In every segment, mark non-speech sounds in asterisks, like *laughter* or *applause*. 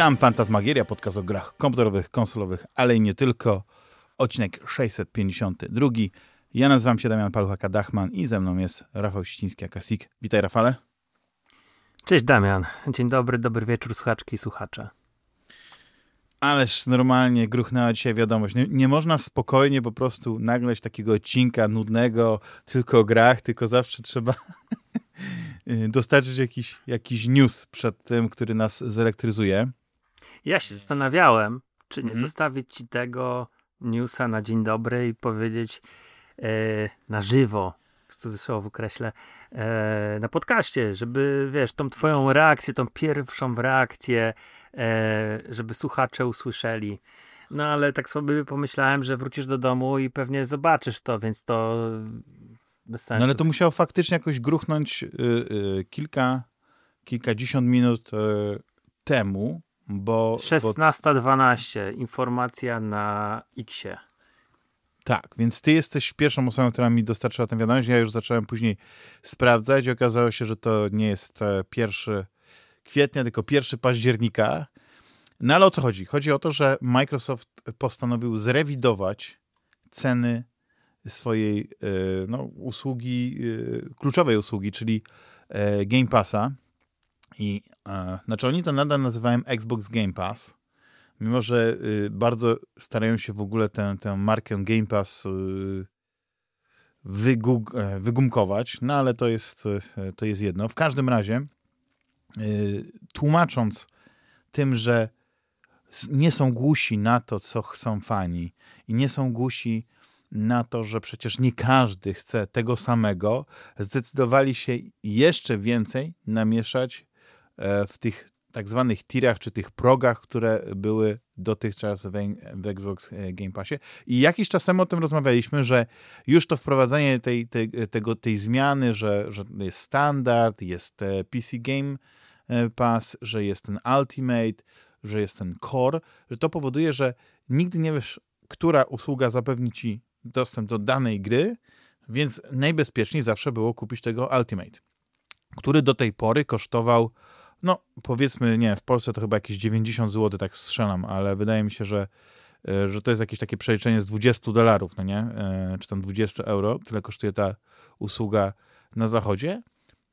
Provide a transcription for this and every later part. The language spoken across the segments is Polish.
Witam, Fantasmagieria, podcast o grach komputerowych, konsolowych, ale i nie tylko. Odcinek 652. Ja nazywam się Damian Paluchaka-Dachman i ze mną jest Rafał Ściński-Akasik. Witaj, Rafale. Cześć, Damian. Dzień dobry, dobry wieczór, słuchaczki i słuchacze. Ależ normalnie gruchnęła dzisiaj wiadomość. Nie, nie, można spokojnie po prostu nagrać takiego odcinka nudnego tylko o grach, tylko zawsze trzeba *laughs* dostarczyć jakiś, jakiś news przed tym, który nas zelektryzuje. Ja się zastanawiałem, czy nie mhm. zostawić ci tego newsa na dzień dobry i powiedzieć e, na żywo, w cudzysłowie kreślę, e, na podcaście, żeby, wiesz, tą twoją reakcję, tą pierwszą reakcję, e, żeby słuchacze usłyszeli. No ale tak sobie pomyślałem, że wrócisz do domu i pewnie zobaczysz to, więc to bez sensu. No ale to musiało faktycznie jakoś gruchnąć y, y, kilka, kilkadziesiąt minut y, temu, bo... 16.12, informacja na Xie. Tak, więc ty jesteś pierwszą osobą, która mi dostarczyła tę wiadomość. Ja już zacząłem później sprawdzać okazało się, że to nie jest e, pierwszy kwietnia, tylko pierwszy października. No ale o co chodzi? Chodzi o to, że Microsoft postanowił zrewidować ceny swojej e, no, usługi, e, kluczowej usługi, czyli Game Passa. I znaczy oni to nadal nazywają Xbox Game Pass, mimo że y, bardzo starają się w ogóle tę, tę markę Game Pass y, e, wygumkować, no ale to jest, e, to jest jedno. W każdym razie, y, tłumacząc tym, że nie są głusi na to, co chcą fani i nie są głusi na to, że przecież nie każdy chce tego samego, zdecydowali się jeszcze więcej namieszać e, w tych tak zwanych tirach, czy tych progach, które były dotychczas w, w Xbox e, Game Passie. I jakiś czas temu o tym rozmawialiśmy, że już to wprowadzenie tej, tej, tego, tej zmiany, że, że jest standard, jest e, PC Game e, Pass, że jest ten Ultimate, że jest ten Core, że to powoduje, że nigdy nie wiesz, która usługa zapewni ci dostęp do danej gry, więc najbezpieczniej zawsze było kupić tego Ultimate, który do tej pory kosztował no powiedzmy, nie, w Polsce to chyba jakieś 90 zł, tak strzelam, ale wydaje mi się, że, e, że to jest jakieś takie przeliczenie z 20 dolarów, no nie, e, czy tam 20 euro, tyle kosztuje ta usługa na zachodzie.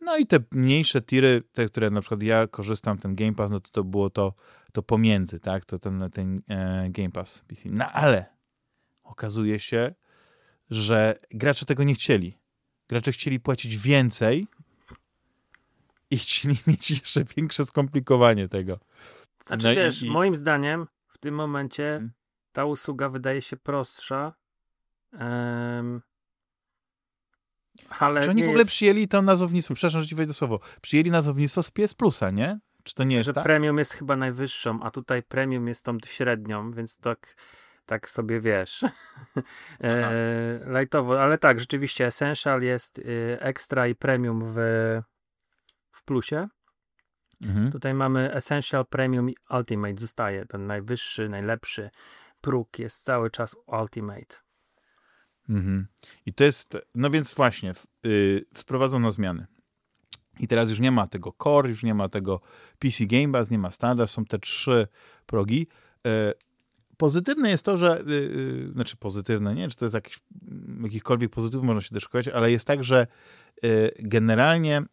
No i te mniejsze tiry, te, które na przykład ja korzystam, ten Game Pass, no to to było to, to pomiędzy, tak, to ten, ten e, Game Pass PC. No ale okazuje się, że gracze tego nie chcieli. Gracze chcieli płacić więcej, *laughs* i chcieli mieć jeszcze większe skomplikowanie tego. Znaczy, no wiesz, i... moim zdaniem w tym momencie hmm. ta usługa wydaje się prostsza. Um, ale Czy oni w ogóle jest... przyjęli to nazownictwo, przepraszam, że ci wejdę słowo, przyjęli nazownictwo z PS Plusa, nie? Czy to nie jest Że tak? premium jest chyba najwyższą, a tutaj premium jest tą średnią, więc tak, tak sobie wiesz. *laughs* e, lightowo, ale tak, rzeczywiście Essential jest y, ekstra i premium w plusie. Mhm. Tutaj mamy Essential Premium Ultimate. Zostaje ten najwyższy, najlepszy próg jest cały czas Ultimate. Mhm. I to jest, no więc właśnie, yy, wprowadzono zmiany. I teraz już nie ma tego Core, już nie ma tego PC Game Pass, nie ma Standard, są te trzy progi. Yy, pozytywne jest to, że, yy, znaczy pozytywne, nie czy to jest jakiś, jakichkolwiek pozytywów można się też szukać, ale jest tak, że y, generalnie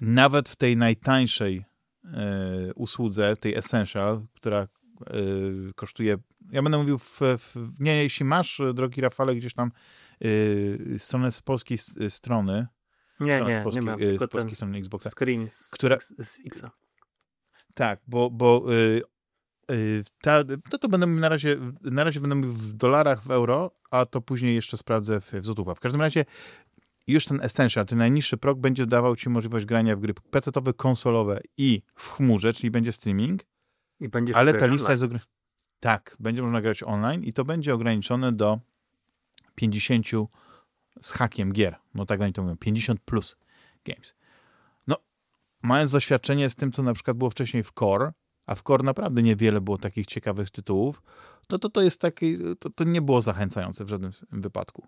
nawet w tej najtańszej y, usłudze, tej Essential, która y, kosztuje, ja będę mówił w, w, nie, jeśli masz, drogi Rafale, gdzieś tam y, stronę z polskiej strony, nie, nie, z polskiej, nie mam, z polskiej strony Xboxa, screen z, która, z Xa. Tak, bo, bo ta, to, to będę na razie, na razie będę mówił w dolarach, w euro, a to później jeszcze sprawdzę w, w złotówkach. W każdym razie już ten Essential, ten najniższy prog będzie dawał ci możliwość grania w gry PC-owe, konsolowe i w chmurze, czyli będzie streaming. I będziesz ale ta lista jest Tak, będzie można grać online i to będzie ograniczone do 50 z hakiem gier. No tak oni to mówią, 50 plus games. No, mając doświadczenie z tym, co na przykład było wcześniej w Core, a w Core naprawdę niewiele było takich ciekawych tytułów, to to, to jest taki, to, to nie było zachęcające w żadnym wypadku.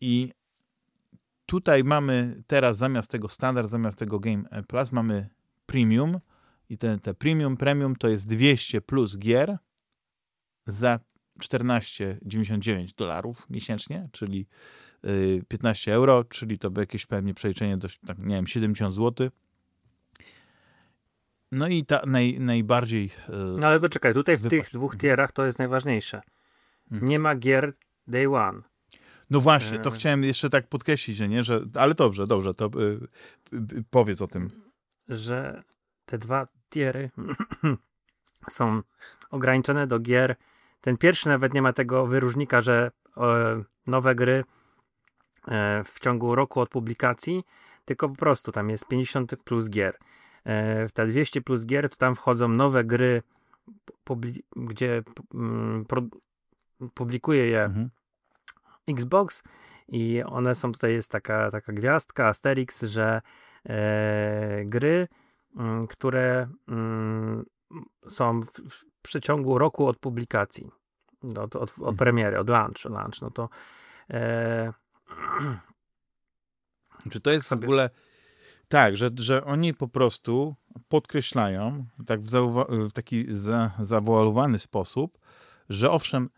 I tutaj mamy teraz zamiast tego standard, zamiast tego Game Plus, mamy premium, I te, te premium, premium to jest 200 plus gier za 14,99 dolarów miesięcznie, czyli 15 y, euro, czyli to by jakieś pewnie przeliczenie do, tak, nie wiem, 70 zł. No i ta naj, najbardziej. Y, no ale poczekaj, tutaj w wypaść. tych dwóch tierach to jest najważniejsze. Mhm. Nie ma gier day one. No właśnie, to e... chciałem jeszcze tak podkreślić, że nie, że. Ale dobrze, dobrze, to y, y, powiedz o tym. Że te dwa tiery *clears throat* są ograniczone do gier. Ten pierwszy nawet nie ma tego wyróżnika, że e, nowe gry e, w ciągu roku od publikacji, tylko po prostu tam jest 50 plus gier. E, w te 200 plus gier to tam wchodzą nowe gry, gdzie mm, publikuje je mhm. Xbox i one są, tutaj jest taka, taka gwiazdka, Asterix, że e, gry, m, mm, które m, mm, są w, w przeciągu roku od publikacji, od, od, od mhm. premiery, od launch, launch no to e, *clears throat* czy to jest sobie... w ogóle tak, że, że oni po prostu podkreślają tak w, w taki za, zawoalowany sposób, że owszem,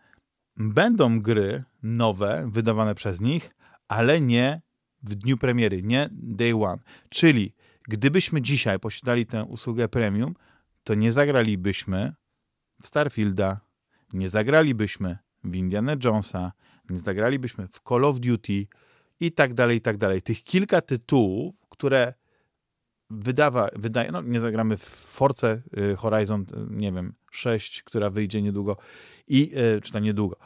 będą gry nowe wydawane przez nich, ale nie w dniu premiery, nie day one. Czyli gdybyśmy dzisiaj posiadali tę usługę premium, to nie zagralibyśmy w Starfielda, nie zagralibyśmy w Indiana Jonesa, nie zagralibyśmy w Call of Duty i tak dalej, i tak dalej. Tych kilka tytułów, które wydawa, wydaje, no nie zagramy w Force y, Horizon, y, nie wiem, 6, która wyjdzie niedługo, i, y, czy to niedługo,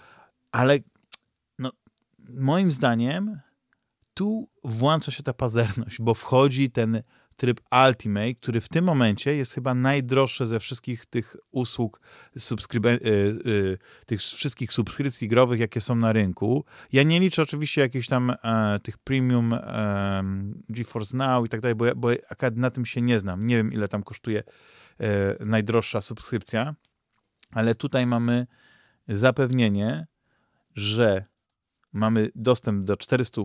ale moim zdaniem tu włącza się ta pazerność, bo wchodzi ten tryb Ultimate, który w tym momencie jest chyba najdroższy ze wszystkich tych usług, subskrybe, y, y, tych wszystkich subskrypcji growych, jakie są na rynku. Ja nie liczę oczywiście jakichś tam e, tych premium e, GeForce Now i tak dalej, bo, ja, na tym się nie znam. Nie wiem, ile tam kosztuje e, najdroższa subskrypcja, ale tutaj mamy zapewnienie, że mamy dostęp do 400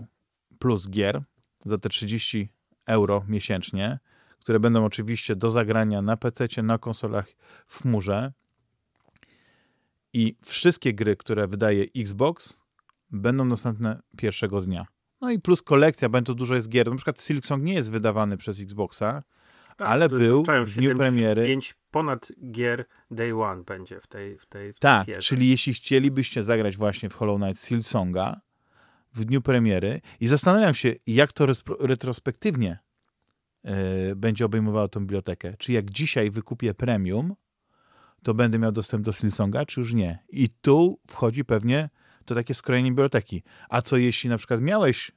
plus gier za te 30 euro miesięcznie, które będą oczywiście do zagrania na PC, na konsolach w chmurze. I wszystkie gry, które wydaje Xbox, będą dostępne pierwszego dnia. No i plus kolekcja, bardzo dużo jest gier. Na przykład Silksong nie jest wydawany przez Xboxa, tak, ale był w dniu premiery. 5 ponad gier Day One będzie w tej w tej w Tak, tej czyli jeśli chcielibyście zagrać właśnie w Hollow Knight Silksonga, w dniu premiery i zastanawiam się, jak to retrospektywnie yy, będzie obejmowało tą bibliotekę. Czy jak dzisiaj wykupię premium, to będę miał dostęp do Silsonga, czy już nie? I tu wchodzi pewnie to takie skrojenie biblioteki. A co jeśli na przykład miałeś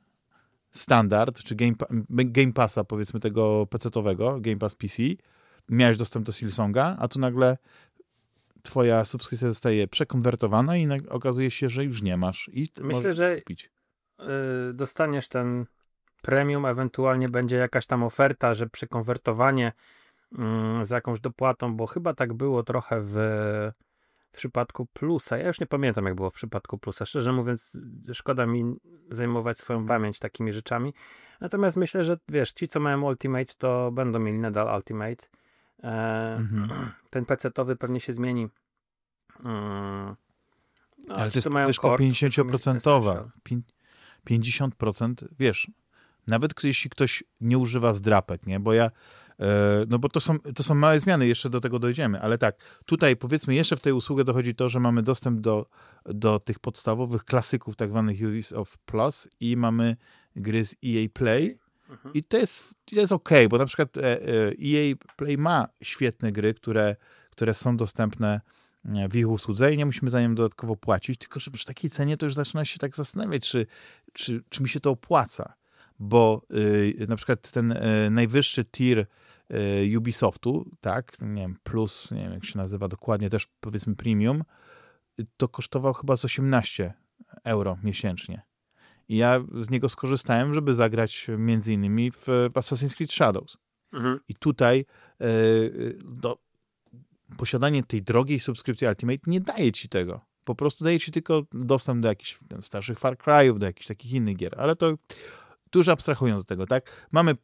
standard, czy Game, game Passa, powiedzmy tego PC-owego, Game Pass PC, miałeś dostęp do Silsonga, a tu nagle twoja subskrypcja zostaje przekonwertowana i okazuje się, że już nie masz. I Myślę, że kupić. Y, dostaniesz ten premium, ewentualnie będzie jakaś tam oferta, że przekonwertowanie mm, z jakąś dopłatą, bo chyba tak było trochę w, w przypadku Plusa. Ja już nie pamiętam, jak było w przypadku Plusa. Szczerze mówiąc, szkoda mi zajmować swoją pamięć takimi rzeczami. Natomiast myślę, że wiesz, ci, co mają Ultimate, to będą mieli nadal Ultimate. E, mhm. *clears throat* Ten PC-towy pewnie się zmieni. Mm. No, Ale to jest podwyżka 50%. 50%, wiesz, nawet jeśli ktoś nie używa zdrapek, nie, bo ja, no bo to są, to są małe zmiany, jeszcze do tego dojdziemy, ale tak, tutaj powiedzmy jeszcze w tej usłudze dochodzi to, że mamy dostęp do, do tych podstawowych klasyków, tak zwanych of Plus i mamy gry z EA Play. Mhm. i to jest, to jest ok, bo na przykład EA e Play ma świetne gry, które, które są dostępne w ich usłudze i nie musimy za nią dodatkowo płacić, tylko że przy takiej cenie to już zaczyna się tak zastanawiać, czy, czy, czy mi się to opłaca, bo y, na przykład ten najwyższy tier Ubisoftu, tak, nie wiem, plus, nie wiem jak się nazywa dokładnie, też powiedzmy premium, to kosztował chyba z 18 euro miesięcznie. I ja z niego skorzystałem, żeby zagrać między innymi w, Assassin's Creed Shadows. Mhm. I tutaj do, posiadanie tej drogiej subskrypcji Ultimate nie daje ci tego. Po prostu daje ci tylko dostęp do jakichś starszych Far Cry'ów, do jakichś takich innych gier, ale to tu już abstrahując do tego, tak? Mamy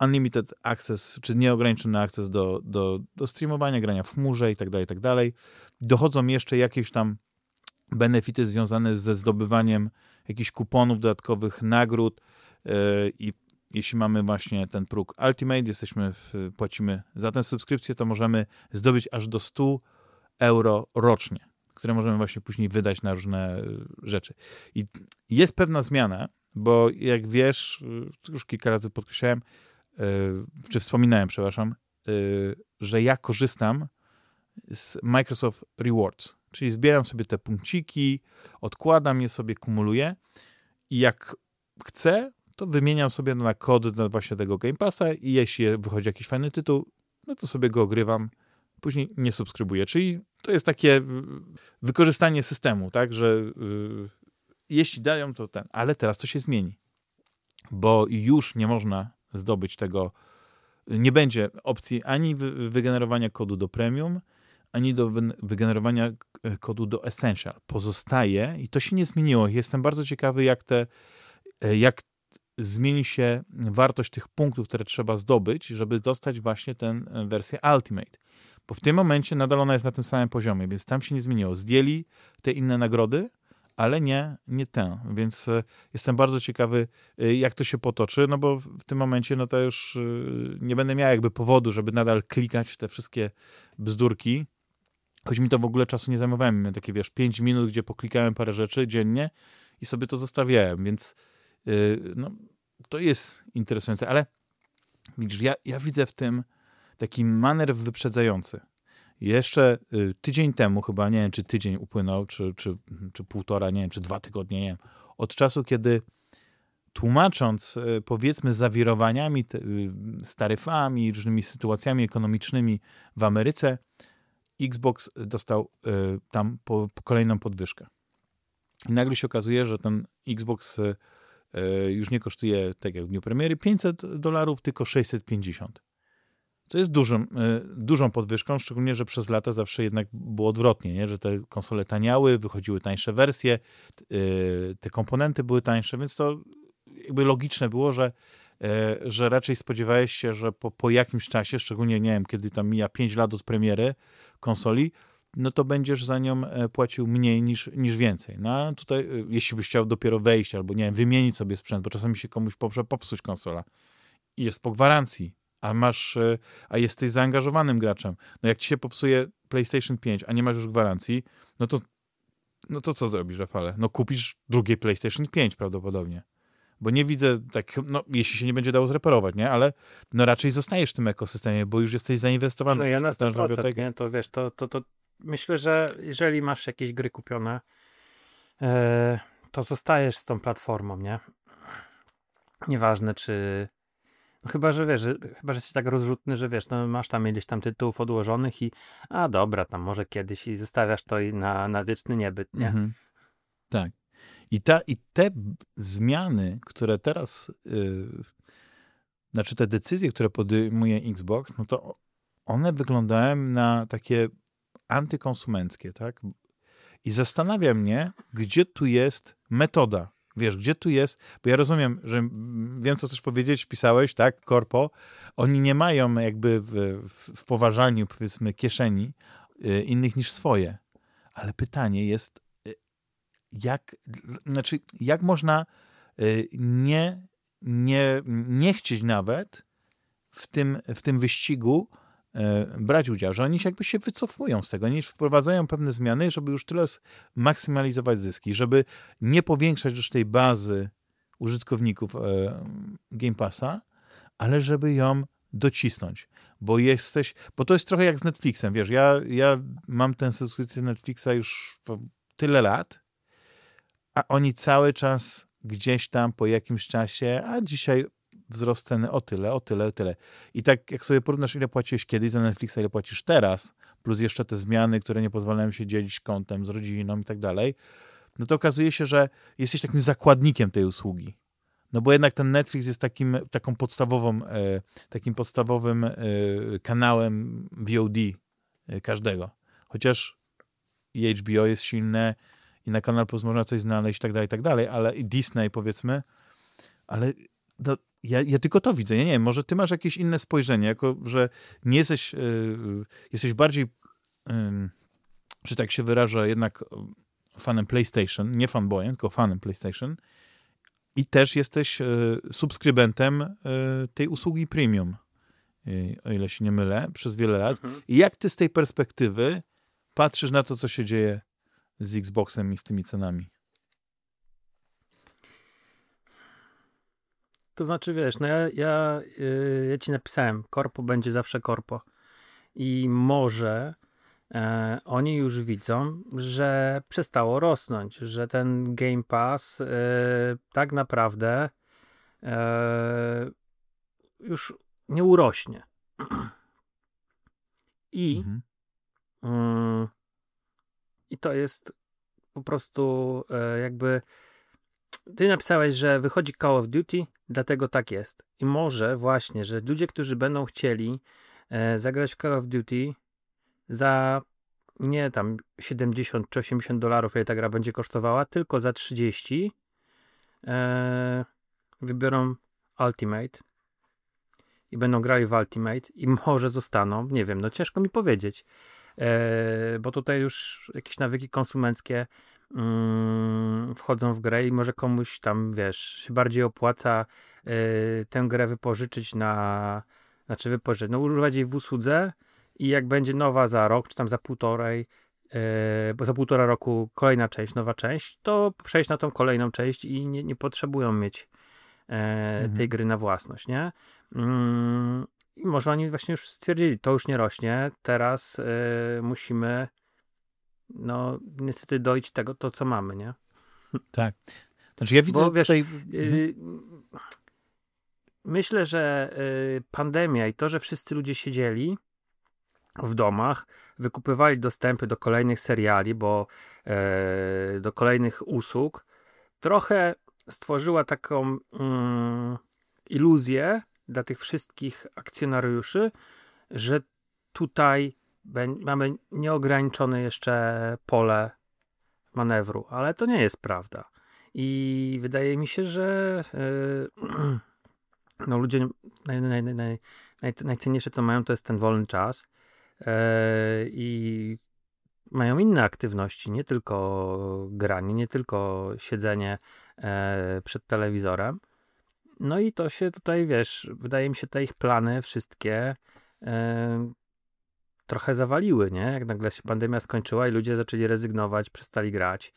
unlimited access, czy nieograniczony akces do, do, do streamowania, grania w chmurze i tak dalej, tak dalej. Dochodzą jeszcze jakieś tam benefity związane ze zdobywaniem jakichś kuponów dodatkowych, nagród yy, i jeśli mamy właśnie ten próg Ultimate, jesteśmy w, płacimy za tę subskrypcję, to możemy zdobyć aż do 100 euro rocznie, które możemy właśnie później wydać na różne rzeczy. I jest pewna zmiana, bo jak wiesz, już kilka razy podkreślałem, czy wspominałem, przepraszam, że ja korzystam z Microsoft Rewards, czyli zbieram sobie te punkciki, odkładam je sobie, kumuluję i jak chcę, to wymieniam sobie na kod na właśnie tego Game Passa i jeśli wychodzi jakiś fajny tytuł, no to sobie go ogrywam, później nie subskrybuję. Czyli to jest takie wykorzystanie systemu, tak, że yy, jeśli dają, to ten, ale teraz to się zmieni, bo już nie można zdobyć tego, nie będzie opcji ani wygenerowania kodu do premium, ani do wygenerowania kodu do Essential. Pozostaje i to się nie zmieniło. Jestem bardzo ciekawy, jak te, jak zmieni się wartość tych punktów, które trzeba zdobyć, żeby dostać właśnie tę wersję Ultimate. Bo w tym momencie nadal ona jest na tym samym poziomie, więc tam się nie zmieniło. Zdjęli te inne nagrody, ale nie, nie tę. Więc e, jestem bardzo ciekawy, e, jak to się potoczy, no bo w tym momencie no to już e, nie będę miał jakby powodu, żeby nadal klikać te wszystkie bzdurki, choć mi to w ogóle czasu nie zajmowałem. Miałem takie, wiesz, 5 minut, gdzie poklikałem parę rzeczy dziennie i sobie to zostawiałem, więc no, to jest interesujące, ale widzisz, ja, ja widzę w tym taki manewr wyprzedzający. Jeszcze y, tydzień temu, chyba nie wiem, czy tydzień upłynął, czy, czy, czy półtora, nie wiem, czy dwa tygodnie, nie wiem, od czasu, kiedy tłumacząc, y, powiedzmy, zawirowaniami y, z taryfami, różnymi sytuacjami ekonomicznymi w Ameryce, Xbox dostał tam kolejną podwyżkę. I nagle się okazuje, że ten Xbox już nie kosztuje, tak jak w dniu premiery, 500 dolarów, tylko 650 co jest dużym, e, dużą podwyżką, szczególnie, że przez lata zawsze jednak było odwrotnie, nie? że te konsole taniały, wychodziły tańsze wersje, e, te komponenty były tańsze, więc to jakby logiczne było, że, e, że raczej spodziewałeś się, że po, po jakimś czasie, szczególnie nie wiem, kiedy tam mija 5 lat od premiery konsoli, no to będziesz za nią płacił mniej niż, niż więcej. No a tutaj, jeśli byś chciał dopiero wejść albo, nie wiem, wymienić sobie sprzęt, bo czasami się komuś poprze popsuć konsola i jest po gwarancji, a masz, e, a jesteś zaangażowanym graczem. No jak ci się popsuje PlayStation 5, a nie masz już gwarancji, no to, no to co zrobisz, Rafale? No kupisz drugie PlayStation 5 prawdopodobnie. Bo nie widzę tak, no jeśli się nie będzie dało zreparować, nie? Ale no raczej zostajesz w tym ekosystemie, bo już jesteś zainwestowany. No ja na 100%, nie? To wiesz, to, to, to myślę, że jeżeli masz jakieś gry kupione, e, to zostajesz z tą platformą, nie? Nieważne, czy no chyba, że wiesz, że, chyba, że jesteś tak rozrzutny, że wiesz, no masz tam ileś tam tytułów odłożonych i a dobra, tam może kiedyś i zostawiasz to i na, na wieczny niebyt, nie? Mhm. Tak. I, ta, I te zmiany, które teraz, yy, znaczy te decyzje, które podejmuje Xbox, no to one wyglądają na takie antykonsumenckie, tak? I zastanawia mnie, gdzie tu jest metoda Wiesz, gdzie tu jest, bo ja rozumiem, że wiem, co chcesz powiedzieć, pisałeś, tak, korpo, oni nie mają jakby w, w, w poważaniu, powiedzmy, kieszeni y, innych niż swoje. Ale pytanie jest, y, jak, znaczy, jak można y, nie, nie, nie chcieć nawet w tym, w tym wyścigu brać udział, że oni się jakby się wycofują z tego, oni wprowadzają pewne zmiany, żeby już tyle maksymalizować zyski, żeby nie powiększać już tej bazy użytkowników e, Game Passa, ale żeby ją docisnąć, bo jesteś, bo to jest trochę jak z Netflixem, wiesz, ja, ja mam tę subskrypcję Netflixa już tyle lat, a oni cały czas gdzieś tam po jakimś czasie, a dzisiaj wzrost ceny o tyle, o tyle, o tyle. I tak jak sobie porównasz, ile płaciłeś kiedyś za Netflixa, ile płacisz teraz, plus jeszcze te zmiany, które nie pozwalają się dzielić kątem z rodziną i tak dalej, no to okazuje się, że jesteś takim zakładnikiem tej usługi. No bo jednak ten Netflix jest takim, taką podstawową, e, takim podstawowym e, kanałem VOD e, każdego. Chociaż HBO jest silne i na Kanal Plus można coś znaleźć i tak dalej, i tak dalej, ale i Disney powiedzmy, ale no, ja, ja tylko to widzę. Ja nie wiem, może ty masz jakieś inne spojrzenie, jako że nie jesteś, yy, jesteś bardziej, yy, że tak się wyraża, jednak fanem PlayStation, nie fanboyem, tylko fanem PlayStation i też jesteś yy, subskrybentem tej usługi premium, o ile się nie mylę, przez wiele lat. Mhm. I jak ty z tej perspektywy patrzysz na to, co się dzieje z Xboxem i z tymi cenami? To znaczy, wiesz, no ja, ja, yy, ja ci napisałem, korpo będzie zawsze korpo. I może e, oni już widzą, że przestało rosnąć, że ten Game Pass e, tak naprawdę e, już nie urośnie. *clears throat* I, mhm. mm, I to jest po prostu jakby ty napisałeś, że wychodzi Call of Duty, dlatego tak jest. I może właśnie, że ludzie, którzy będą chcieli e, zagrać w Call of Duty za nie tam 70 czy 80 dolarów, ile ta gra będzie kosztowała, tylko za 30 e, wybiorą Ultimate i będą grali w Ultimate i może zostaną, nie wiem, no ciężko mi powiedzieć, e, bo tutaj już jakieś nawyki konsumenckie wchodzą w grę i może komuś tam, wiesz, się bardziej opłaca y, tę grę wypożyczyć na, znaczy wypożyczyć, no używać jej w usłudze i jak będzie nowa za rok, czy tam za półtorej, y, bo za półtora roku kolejna część, nowa część, to przejść na tą kolejną część i nie, nie potrzebują mieć e, mhm. tej gry na własność, nie? Mm, I może oni właśnie już stwierdzili, to już nie rośnie, teraz y, musimy no niestety dojść tego, to co mamy, nie? Tak. Znaczy ja widzę Bo, wiesz, tutaj... Yy, myślę, że yy, pandemia i to, że wszyscy ludzie siedzieli w domach, wykupywali dostępy do kolejnych seriali, bo yy, do kolejnych usług, trochę stworzyła taką mm, iluzję dla tych wszystkich akcjonariuszy, że tutaj mamy nieograniczone jeszcze pole manewru, ale to nie jest prawda. I wydaje mi się, że yy, *clears throat* no ludzie naj, naj, naj, naj, najcenniejsze, co mają, to jest ten wolny czas. Yy, I mają inne aktywności, nie tylko granie, nie tylko siedzenie yy, przed telewizorem. No i to się tutaj, wiesz, wydaje mi się, te ich plany wszystkie trochę zawaliły, nie? Jak nagle się pandemia skończyła i ludzie zaczęli rezygnować, przestali grać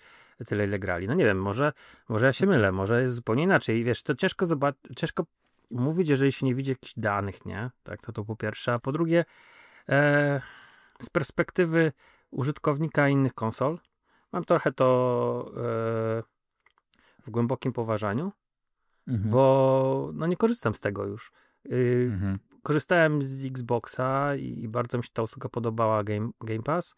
tyle, ile grali. No nie wiem, może, może ja się mylę, może jest zupełnie inaczej. Wiesz, to ciężko zobaczyć, ciężko mówić, jeżeli się nie widzi jakichś danych, nie? Tak, to to po pierwsze. A po drugie, e, z perspektywy użytkownika innych konsol, mam trochę to e, w głębokim poważaniu, mhm. bo no nie korzystam z tego już. Y, mhm korzystałem z Xboxa i bardzo mi się ta usługa podobała, Game, Game Pass.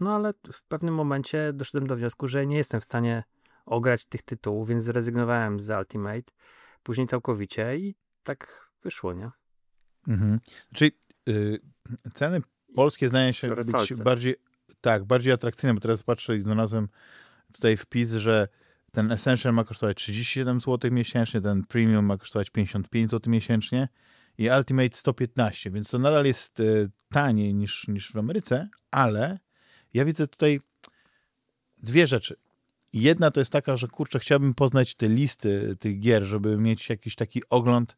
No ale w pewnym momencie doszedłem do wniosku, że nie jestem w stanie ograć tych tytułów, więc zrezygnowałem z Ultimate, później całkowicie i tak wyszło, nie? Mhm. Czyli yy, ceny polskie zdają się być bardziej, tak, bardziej atrakcyjne, bo teraz patrzę i znalazłem tutaj wpis, że ten Essential ma kosztować 37 zł miesięcznie, ten Premium ma kosztować 55 zł miesięcznie, i Ultimate 115, więc to nadal jest e, taniej niż, niż w Ameryce, ale ja widzę tutaj dwie rzeczy. Jedna to jest taka, że kurczę, chciałbym poznać te listy tych gier, żeby mieć jakiś taki ogląd,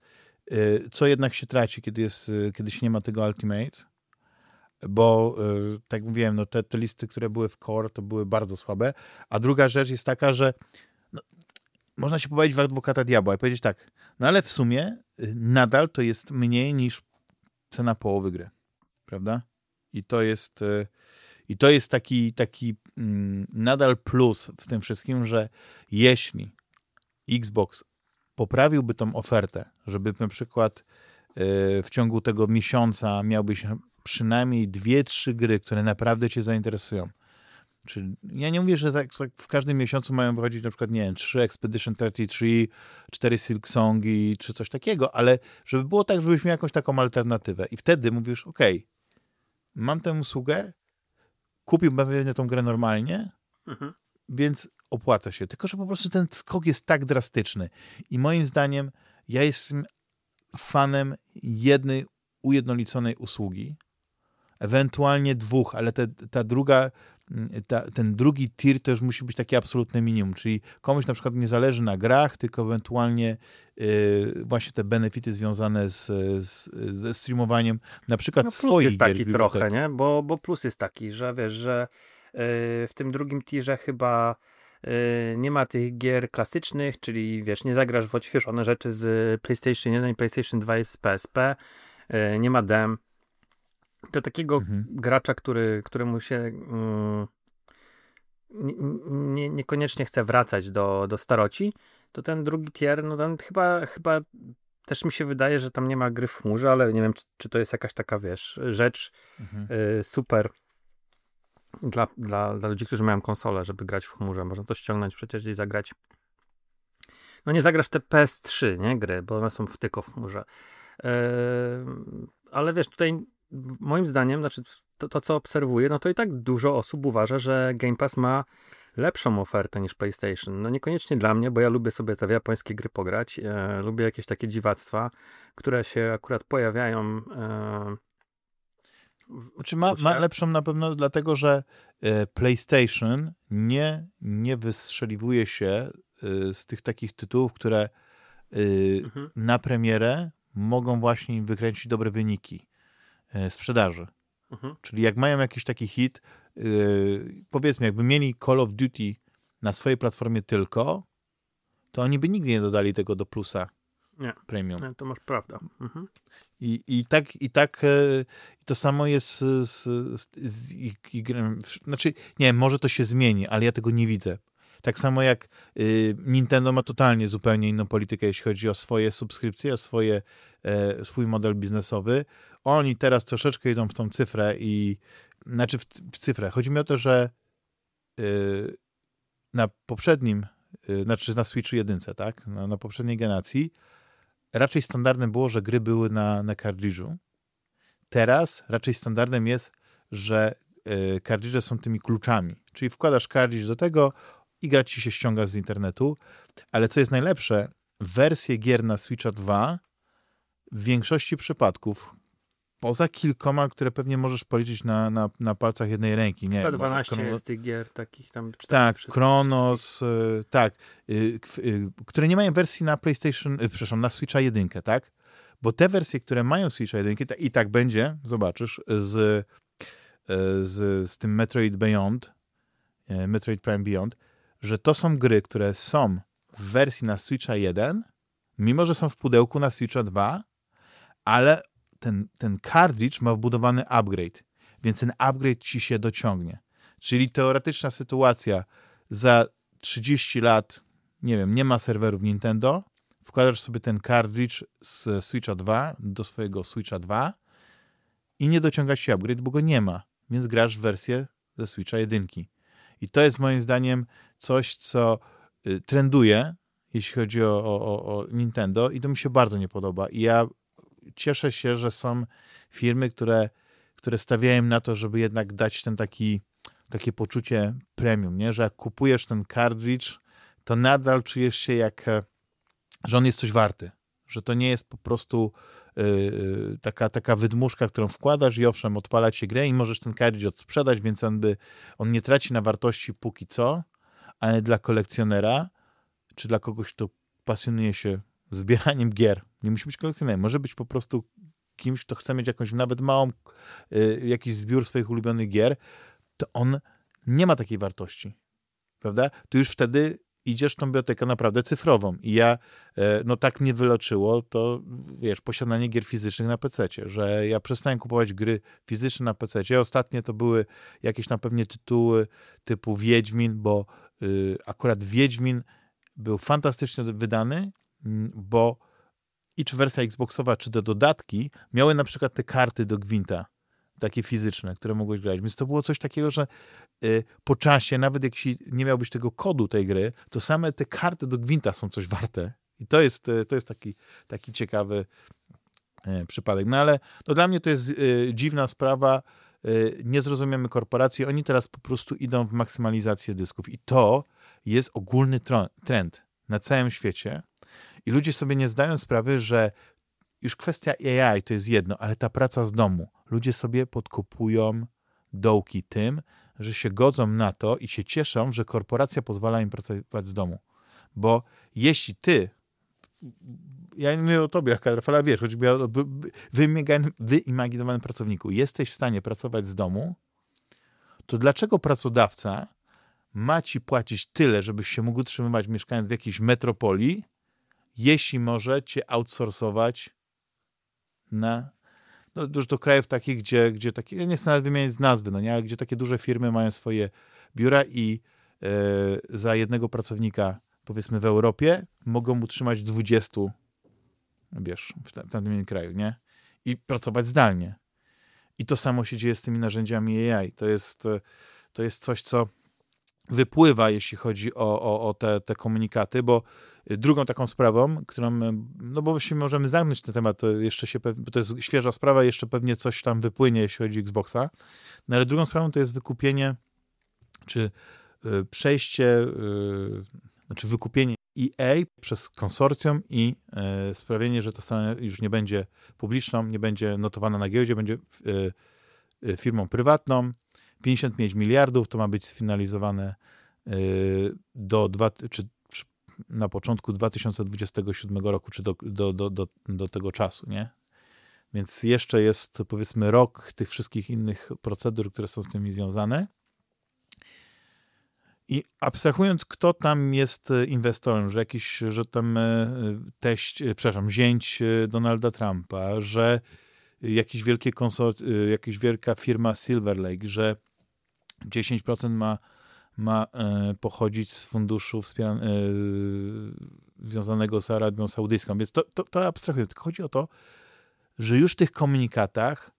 e, co jednak się traci, kiedy, jest, e, kiedy się nie ma tego Ultimate. Bo, tak mówiłem, no te, te listy, które były w core, to były bardzo słabe. A druga rzecz jest taka, że no, można się pobawić w adwokata diabła i powiedzieć tak, no ale w sumie y, nadal to jest mniej niż cena połowy gry, prawda? I to jest, y, i to jest taki, taki mm, nadal plus w tym wszystkim, że jeśli Xbox poprawiłby tą ofertę, żeby na przykład y, w ciągu tego miesiąca miałbyś przynajmniej dwie, trzy gry, które naprawdę cię zainteresują, Czyli ja nie mówię, że w każdym miesiącu mają wychodzić na przykład, nie wiem, 3 Expedition 33, 4 Silk Songi, czy coś takiego, ale żeby było tak, żebyś miał jakąś taką alternatywę. I wtedy mówisz, ok, mam tę usługę, kupiłbym pewnie tą grę normalnie, mhm. więc opłaca się. Tylko, że po prostu ten skok jest tak drastyczny. I moim zdaniem ja jestem fanem jednej ujednoliconej usługi, ewentualnie dwóch, ale te, ta druga, ta, ten drugi tier to już musi być takie absolutne minimum, czyli komuś na przykład nie zależy na grach, tylko ewentualnie yy, właśnie te benefity związane z, z, ze streamowaniem na przykład no, plus jest taki gier. trochę, nie? Bo, bo plus jest taki, że wiesz, że yy, w tym drugim tierze chyba yy, nie ma tych gier klasycznych, czyli wiesz, nie zagrasz w odświeżone rzeczy z PlayStation 1 i PlayStation 2 i z PSP, yy, nie ma dem, do takiego mhm. gracza, który, któremu się mm, nie, niekoniecznie chce wracać do, do staroci, to ten drugi tier, no tam chyba, chyba też mi się wydaje, że tam nie ma gry w chmurze, ale nie wiem, czy, czy to jest jakaś taka, wiesz, rzecz mhm. y, super dla, dla, dla ludzi, którzy mają konsolę, żeby grać w chmurze. Można to ściągnąć przecież i zagrać. No nie zagrasz te PS3, nie, gry, bo one są w tylko w chmurze. Yy, ale wiesz, tutaj moim zdaniem, znaczy to, to, co obserwuję, no to i tak dużo osób uważa, że Game Pass ma lepszą ofertę niż PlayStation. No niekoniecznie dla mnie, bo ja lubię sobie te japońskie gry pograć, e, lubię jakieś takie dziwactwa, które się akurat pojawiają. E, znaczy ma, ma lepszą na pewno dlatego, że e, PlayStation nie, nie wystrzeliwuje się e, z tych takich tytułów, które e, mhm. na premierę mogą właśnie im wykręcić dobre wyniki. E, sprzedaży. Mhm. Czyli jak mają jakiś taki hit, yy, powiedzmy, jakby mieli Call of Duty na swojej platformie tylko, to oni by nigdy nie dodali tego do plusa nie. premium. Nie, to masz prawda. Mhm. I, I tak, i tak yy, to samo jest z, z, z i, i, znaczy, nie może to się zmieni, ale ja tego nie widzę. Tak samo jak y, Nintendo ma totalnie zupełnie inną politykę, jeśli chodzi o swoje subskrypcje, o swoje, swój model biznesowy. Oni teraz troszeczkę idą w tą cyfrę i znaczy w, w cyfrę. Chodzi mi o to, że y, na poprzednim, y, znaczy na Switchu jedynce, tak? Na, na, poprzedniej generacji raczej standardem było, że gry były na, na kartridżu. Teraz raczej standardem jest, że kartridże są tymi kluczami. Czyli wkładasz kartridż do tego, i gra ci się ściąga z internetu. Ale co jest najlepsze, wersje gier na Switcha 2 w większości przypadków, poza kilkoma, które pewnie możesz policzyć na, na, na palcach jednej ręki. Nie, Chyba 12 Kronos... jest tych gier takich tam. Tak, Kronos, y, tak, y, y, które nie mają wersji na PlayStation, przepraszam, na Switcha 1, tak? Bo te wersje, które mają Switcha 1, i tak będzie, zobaczysz, z, z, z tym Metroid Beyond, Metroid Prime Beyond, że to są gry, które są w wersji na Switcha 1, mimo że są w pudełku na Switcha 2, ale ten, ten cartridge ma wbudowany upgrade, więc ten upgrade ci się dociągnie. Czyli teoretyczna sytuacja za 30 lat, nie wiem, nie ma serwerów Nintendo, wkładasz sobie ten cartridge z Switcha 2 do swojego Switcha 2 i nie dociąga się upgrade, bo go nie ma, więc grasz w wersję ze Switcha 1. I to jest moim zdaniem coś, co y, trenduje, jeśli chodzi o, o, o Nintendo i to mi się bardzo nie podoba. I ja cieszę się, że są firmy, które, które stawiają na to, żeby jednak dać ten taki, takie poczucie premium, nie? że jak kupujesz ten cartridge, to nadal czujesz się jak, e, że on jest coś warty, że to nie jest po prostu yy, taka, taka wydmuszka, którą wkładasz i owszem, odpala ci grę i możesz ten cartridge odsprzedać, więc on, by, on nie traci na wartości póki co, ale dla kolekcjonera, czy dla kogoś, kto pasjonuje się zbieraniem gier, nie musi być kolekcjonerem, może być po prostu kimś, kto chce mieć jakąś nawet małą, y, jakiś zbiór swoich ulubionych gier, to on nie ma takiej wartości, prawda? Tu już wtedy idziesz w tą bibliotekę naprawdę cyfrową i ja, e, no tak mnie wyloczyło to, wiesz, posiadanie gier fizycznych na PC, że ja przestałem kupować gry fizyczne na PC. Ostatnie to były jakieś na pewnie tytuły typu Wiedźmin, bo y, akurat Wiedźmin był fantastycznie wydany, bo i czy wersja Xboxowa, czy te dodatki miały na przykład te karty do Gwinta, takie fizyczne, które mogłeś grać. Więc to było coś takiego, że y, po czasie, nawet jeśli nie miałbyś tego kodu tej gry, to same te karty do Gwinta są coś warte. I to jest, y, to jest taki, taki ciekawy y, przypadek. No ale no dla mnie to jest dziwna sprawa. Nie zrozumiemy korporacji. Oni teraz po prostu idą w maksymalizację dysków. I to jest ogólny trend na całym świecie. I ludzie sobie nie zdają sprawy, że już kwestia AI to jest jedno, ale ta praca z domu. Ludzie sobie podkopują dołki tym, że się godzą na to i się cieszą, że korporacja pozwala im pracować z domu. Bo jeśli ty, ja nie mówię o tobie, jak Rafała, wiesz, choćby o wyimaginowanym pracowniku, jesteś w stanie pracować z domu, to dlaczego pracodawca ma ci płacić tyle, żebyś się mógł utrzymywać mieszkając w jakiejś metropolii, jeśli może cię outsourcować na no, do krajów takich, gdzie, gdzie takie, ja nie chcę nawet wymieniać z nazwy, no nie, ale gdzie takie duże firmy mają swoje biura i e, za jednego pracownika, powiedzmy w Europie, mogą utrzymać 20, wiesz, w, w tamtym kraju, nie? I pracować zdalnie. I to samo się dzieje z tymi narzędziami AI. To jest, to jest coś, co wypływa, jeśli chodzi o, o, o te, te komunikaty, bo drugą taką sprawą, którą, no bo jeśli możemy zamknąć ten temat, to jeszcze się, bo to jest świeża sprawa, jeszcze pewnie coś tam wypłynie, jeśli chodzi o Xboxa, no ale drugą sprawą to jest wykupienie, czy y, przejście, y, znaczy wykupienie EA przez konsorcjum i sprawienie, że ta strona już nie będzie publiczną, nie będzie notowana na giełdzie, będzie firmą prywatną, 55 miliardów, to ma być sfinalizowane do dwa, na początku 2027 roku, czy do, do, do, do, do tego czasu, nie? Więc jeszcze jest powiedzmy rok tych wszystkich innych procedur, które są z tym związane. I abstrahując, kto tam jest inwestorem, że jakiś, że tam e, teść, e, przepraszam, zięć e, Donalda Trumpa, że jakiś wielkie konsort, jakaś wielka firma Silver Lake, że 10% ma, ma e, pochodzić z funduszu e, związanego z Arabią Saudyjską. Więc to, to, to abstrahuję. Tylko chodzi o to, że już w tych komunikatach,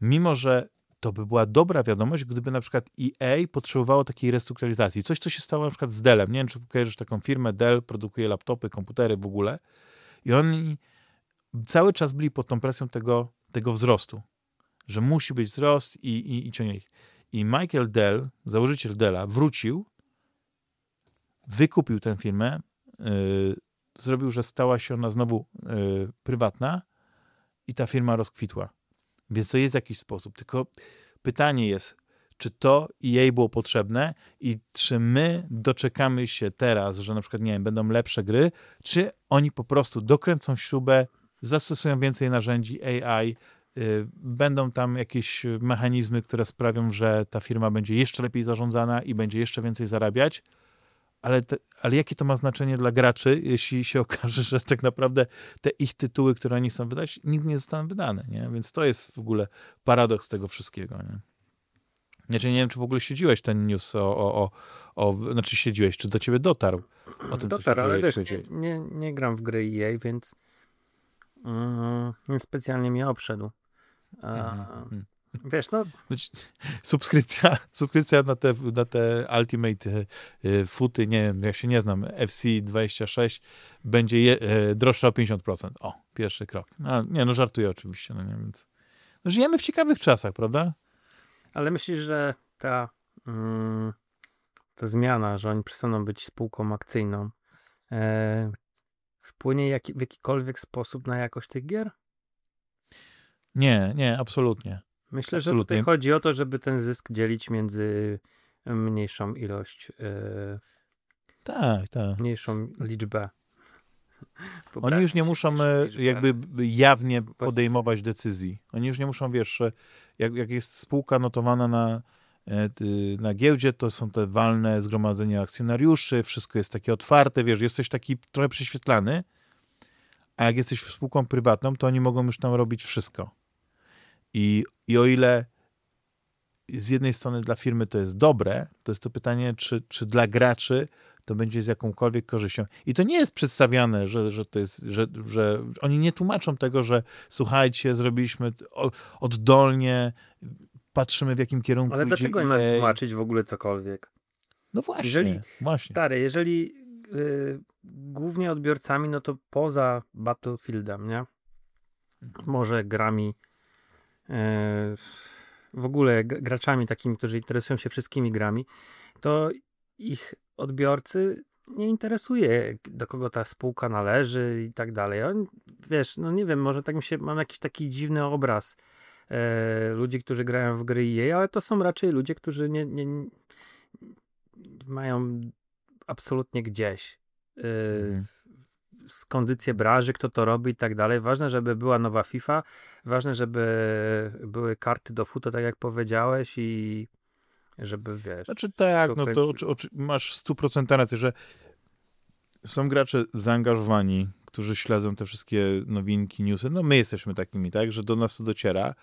mimo że to by była dobra wiadomość, gdyby na przykład EA potrzebowało takiej restrukturyzacji. Coś, co się stało na przykład z Dellem. Nie wiem, czy kojarzysz taką firmę, Dell produkuje laptopy, komputery w ogóle. I oni cały czas byli pod tą presją tego, tego wzrostu, że musi być wzrost i, i, i ciągnie ich. I Michael Dell, założyciel Della, wrócił, wykupił tę firmę, yy, zrobił, że stała się ona znowu yy, prywatna i ta firma rozkwitła. Więc to jest jakiś sposób. Tylko pytanie jest, czy to jej było potrzebne i czy my doczekamy się teraz, że na przykład, nie wiem, będą lepsze gry, czy oni po prostu dokręcą śrubę, zastosują więcej narzędzi AI, będą tam jakieś mechanizmy, które sprawią, że ta firma będzie jeszcze lepiej zarządzana i będzie jeszcze więcej zarabiać, ale, te, ale jakie to ma znaczenie dla graczy, jeśli się *laughs* okaże, że tak naprawdę te ich tytuły, które oni chcą wydać, nigdy nie zostaną wydane, nie? Więc to jest w ogóle paradoks tego wszystkiego, nie? Znaczy, nie wiem, czy w ogóle śledziłeś ten news o, o, o, o znaczy śledziłeś, czy do ciebie dotarł o tym, Dotarł, ale wiesz, nie, nie, nie, gram w gry EA, więc mm, specjalnie mnie obszedł. Mhm. Wiesz, no... Subskrypcja, *laughs* subskrypcja na te, na te Ultimate e, footy, nie wiem, jak się nie znam, FC26 będzie je, e, droższa o 50%. O, pierwszy krok. No, nie, no żartuję oczywiście, no nie, więc... No, żyjemy w ciekawych czasach, prawda? Ale myślisz, że ta, mm, ta zmiana, że oni przestaną być spółką akcyjną, e, wpłynie jak, w jakikolwiek sposób na jakość tych gier? Nie, nie, absolutnie. Myślę, absolutnie. że tutaj chodzi o to, żeby ten zysk dzielić między mniejszą ilość. Yy, tak, tak. Mniejszą liczbę. *laughs* Oni już nie muszą e, jakby jawnie podejmować decyzji. Oni już nie muszą, wiesz, jak, jak jest spółka notowana na, e, na giełdzie, to są te walne zgromadzenia akcjonariuszy, wszystko jest takie otwarte, wiesz, jesteś taki trochę prześwietlany, a jak jesteś spółką prywatną, to oni mogą już tam robić wszystko. I, I o ile z jednej strony dla firmy to jest dobre, to jest to pytanie, czy, czy dla graczy to będzie z jakąkolwiek korzyścią. I to nie jest przedstawiane, że, że to jest, że, że oni nie tłumaczą tego, że słuchajcie, zrobiliśmy oddolnie, patrzymy w jakim kierunku Ale dlaczego nie ma tłumaczyć w ogóle cokolwiek? No właśnie, jeżeli, właśnie. Stary, jeżeli yy, głównie odbiorcami, no to poza Battlefieldem, nie? Może grami w ogóle graczami takimi, którzy interesują się wszystkimi grami, to ich odbiorcy nie interesuje, do kogo ta spółka należy i tak dalej. On, wiesz, no nie wiem, może tak mi się, mam jakiś taki dziwny obraz e, ludzi, którzy grają w gry EA, ale to są raczej ludzie, którzy nie, nie, nie mają absolutnie gdzieś. E, mhm kondycję branży, kto to robi i tak dalej. Ważne, żeby była nowa FIFA, ważne, żeby były karty do futo, tak jak powiedziałeś i żeby, wiesz... Znaczy tak, no to masz 100% rację, że są gracze zaangażowani, którzy śledzą te wszystkie nowinki, newsy. No my jesteśmy takimi, tak, że do nas to dociera,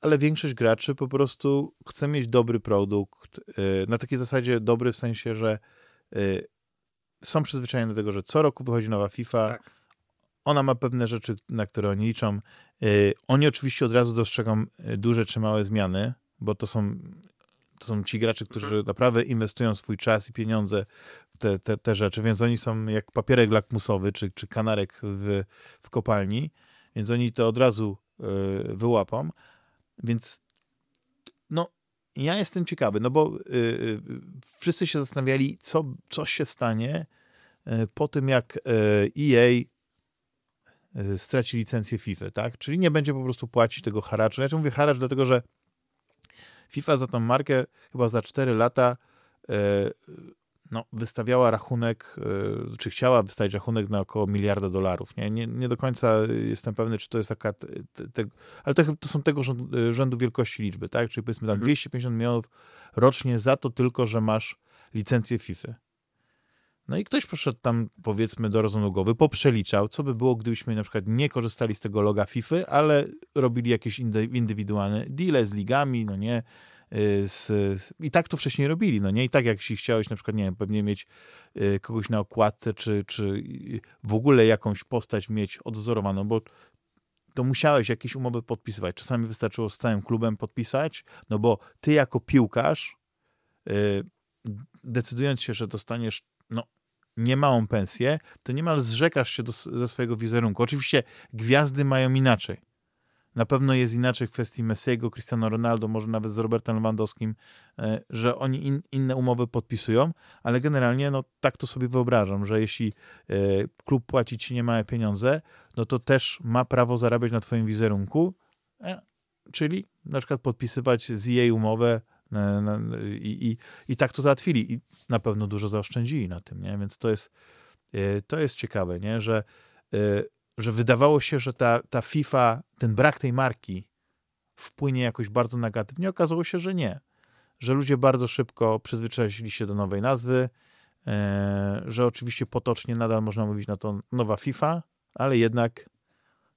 ale większość graczy po prostu chce mieć dobry produkt, y, na takiej zasadzie dobry w sensie, że y, są przyzwyczajeni do tego, że co roku wychodzi nowa FIFA. Tak. Ona ma pewne rzeczy, na które oni liczą. Y, oni oczywiście od razu dostrzegą y, duże czy małe zmiany, bo to są, to są ci gracze, którzy mhm. naprawdę inwestują swój czas i pieniądze w te, te, te rzeczy, więc oni są jak papierek lakmusowy czy, czy kanarek w, w kopalni, więc oni to od razu y, wyłapą. Więc ja jestem ciekawy, no bo y, y, wszyscy się zastanawiali, co, co się stanie y, po tym, jak EA straci licencję FIFA, tak? Czyli nie będzie po prostu płacić tego haraczu. Ja mówię haracz, dlatego że FIFA za tą markę chyba za 4 lata no, wystawiała rachunek, e, czy chciała wystawić rachunek na około miliarda dolarów. Nie, nie, nie do końca jestem pewny, czy to jest taka, te, te, ale to, to, są tego rzędu, e, rzędu, wielkości liczby, tak? Czyli powiedzmy tam 250 mhm. milionów rocznie za to tylko, że masz licencję FIFA. No i ktoś poszedł tam, powiedzmy, do rozumu głowy, poprzeliczał, co by było, gdybyśmy na przykład nie korzystali z tego loga FIFA, ale robili jakieś indywidualne deale z ligami, no nie, z, I tak to wcześniej robili, no nie? I tak jak jeśli chciałeś na przykład, nie wiem, pewnie mieć y, kogoś na okładce, czy, czy w ogóle jakąś postać mieć odwzorowaną, bo to musiałeś jakieś umowy podpisywać. Czasami wystarczyło z całym klubem podpisać, no bo ty jako piłkarz, y, decydując się, że dostaniesz no, niemałą pensję, to niemal zrzekasz się do, ze swojego wizerunku. Oczywiście gwiazdy mają inaczej. Na pewno jest inaczej w kwestii Messiego, Cristiano Ronaldo, może nawet z Robertem Lewandowskim, e, że oni in, inne umowy podpisują, ale generalnie no, tak to sobie wyobrażam, że jeśli e, klub płaci ci niemałe pieniądze, no to też ma prawo zarabiać na twoim wizerunku, e, czyli na przykład podpisywać z jej umowę i, i, i tak to załatwili i na pewno dużo zaoszczędzili na tym, nie? więc to jest, to jest ciekawe, nie? że że wydawało się, że ta, ta FIFA, ten brak tej marki wpłynie jakoś bardzo negatywnie. Okazało się, że nie. Że ludzie bardzo szybko przyzwyczaili się do nowej nazwy, e, że oczywiście potocznie nadal można mówić na to nowa FIFA, ale jednak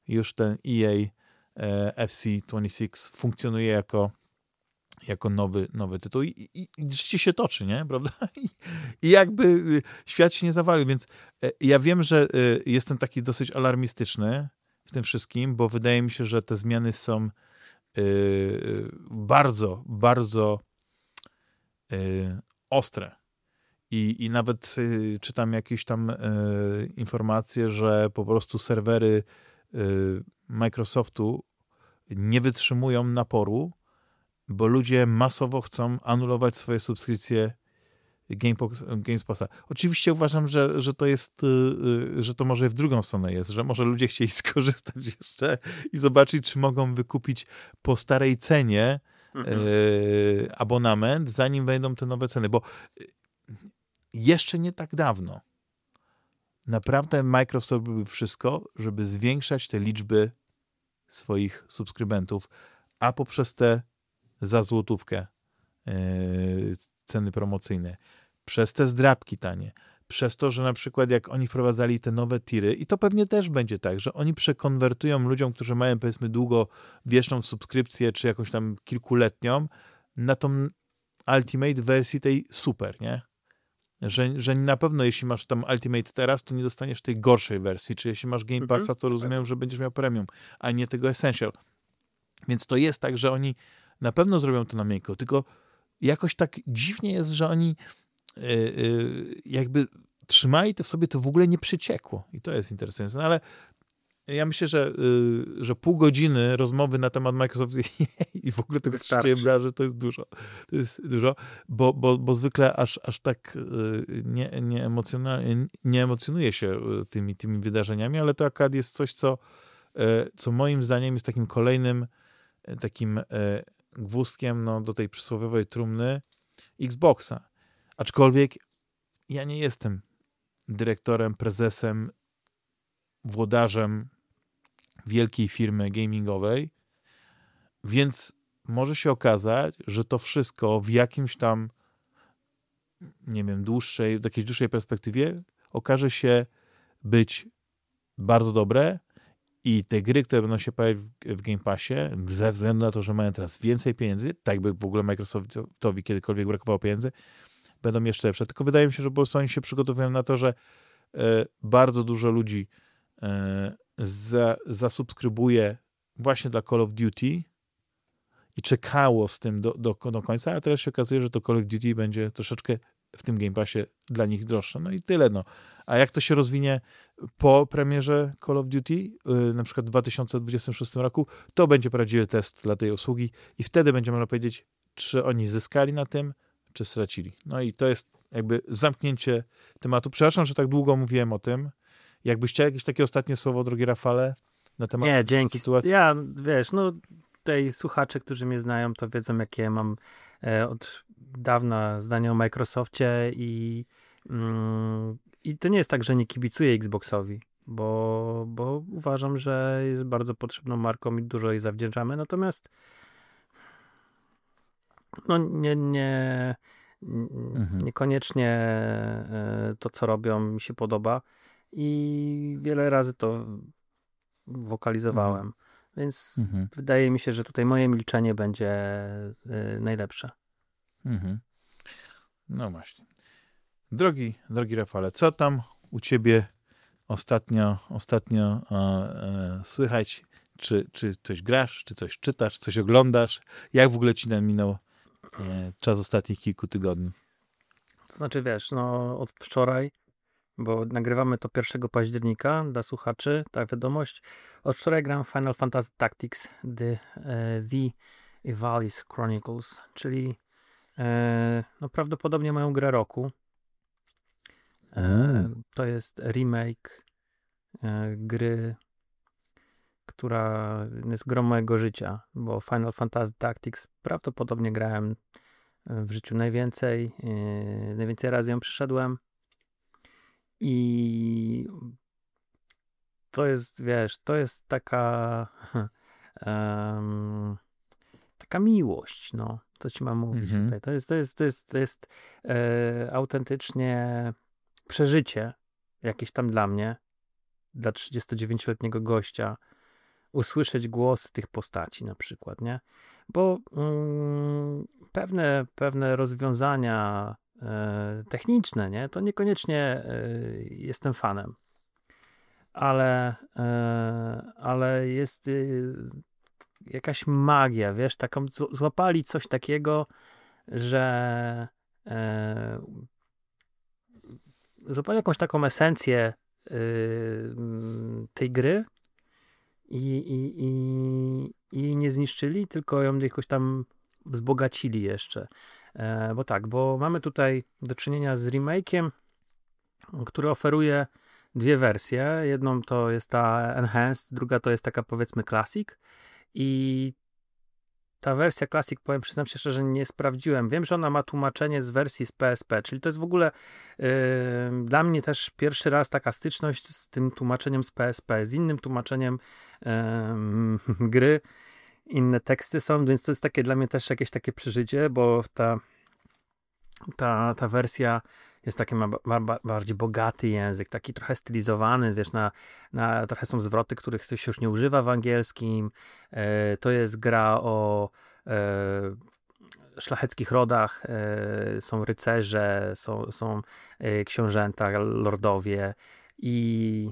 już ten EA e, FC26 funkcjonuje jako jako nowy, nowy tytuł i, i, i życie się toczy, nie? *laughs* Prawda? I, I, jakby y, świat się nie zawalił, więc e, ja wiem, że y, jestem taki dosyć alarmistyczny w tym wszystkim, bo wydaje mi się, że te zmiany są y, bardzo, bardzo ostre. I, I nawet czytam jakieś tam informacje, że po prostu serwery Microsoftu nie wytrzymują naporu, bo ludzie masowo chcą anulować swoje subskrypcje GameSpota. Oczywiście uważam, że, że to jest, y, y, że to może w drugą stronę jest, że może ludzie chcieli *laughs* skorzystać jeszcze i zobaczyć, czy mogą wykupić po starej cenie mhm. Y, abonament, zanim wejdą te nowe ceny, bo jeszcze nie tak dawno naprawdę Microsoft robił wszystko, żeby zwiększać te liczby swoich subskrybentów, a poprzez te za złotówkę yy, ceny promocyjne, przez te zdrabki tanie, przez to, że na przykład jak oni wprowadzali te nowe tiry, i to pewnie też będzie tak, że oni przekonwertują ludziom, którzy mają powiedzmy długowieczną subskrypcję, czy jakąś tam kilkuletnią, na tą Ultimate wersji tej super, nie? Że, że na pewno jeśli masz tam Ultimate teraz, to nie dostaniesz tej gorszej wersji, czy jeśli masz Game mhm. Passa, to rozumiem, że będziesz miał Premium, a nie tego Essential. Więc to jest tak, że oni na pewno zrobią to na miękko, tylko jakoś tak dziwnie jest, że oni yy, yy, jakby trzymali to w sobie, to w ogóle nie przyciekło. I to jest interesujące. No ale ja myślę, że, y, że pół godziny rozmowy na temat Microsoft *laughs* i w ogóle tego Wystarczy. że to jest dużo. To jest dużo, bo, bo, bo zwykle aż, aż tak nie, nie, emocjonalnie, nie emocjonuje się tymi, tymi wydarzeniami, ale to akurat jest coś, co, co moim zdaniem jest takim kolejnym takim gwózdkiem no, do tej przysłowiowej trumny Xboxa. Aczkolwiek ja nie jestem dyrektorem, prezesem, włodarzem wielkiej firmy gamingowej, więc może się okazać, że to wszystko w jakimś tam, nie wiem, dłuższej, w jakiejś dłuższej perspektywie okaże się być bardzo dobre i te gry, które będą się pojawiać w, Game Passie, ze względu na to, że mają teraz więcej pieniędzy, tak by w ogóle Microsoftowi kiedykolwiek brakowało pieniędzy, będą jeszcze lepsze. Tylko wydaje mi się, że po prostu oni się przygotowują na to, że e, bardzo dużo ludzi e, za, zasubskrybuje właśnie dla Call of Duty i czekało z tym do, do, do końca, a teraz się okazuje, że to Call of Duty będzie troszeczkę w tym Game Passie dla nich droższe. No i tyle. No. A jak to się rozwinie po premierze Call of Duty, yy, na przykład w 2026 roku, to będzie prawdziwy test dla tej usługi i wtedy będzie można powiedzieć, czy oni zyskali na tym, czy stracili. No i to jest jakby zamknięcie tematu. Przepraszam, że tak długo mówiłem o tym. Jakbyś chciał jakieś takie ostatnie słowo, drogie Rafale, na temat Nie, dzięki. sytuacji? Ja, wiesz, no tutaj słuchacze, którzy mnie znają, to wiedzą, jakie mam e, od dawna zdanie o Microsoftie i, i to nie jest tak, że nie kibicuję Xboxowi, bo, bo uważam, że jest bardzo potrzebną marką i dużo jej zawdzięczamy, natomiast no nie, nie, Mhm. niekoniecznie e, to, co robią, mi się podoba i wiele razy to wokalizowałem, więc Mhm. wydaje mi się, że tutaj moje milczenie będzie e, najlepsze. Mhm. No właśnie. Drogi, drogi Rafale, co tam u ciebie ostatnio, ostatnio e, e, słychać? Czy, czy coś grasz, czy coś czytasz, coś oglądasz? Jak w ogóle ci nam minął e, czas ostatnich kilku tygodni? To znaczy, wiesz, no od wczoraj, bo nagrywamy to 1 października dla słuchaczy, ta wiadomość. Od wczoraj gram Final Fantasy Tactics The, The Ivalice Chronicles, czyli e, no prawdopodobnie moją grę roku. E, Mm. to jest remake e, gry, która jest grą mojego życia, bo Final Fantasy Tactics prawdopodobnie grałem w życiu najwięcej. e, Najwięcej razy ją przeszedłem. I to jest, wiesz, to jest taka *laughs* em, taka miłość, no. Co ci mam mówić Mhm. tutaj? To jest, to jest, to jest, to jest e, autentycznie przeżycie jakieś tam dla mnie, dla 39-letniego gościa, usłyszeć głosy tych postaci na przykład, nie? Bo mm, pewne, pewne rozwiązania e, techniczne, nie? To niekoniecznie e, jestem fanem. Ale, e, ale jest e, jakaś magia, wiesz, taką złapali coś takiego, że e, złapali jakąś taką esencję y, mm, tej gry i, i, i, i nie zniszczyli, tylko ją jakoś tam wzbogacili jeszcze. E, bo tak, bo mamy tutaj do czynienia z remake'iem, który oferuje dwie wersje. Jedną to jest ta Enhanced, druga to jest taka powiedzmy Classic i ta wersja Classic, powiem, przyznam się szczerze, nie sprawdziłem. Wiem, że ona ma tłumaczenie z wersji z PSP, czyli to jest w ogóle yy, dla mnie też pierwszy raz taka styczność z tym tłumaczeniem z PSP, z innym tłumaczeniem yy, *laughs* gry. Inne teksty są, więc to jest takie dla mnie też jakieś takie przeżycie, bo ta, ta, ta wersja jest taki ma, ma, bardziej bogaty język, taki trochę stylizowany, wiesz, na, na trochę są zwroty, których się już nie używa w angielskim. E, to jest gra o e, szlacheckich rodach, e, są rycerze, są, są e, książęta, lordowie i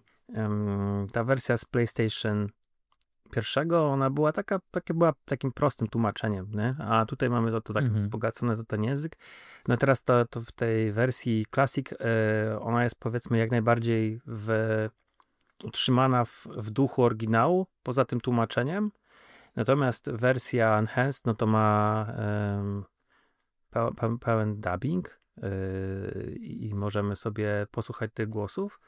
ta wersja z PlayStation pierwszego, ona była taka, takie była takim prostym tłumaczeniem, nie? a tutaj mamy to, to tak Mhm. wzbogacone to ten język. No teraz to, to w tej wersji Classic e, ona jest powiedzmy jak najbardziej w utrzymana w, w duchu oryginału, poza tym tłumaczeniem. Natomiast wersja Enhanced, no to ma um, pełen, pełen dubbing yy, i możemy sobie posłuchać tych głosów.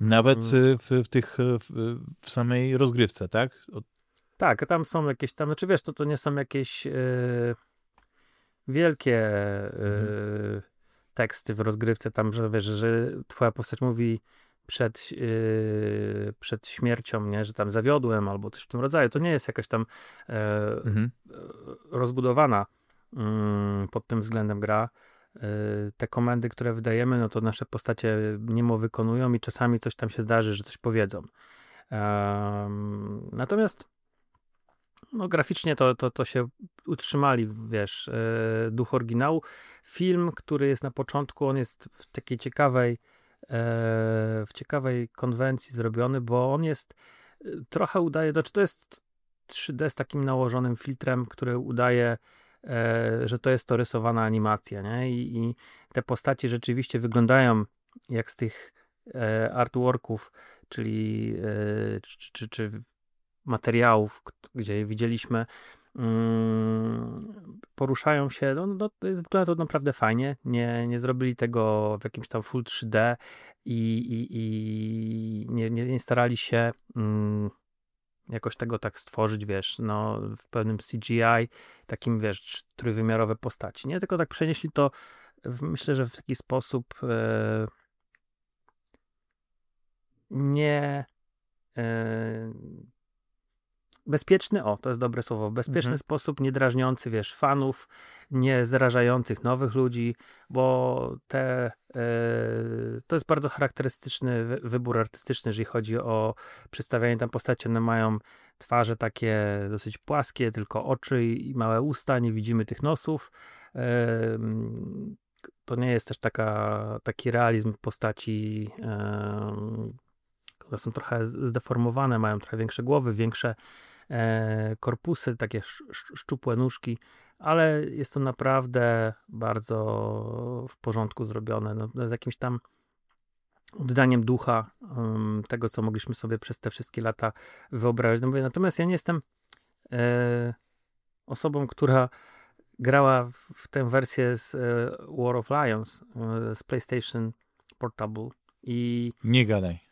Nawet mm. w, w tych, w, w, samej rozgrywce, tak? Od... Tak, tam są jakieś tam, znaczy wiesz, to, to nie są jakieś yy, wielkie yy, teksty w rozgrywce, tam, że wiesz, że twoja postać mówi przed, yy, przed śmiercią, nie, że tam zawiodłem albo coś w tym rodzaju. To nie jest jakaś tam e, mhm. rozbudowana mm, pod tym względem gra. E, te komendy, które wydajemy, no to nasze postacie niemo wykonują i czasami coś tam się zdarzy, że coś powiedzą. natomiast no, graficznie to, to, to się utrzymali, wiesz, e, duch oryginału. Film, który jest na początku, on jest w takiej ciekawej E, w ciekawej konwencji zrobiony, bo on jest e, trochę udaje, znaczy to jest 3D z takim nałożonym filtrem, który udaje, że to jest to rysowana animacja, nie? I, i te postacie rzeczywiście wyglądają jak z tych artworków, czyli czy, czy, czy materiałów, gdzie widzieliśmy Mm, poruszają się, no, no to jest, wygląda to naprawdę fajnie, nie, nie zrobili tego w jakimś tam full 3D i, i, i nie, nie, nie starali się mm, jakoś tego tak stworzyć, wiesz, no w pewnym CGI, takim, wiesz, trójwymiarowe postaci, nie, tylko tak przenieśli to, myślę, że w taki sposób e, nie e, bezpieczny, o, to jest dobre słowo, bezpieczny mhm. sposób, nie drażniący, wiesz, fanów, nie zrażających nowych ludzi, bo te, e, to jest bardzo charakterystyczny wy, wybór artystyczny, jeżeli chodzi o przedstawianie tam postaci, one mają twarze takie dosyć płaskie, tylko oczy i, małe usta, nie widzimy tych nosów, e, to nie jest też taka, taki realizm postaci, e, które są trochę zdeformowane, mają trochę większe głowy, większe korpusy, takie szczupłe nóżki, ale jest to naprawdę bardzo w porządku zrobione. No, z jakimś tam oddaniem ducha um, tego, co mogliśmy sobie przez te wszystkie lata wyobrazić. No, natomiast ja nie jestem e, osobą, która grała w, w tę wersję z e, War of Lions e, z PlayStation Portable i... Nie gadaj.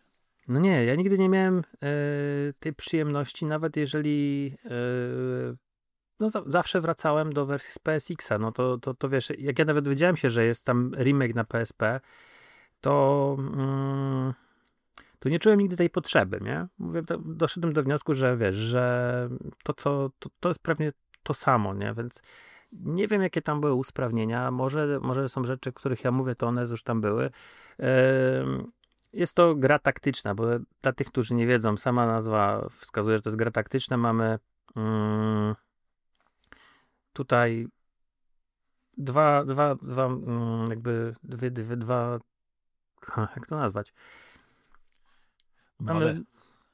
No nie, ja nigdy nie miałem e, tej przyjemności, nawet jeżeli e, no za, zawsze wracałem do wersji z PSX-a, no to, to, to wiesz, jak ja nawet dowiedziałem się, że jest tam remake na PSP, to, mm, to nie czułem nigdy tej potrzeby, nie? Mówię, doszedłem do wniosku, że wiesz, że to, co, to, to jest pewnie to samo, nie? Więc nie wiem, jakie tam były usprawnienia. Może, może są rzeczy, których ja mówię, to one już tam były. Yy, jest to gra taktyczna, bo dla tych, którzy nie wiedzą, sama nazwa wskazuje, że to jest gra taktyczna. Mamy mm, tutaj dwa, dwa, dwa mm, jakby dwie, dwie, dwa, jak to nazwać? Mamy,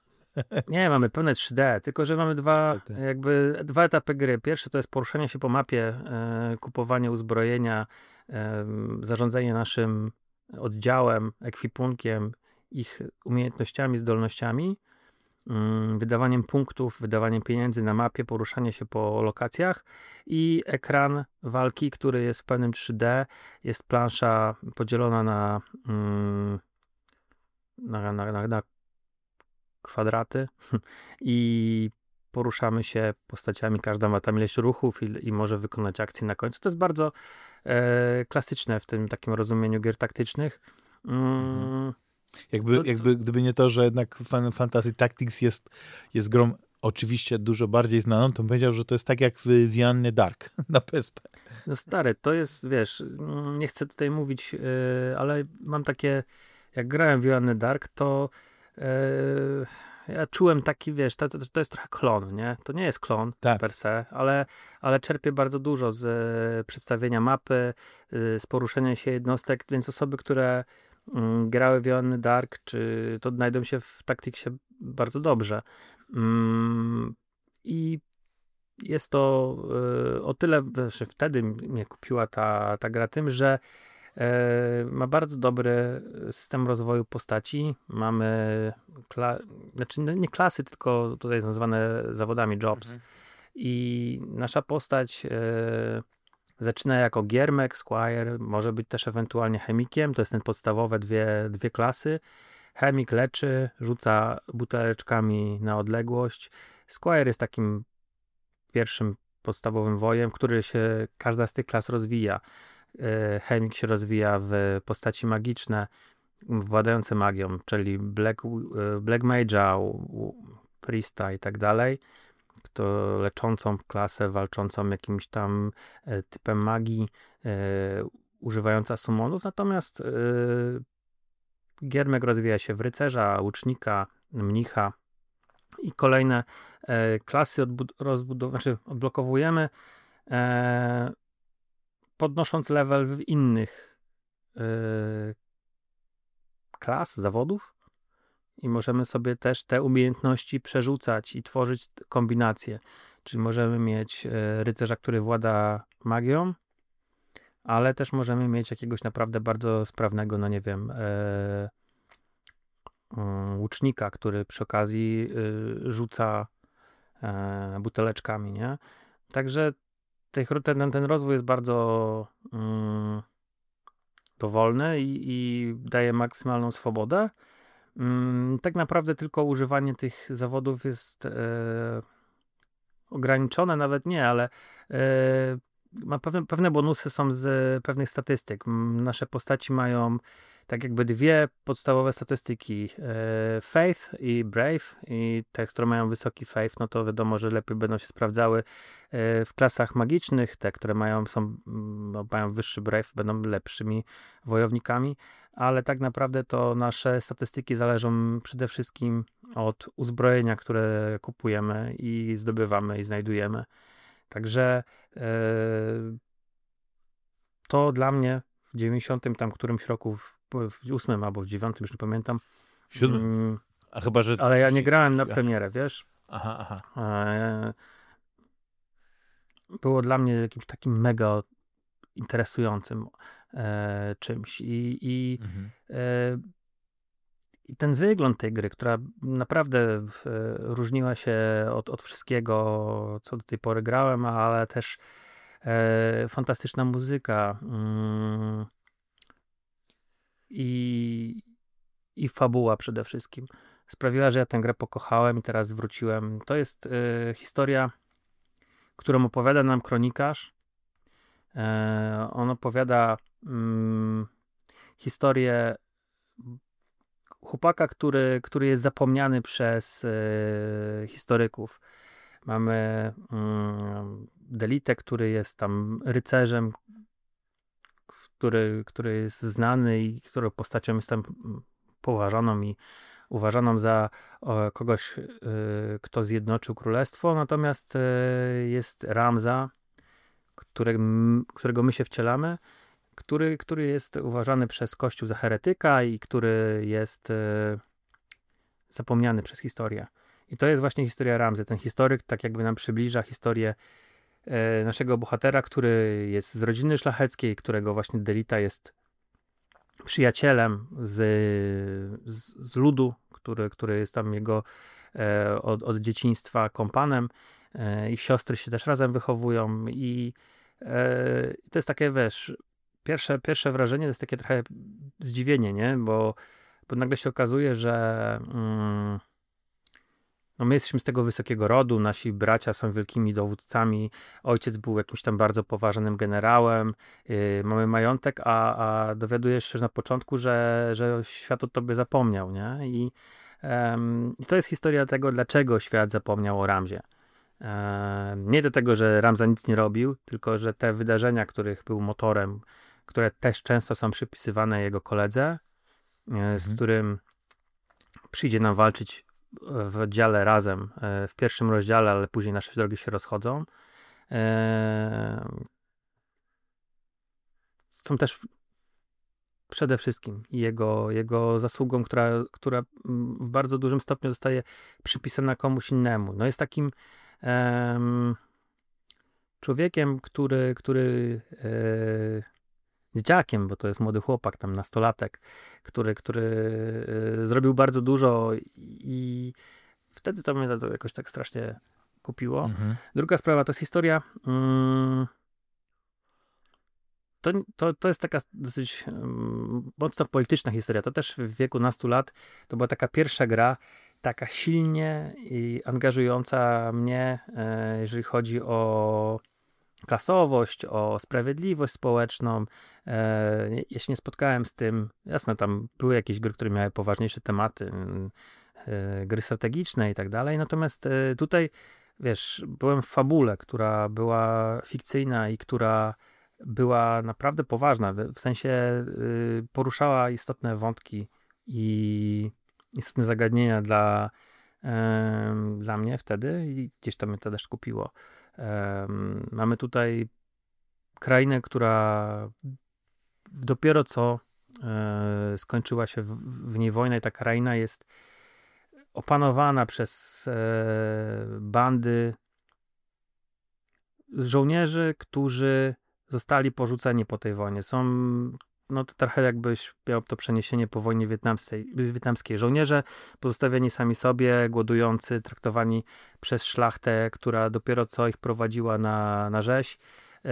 *laughs* nie, mamy pełne 3D, tylko że mamy dwa, jakby dwa etapy gry. Pierwszy to jest poruszanie się po mapie, e, kupowanie uzbrojenia, e, zarządzanie naszym oddziałem, ekwipunkiem, ich umiejętnościami, zdolnościami, mm, wydawaniem punktów, wydawaniem pieniędzy na mapie, poruszanie się po lokacjach i ekran walki, który jest w pełnym 3D. Jest plansza podzielona na, mm, na, na, na, na kwadraty *laughs* i poruszamy się postaciami, każda ma tam ileś ruchów i, i może wykonać akcję na końcu. To jest bardzo e, klasyczne w tym takim rozumieniu gier taktycznych. Mm. Mhm. Jakby, no, jakby gdyby nie to, że jednak Final Fantasy Tactics jest, jest grą oczywiście dużo bardziej znaną, to bym powiedział, że to jest tak jak w Wianny Dark *laughs* na PSP. No stary, to jest, wiesz, mm, nie chcę tutaj mówić, yy, ale mam takie, jak grałem w Wianny Dark, to yy, ja czułem taki, wiesz, to, to, to, jest trochę klon, nie? To nie jest klon tak. per se, ale, ale czerpię bardzo dużo z e, przedstawienia mapy, e, z poruszenia się jednostek, więc osoby, które mm, grały w Joanny Dark, czy to znajdą się w Tacticsie bardzo dobrze. Mm, I jest to y, o tyle, że wtedy mnie kupiła ta, ta gra tym, że E, ma bardzo dobry system rozwoju postaci. Mamy, kla- znaczy nie klasy, tylko tutaj jest nazwane zawodami jobs. Mhm. I nasza postać e, zaczyna jako giermek, squire, może być też ewentualnie chemikiem. To jest ten podstawowe dwie, dwie klasy. Chemik leczy, rzuca buteleczkami na odległość. Squire jest takim pierwszym podstawowym wojem, który się, każda z tych klas rozwija. E, chemik się rozwija w postaci magiczne, władające magią, czyli Black, e, Black Mage'a, Priesta i tak dalej. To leczącą klasę, walczącą jakimś tam e, typem magii, używająca summonów. Natomiast Giermek rozwija się w rycerza, łucznika, mnicha i kolejne klasy rozbud- znaczy odblokowujemy podnosząc level w innych yy, klas, zawodów i możemy sobie też te umiejętności przerzucać i tworzyć kombinacje. Czyli możemy mieć yy, rycerza, który włada magią, ale też możemy mieć jakiegoś naprawdę bardzo sprawnego, no nie wiem, yy, łucznika, który przy okazji rzuca buteleczkami, nie? Także ten, ten rozwój jest bardzo mm, dowolny i, i, daje maksymalną swobodę. Mm, tak naprawdę tylko używanie tych zawodów jest e, ograniczone, nawet nie, ale e, ma pewne, pewne bonusy są z pewnych statystyk. Nasze postaci mają tak jakby dwie podstawowe statystyki e, Faith i Brave i te, które mają wysoki Faith, no to wiadomo, że lepiej będą się sprawdzały e, w klasach magicznych, te, które mają, są, no, mają wyższy Brave, będą lepszymi wojownikami, ale tak naprawdę to nasze statystyki zależą przede wszystkim od uzbrojenia, które kupujemy i zdobywamy i znajdujemy. Także e, to dla mnie w 90 tam którymś roku w ósmym albo w dziewiątym, już nie pamiętam. Siódmym? Mm, A chyba, że... Ale ja nie grałem na premierę, wiesz? Aha, aha. E, było dla mnie jakimś takim mega interesującym e, czymś i, i, mhm. e, i ten wygląd tej gry, która naprawdę e, różniła się od, od wszystkiego, co do tej pory grałem, ale też e, fantastyczna muzyka, mm, i, i fabuła przede wszystkim sprawiła, że ja tę grę pokochałem i teraz wróciłem. To jest y, historia, którą opowiada nam kronikarz. E, on opowiada mm, historię chłopaka, który, który jest zapomniany przez y, historyków. Mamy mm, Delitę, który jest tam rycerzem, który, który jest znany i którą postacią jest tam poważaną i uważaną za kogoś, y, kto zjednoczył królestwo, natomiast y, jest Ramza, który, którego my się wcielamy, który, który jest uważany przez Kościół za heretyka i który jest zapomniany przez historię. I to jest właśnie historia Ramzy. Ten historyk tak jakby nam przybliża historię E, naszego bohatera, który jest z rodziny szlacheckiej, którego właśnie Delita jest przyjacielem z, z, z ludu, który, który jest tam jego e, od, od dzieciństwa kompanem. E, ich siostry się też razem wychowują i e, to jest takie, wiesz, pierwsze, pierwsze wrażenie to jest takie trochę zdziwienie, nie? Bo, bo nagle się okazuje, że mm, no my jesteśmy z tego wysokiego rodu, nasi bracia są wielkimi dowódcami, ojciec był jakimś tam bardzo poważnym generałem, yy, mamy majątek, a, a dowiadujesz się na początku, że, że świat o tobie zapomniał, nie? I, um, I to jest historia tego, dlaczego świat zapomniał o Ramzie. Nie do tego, że Ramza nic nie robił, tylko że te wydarzenia, których był motorem, które też często są przypisywane jego koledze, mhm. z którym przyjdzie nam walczyć w oddziale razem, e, w pierwszym rozdziale, ale później nasze drogi się rozchodzą. E, są też przede wszystkim jego, jego zasługą, która, która w bardzo dużym stopniu zostaje przypisana komuś innemu. No jest takim człowiekiem, który, który e, dzieciakiem, bo to jest młody chłopak, tam nastolatek, który, który y, zrobił bardzo dużo i wtedy to mnie to jakoś tak strasznie kupiło. Mhm. Druga sprawa to jest historia. Mm, to, to, to jest taka dosyć um, mocno polityczna historia. To też w wieku nastu lat to była taka pierwsza gra, taka silnie i angażująca mnie, e, jeżeli chodzi o klasowość, o sprawiedliwość społeczną. E, ja się nie spotkałem z tym. Jasne, tam były jakieś gry, które miały poważniejsze tematy, mm, e, gry strategiczne i tak dalej. Natomiast e, tutaj, wiesz, byłem w fabule, która była fikcyjna i która była naprawdę poważna, w sensie poruszała istotne wątki i istotne zagadnienia dla, dla mnie wtedy i gdzieś to mnie to też kupiło. Mamy tutaj krainę, która dopiero co e, skończyła się w niej wojna i ta kraina jest opanowana przez e, bandy żołnierzy, którzy zostali porzuceni po tej wojnie. Są no to trochę jakbyś miał to przeniesienie po wojnie wietnamskiej. wietnamskiej. Żołnierze pozostawieni sami sobie, głodujący, traktowani przez szlachtę, która dopiero co ich prowadziła na, na rzeź, yy,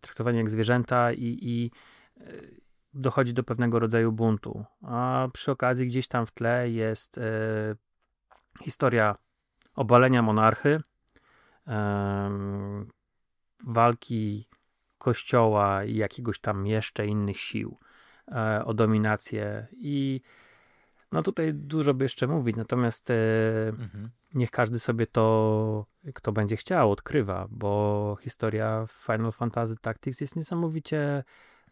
traktowani jak zwierzęta i, i yy, dochodzi do pewnego rodzaju buntu. A przy okazji gdzieś tam w tle jest yy, historia obalenia monarchy, walki kościoła i jakiegoś tam jeszcze innych sił e, o dominację i no tutaj dużo by jeszcze mówić, natomiast e, mhm. niech każdy sobie to, kto będzie chciał, odkrywa, bo historia Final Fantasy Tactics jest niesamowicie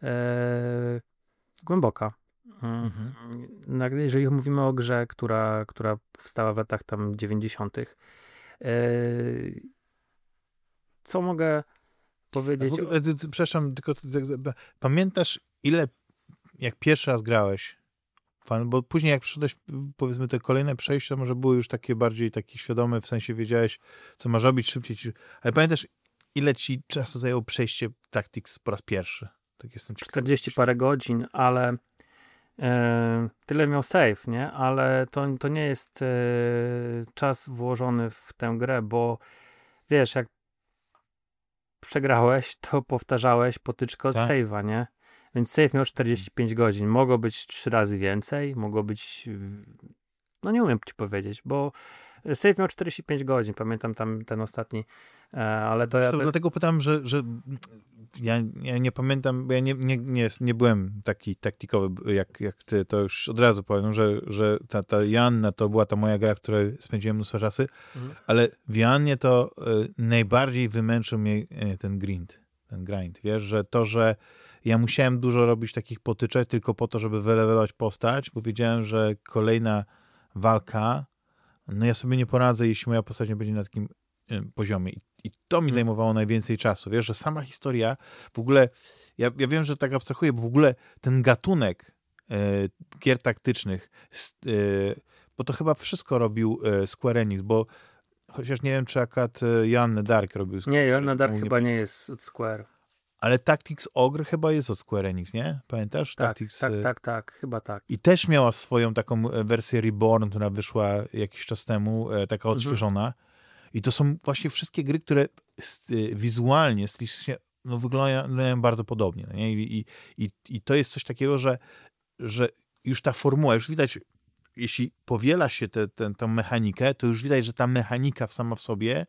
e, głęboka. Mm. Mhm. Jeżeli mówimy o grze, która, która powstała w latach tam 90., e, co mogę powiedzieć. Ogóle, przepraszam, tylko pamiętasz, ile, jak pierwszy raz grałeś? Bo później, jak przyszedłeś, powiedzmy, te kolejne przejścia, może były już takie bardziej takie świadome, w sensie wiedziałeś, co masz robić szybciej. Ale pamiętasz, ile ci czasu zajęło przejście Tactics po raz pierwszy? Tak jestem 40 parę godzin, ale e, tyle miał save, nie? Ale to, to nie jest e, czas włożony w tę grę, bo wiesz, jak przegrałeś, to powtarzałeś potyczkę od tak? save'a, nie? Więc save miał 45 godzin. Mogło być trzy razy więcej, mogło być... No nie umiem ci powiedzieć, bo save miał 45 godzin. Pamiętam tam ten ostatni, e, ale to ja... Dlatego pytam, że, że ja, ja nie pamiętam, bo ja nie, nie, nie, nie byłem taki taktikowy jak, jak ty, to już od razu powiem, że, że ta, ta Janna to była ta moja gra, w której spędziłem mnóstwo czasu, mhm. ale w Jannie to y, najbardziej wymęczył mnie y, ten grind, ten grind, wiesz, że to, że ja musiałem dużo robić takich potyczek tylko po to, żeby wylewelować postać, bo wiedziałem, że kolejna walka, no ja sobie nie poradzę, jeśli moja postać nie będzie na takim y, poziomie. I to mi hmm. zajmowało najwięcej czasu. Wiesz, że sama historia, w ogóle, ja, ja wiem, że tak abstrahuję, bo w ogóle ten gatunek e, gier taktycznych, e, bo to chyba wszystko robił e, Square Enix, bo chociaż nie wiem, czy akurat Jan Dark robił. Nie, Jan Dark chyba nie jest od Square. Ale Tactics Ogre chyba jest od Square Enix, nie? Pamiętasz? Tak, Tactics... tak, tak, tak, chyba tak. I też miała swoją taką wersję Reborn, która wyszła jakiś czas temu, taka mhm. odświeżona. Mhm i to są właśnie wszystkie gry, które y, wizualnie, stylistycznie no, wyglądają bardzo podobnie. No nie? I, i, I to jest coś takiego, że, że już ta formuła, już widać, jeśli powiela się tę te, te, mechanikę, to już widać, że ta mechanika sama w sobie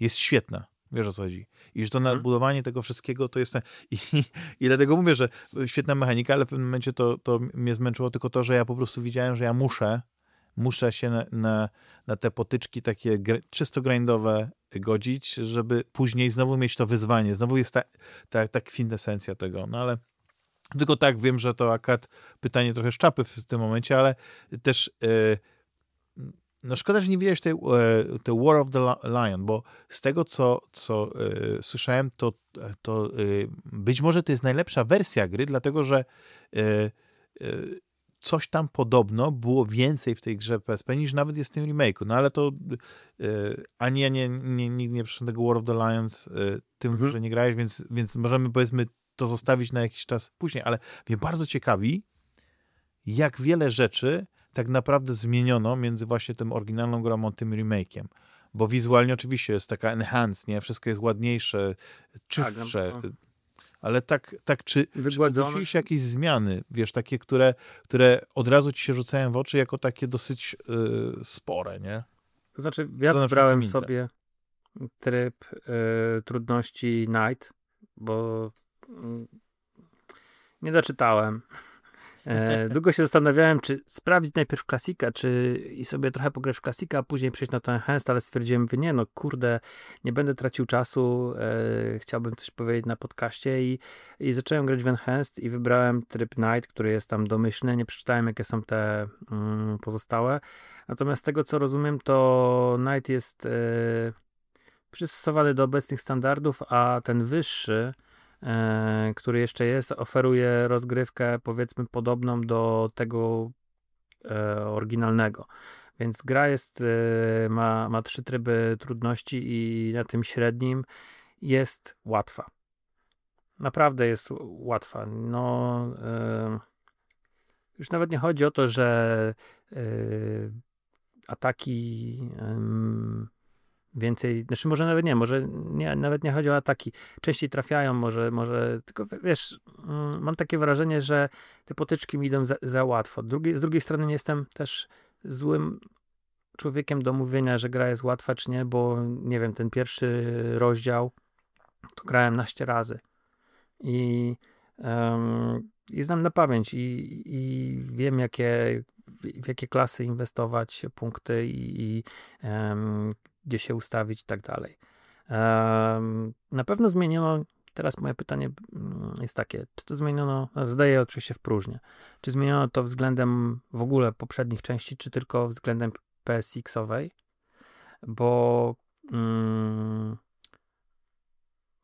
jest świetna. Wiesz o co chodzi. I że to mhm. nadbudowanie tego wszystkiego to jest. I, *laughs* I dlatego mówię, że świetna mechanika, ale w pewnym momencie to, to mnie zmęczyło tylko to, że ja po prostu widziałem, że ja muszę muszę się na, na, na te potyczki takie czysto grindowe godzić, żeby później znowu mieć to wyzwanie. Znowu jest ta, ta, ta kwintesencja tego. No ale tylko tak wiem, że to akurat pytanie trochę szczapy w tym momencie, ale też yy, no szkoda, że nie widziałeś tej, yy, tej War of the Lion, bo z tego, co, co yy, słyszałem, to, to być może to jest najlepsza wersja gry, dlatego że coś tam podobno było więcej w tej grze PSP niż nawet jest w tym remake'u. No ale to ani ja nie, nie, nigdy nie przyszedłem tego War of the Lions, tym, mhm. że nie grałeś, więc, więc możemy powiedzmy to zostawić na jakiś czas później, ale mnie bardzo ciekawi, jak wiele rzeczy tak naprawdę zmieniono między właśnie tym oryginalną grą a tym remake'iem. Bo wizualnie oczywiście jest taka enhanced, nie? Wszystko jest ładniejsze, czystsze. Tak, no, ale tak, tak czy, Wygładzone. czy się jakieś zmiany, wiesz, takie, które, które od razu ci się rzucają w oczy jako takie dosyć yy, spore, nie? To znaczy, ja to wybrałem sobie tryb y, trudności Night, bo y, nie doczytałem. E, długo się zastanawiałem, czy sprawdzić najpierw klasika, czy i sobie trochę pograć w klasika, a później przejść na to Enhanced, ale stwierdziłem, że nie, no kurde, nie będę tracił czasu, e, chciałbym coś powiedzieć na podcaście i, i zacząłem grać w Enhanced i wybrałem tryb Night, który jest tam domyślny, nie przeczytałem jakie są te mm, pozostałe, natomiast z tego co rozumiem, to Night jest e, przystosowany do obecnych standardów, a ten wyższy który jeszcze jest, oferuje rozgrywkę powiedzmy podobną do tego e, oryginalnego. Więc gra jest, e, ma, ma trzy tryby trudności i na tym średnim jest łatwa. Naprawdę jest łatwa. No, już nawet nie chodzi o to, że ataki więcej, znaczy może nawet nie, może nie, nawet nie chodzi o ataki, częściej trafiają, może, może, tylko wiesz, mm, mam takie wrażenie, że te potyczki mi idą za, za łatwo. Drugi, z drugiej strony nie jestem też złym człowiekiem do mówienia, że gra jest łatwa czy nie, bo nie wiem, ten pierwszy rozdział to grałem naście razy i, um, i znam na pamięć i, i wiem jakie w jakie klasy inwestować punkty i, i um, gdzie się ustawić i tak dalej. Na pewno zmieniono, teraz moje pytanie mm, jest takie, czy to zmieniono, zdaję oczywiście w próżnię, czy zmieniono to względem w ogóle poprzednich części, czy tylko względem PSX-owej, bo mm,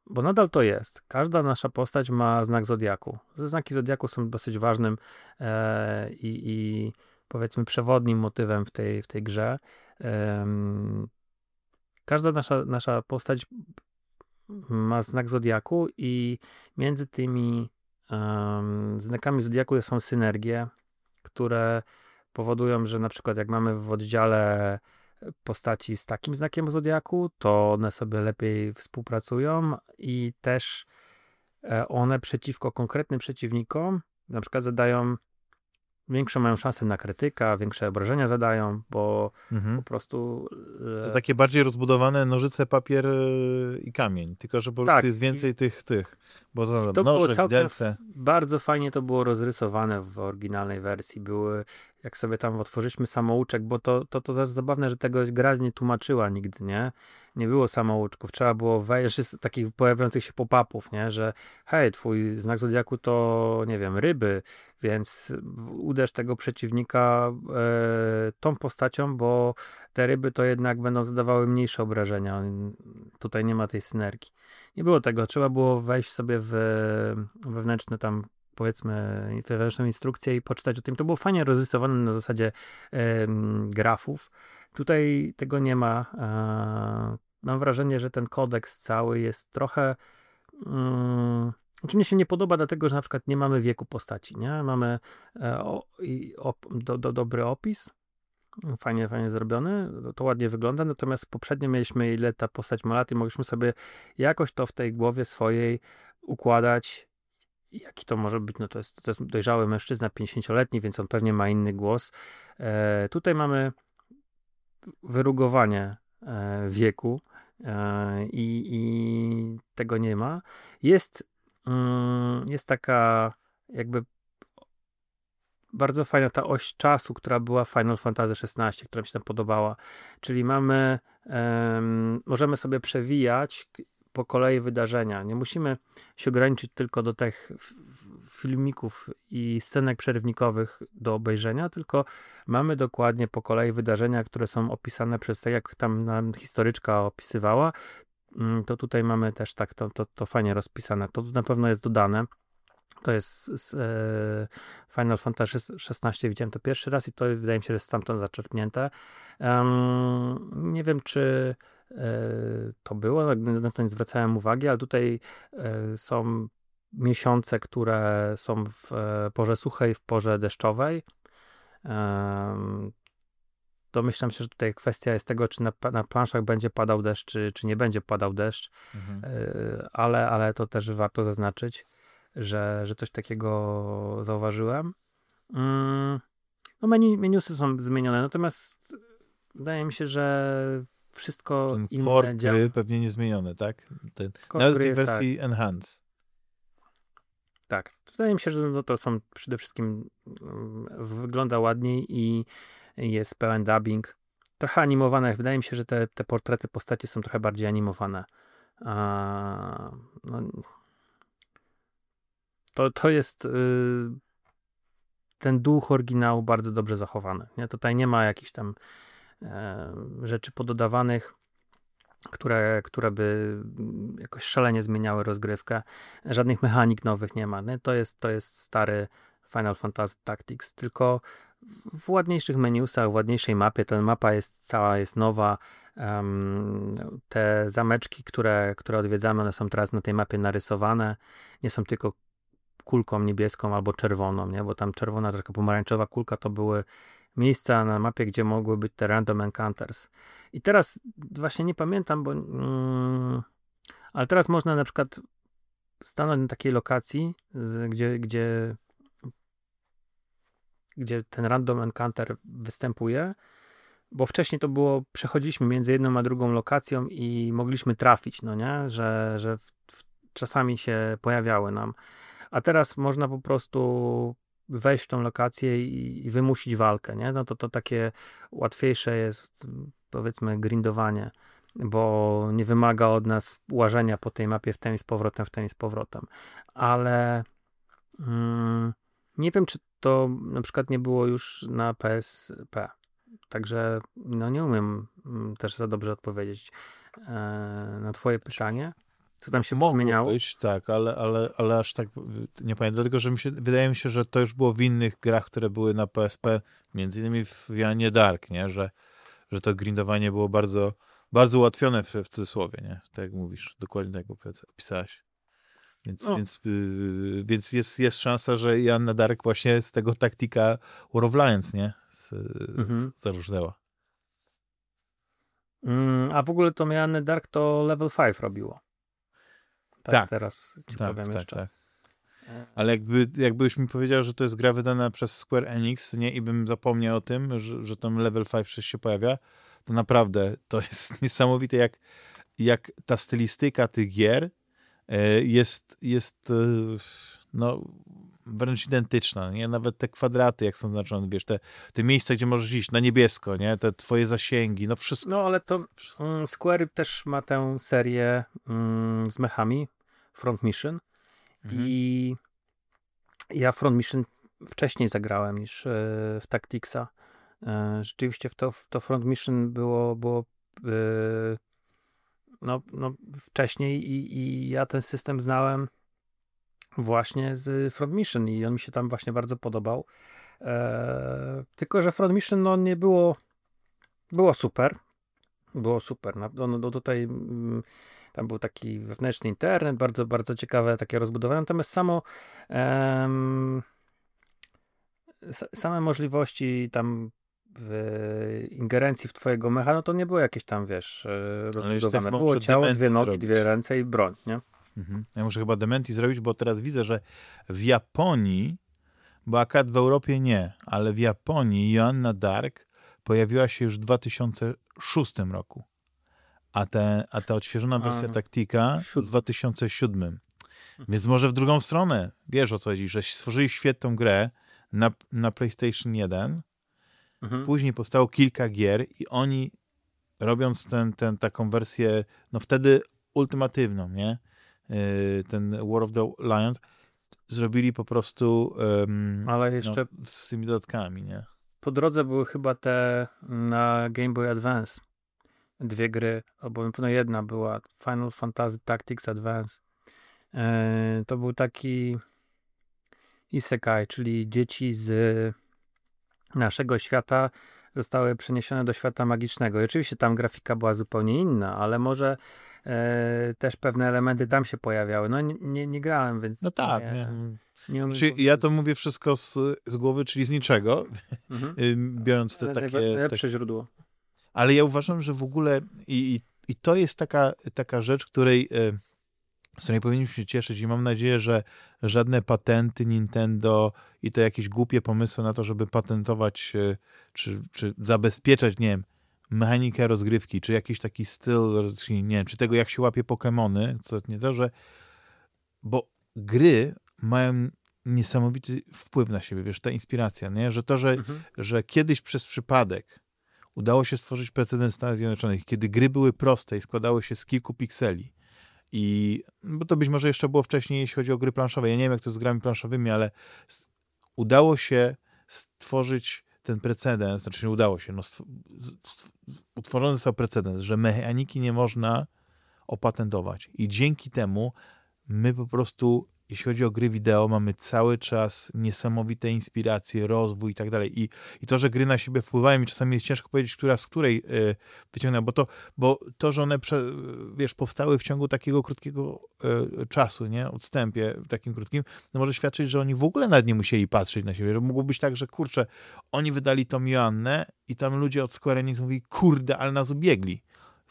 bo nadal to jest. Każda nasza postać ma znak zodiaku. Znaki zodiaku są dosyć ważnym e, i, i, powiedzmy przewodnim motywem w tej, w tej grze. E, każda nasza, nasza postać ma znak zodiaku i między tymi um, znakami zodiaku są synergie, które powodują, że na przykład jak mamy w oddziale postaci z takim znakiem zodiaku, to one sobie lepiej współpracują i też e, one przeciwko konkretnym przeciwnikom na przykład zadają większą mają szansę na krytyka, większe obrażenia zadają, bo mhm. po prostu... E... To takie bardziej rozbudowane nożyce, papier e, i kamień, tylko że po tak. jest więcej I... tych, tych, bo to, to noże, było widelce. Bardzo fajnie to było rozrysowane w oryginalnej wersji, były jak sobie tam otworzyliśmy samouczek, bo to, to, to też zabawne, że tego gra nie tłumaczyła nigdy, nie? Nie było samouczków, trzeba było wejść, z takich pojawiających się pop-upów, nie? Że hej, twój znak zodiaku to, nie wiem, ryby, więc uderz tego przeciwnika e, tą postacią, bo te ryby to jednak będą zadawały mniejsze obrażenia. Tutaj nie ma tej synergii. Nie było tego, trzeba było wejść sobie w wewnętrzne tam powiedzmy wewnętrzną instrukcję i poczytać o tym. To było fajnie rozrysowane na zasadzie grafów. Tutaj tego nie ma. Mam wrażenie, że ten kodeks cały jest trochę. Mm, znaczy mnie się nie podoba, dlatego że na przykład nie mamy wieku postaci, nie? Mamy e, o, do, do, dobry opis, fajnie, fajnie zrobiony, to ładnie wygląda, natomiast poprzednio mieliśmy ile ta postać ma lat i mogliśmy sobie jakoś to w tej głowie swojej układać, jaki to może być, no to jest, to jest dojrzały mężczyzna, 50-letni, więc on pewnie ma inny głos. E, tutaj mamy wyrugowanie e, wieku e, i, i, tego nie ma. Jest, mm, jest taka jakby bardzo fajna ta oś czasu, która była Final Fantasy XVI, która mi się tam podobała. Czyli mamy, możemy sobie przewijać po kolei wydarzenia. Nie musimy się ograniczyć tylko do tych filmików i scenek przerywnikowych do obejrzenia, tylko mamy dokładnie po kolei wydarzenia, które są opisane przez tak, jak tam nam historyczka opisywała. Mm, to tutaj mamy też tak to, to, to fajnie rozpisane. To na pewno jest dodane. To jest z e, Final Fantasy XVI, widziałem to pierwszy raz i to wydaje mi się, że jest stamtąd zaczerpnięte. Um, nie wiem, czy to było, na to nie zwracałem uwagi, ale tutaj e, są miesiące, które są w e, porze suchej, w porze deszczowej. Domyślam się, że tutaj kwestia jest tego, czy na, na planszach będzie padał deszcz, czy, czy nie będzie padał deszcz, mhm. E, ale, ale to też warto zaznaczyć, że, że coś takiego zauważyłem. Mm, no menu, menusy są zmienione, natomiast wydaje mi się, że wszystko Ten inne core działa. pewnie niezmienione, tak? Ten, nawet w tej wersji tak. Enhance. Tak. Wydaje mi się, że no to są przede wszystkim mm, wygląda ładniej i jest pełen dubbing. Trochę animowane. Wydaje mi się, że te, te portrety postaci są trochę bardziej animowane. A, no, to, to jest y, ten duch oryginału bardzo dobrze zachowany. Nie? Tutaj nie ma jakichś tam rzeczy pododawanych, które, które by jakoś szalenie zmieniały rozgrywkę. Żadnych mechanik nowych nie ma. Nie? To, jest, to jest stary Final Fantasy Tactics, tylko w ładniejszych menusach, w ładniejszej mapie. Ta mapa jest cała, jest nowa. Um, te zameczki, które, które odwiedzamy, one są teraz na tej mapie narysowane. Nie są tylko kulką niebieską albo czerwoną, nie? bo tam czerwona, taka pomarańczowa kulka to były miejsca na mapie, gdzie mogły być te random encounters. I teraz właśnie nie pamiętam, bo mm, ale teraz można na przykład stanąć na takiej lokacji, z, gdzie, gdzie gdzie ten random encounter występuje, bo wcześniej to było, przechodziliśmy między jedną a drugą lokacją i mogliśmy trafić, no nie, że, że w, w, czasami się pojawiały nam, a teraz można po prostu wejść w tą lokację i, i wymusić walkę, nie, no to to takie łatwiejsze jest, powiedzmy, grindowanie, bo nie wymaga od nas łażenia po tej mapie w ten i z powrotem, w ten i z powrotem, ale mm, nie wiem, czy to na przykład nie było już na PSP. Także no nie umiem mm, też za dobrze odpowiedzieć e, na twoje pytanie. Co tam się Mogło zmieniało? być, tak, ale, ale, ale aż tak nie pamiętam, dlatego że mi się, wydaje mi się, że to już było w innych grach, które były na PSP, między innymi w Janie Dark, nie? Że, że to grindowanie było bardzo, bardzo ułatwione w, w cudzysłowie, nie? Tak jak mówisz, dokładnie tak jak opisałeś. Więc, więc, yy, więc jest, jest szansa, że Janna Dark właśnie z tego taktika War of Lions, nie? Z, mhm. zarusznęła. Mm, a w ogóle to Janne Dark to Level 5 robiło. Tak, tak. teraz ci tak, powiem tak, jeszcze. Tak. Ale jakby, jakbyś mi powiedział, że to jest gra wydana przez Square Enix, nie, i bym zapomniał o tym, że, że tam Level 5 się pojawia, to naprawdę to *laughs* jest niesamowite, jak, jak ta stylistyka tych gier E, jest, jest e, no, wręcz identyczna, nie? Nawet te kwadraty, jak są znaczone, wiesz, te, te miejsca, gdzie możesz iść na niebiesko, nie? Te twoje zasięgi, no wszystko. No, ale to um, Square też ma tę serię um, z mechami, Front Mission mhm. i ja Front Mission wcześniej zagrałem niż e, w Tacticsa. rzeczywiście w to, w to Front Mission było, było no, no wcześniej i, i ja ten system znałem właśnie z Front Mission i on mi się tam właśnie bardzo podobał. E, tylko, że Front Mission no, nie było było super. Było super. No, no, tutaj mm, tam był taki wewnętrzny internet, bardzo, bardzo ciekawe, takie rozbudowane. Natomiast samo em, same możliwości tam w ingerencji w twojego mecha, no to nie było jakieś tam, wiesz, e, rozbudowane. Było ciało, dwie nogi, zrobić. dwie ręce i broń, nie? Mhm. Ja muszę chyba dementi zrobić, bo teraz widzę, że w Japonii, bo akad w Europie nie, ale w Japonii Joanna Dark pojawiła się już w 2006 roku, a, te, a ta odświeżona wersja a, taktika w 2007. Więc może w drugą stronę, wiesz o co chodzi, że stworzyli świetną grę na, na PlayStation 1, Mhm. Później powstało kilka gier i oni robiąc ten, ten, taką wersję, no wtedy ultimatywną, nie? Yy, ten War of the Lions zrobili po prostu um, Ale no, jeszcze no, z tymi dodatkami, nie? Po drodze były chyba te na Game Boy Advance dwie gry, albo na pewno jedna była Final Fantasy Tactics Advance. Yy, to był taki isekai, czyli dzieci z naszego świata zostały przeniesione do świata magicznego. I oczywiście tam grafika była zupełnie inna, ale może e, też pewne elementy tam się pojawiały. No nie, nie, nie grałem, więc... No tak, nie. nie. nie Czyli ja to mówię wszystko z, z głowy, czyli z niczego, mhm. *laughs* biorąc te takie... Najlepsze te... źródło. Ale ja uważam, że w ogóle i, i to jest taka, taka rzecz, której... E, z której powinniśmy się cieszyć i mam nadzieję, że żadne patenty Nintendo i te jakieś głupie pomysły na to, żeby patentować czy, czy zabezpieczać, nie wiem, mechanikę rozgrywki, czy jakiś taki styl, nie wiem, czy tego jak się łapie Pokémony, co nie to, że bo gry mają niesamowity wpływ na siebie, wiesz, ta inspiracja, nie? Że to, że, mhm. że kiedyś przez przypadek udało się stworzyć precedens w Stanach Zjednoczonych, kiedy gry były proste i składały się z kilku pikseli, i bo to być może jeszcze było wcześniej, jeśli chodzi o gry planszowe. Ja nie wiem, jak to z grami planszowymi, ale udało się stworzyć ten precedens, znaczy nie udało się, no utworzony został precedens, że mechaniki nie można opatentować. I dzięki temu my po prostu jeśli chodzi o gry wideo, mamy cały czas niesamowite inspiracje, rozwój i tak dalej. I, to, że gry na siebie wpływają i czasami jest ciężko powiedzieć, która z której y, bo to, bo to, że one, prze, wiesz, powstały w ciągu takiego krótkiego y, czasu, nie, odstępie takim krótkim, no może świadczyć, że oni w ogóle nawet nie musieli patrzeć na siebie, że mogło być tak, że kurczę, oni wydali tą Joannę i tam ludzie od Square Enix mówili, kurde, ale nas ubiegli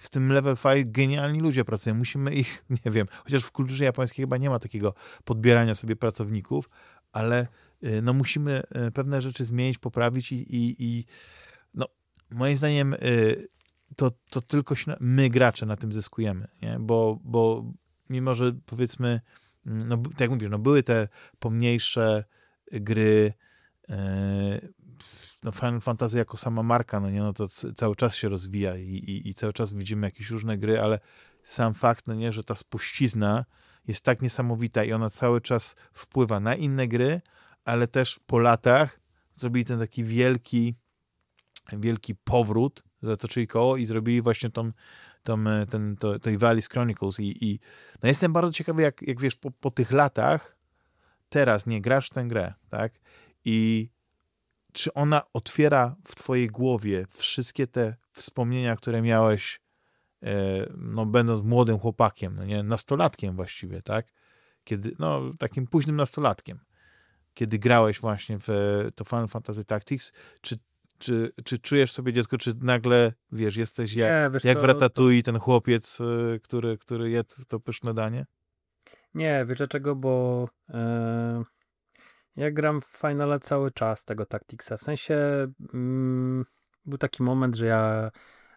w tym level 5 genialni ludzie pracują. Musimy ich, *laughs* nie wiem, chociaż w kulturze japońskiej chyba nie ma takiego podbierania sobie pracowników, ale y, no musimy y, pewne rzeczy zmienić, poprawić i, i, i no moim zdaniem y, to, to tylko my gracze na tym zyskujemy, nie? Bo, bo mimo, że powiedzmy, mm, no tak jak mówię, no były te pomniejsze gry, no Final Fantasy jako sama marka, no nie, no to cały czas się rozwija i, i, i cały czas widzimy jakieś różne gry, ale sam fakt, no nie, że ta spuścizna jest tak niesamowita i ona cały czas wpływa na inne gry, ale też po latach zrobili ten taki wielki, wielki powrót, zatoczyli koło i zrobili właśnie tą, tą ten, to, tej Valley's Chronicles i, i no jestem bardzo ciekawy, jak, jak wiesz, po, po tych latach teraz nie grasz w tę grę, tak? I czy ona otwiera w twojej głowie wszystkie te wspomnienia, które miałeś, e, no, będąc młodym chłopakiem, no nie, nastolatkiem właściwie, tak? Kiedy, no, takim późnym nastolatkiem, kiedy grałeś właśnie w to Final Fantasy Tactics, czy, czy, czy czujesz sobie dziecko, czy nagle, wiesz, jesteś jak, nie, wiesz jak w Ratatouille, ten chłopiec, e, który, który jadł to pyszne danie? Nie, wiesz dlaczego, bo... Yy ja gram w Finale cały czas tego Tacticsa. W sensie mm, był taki moment, że ja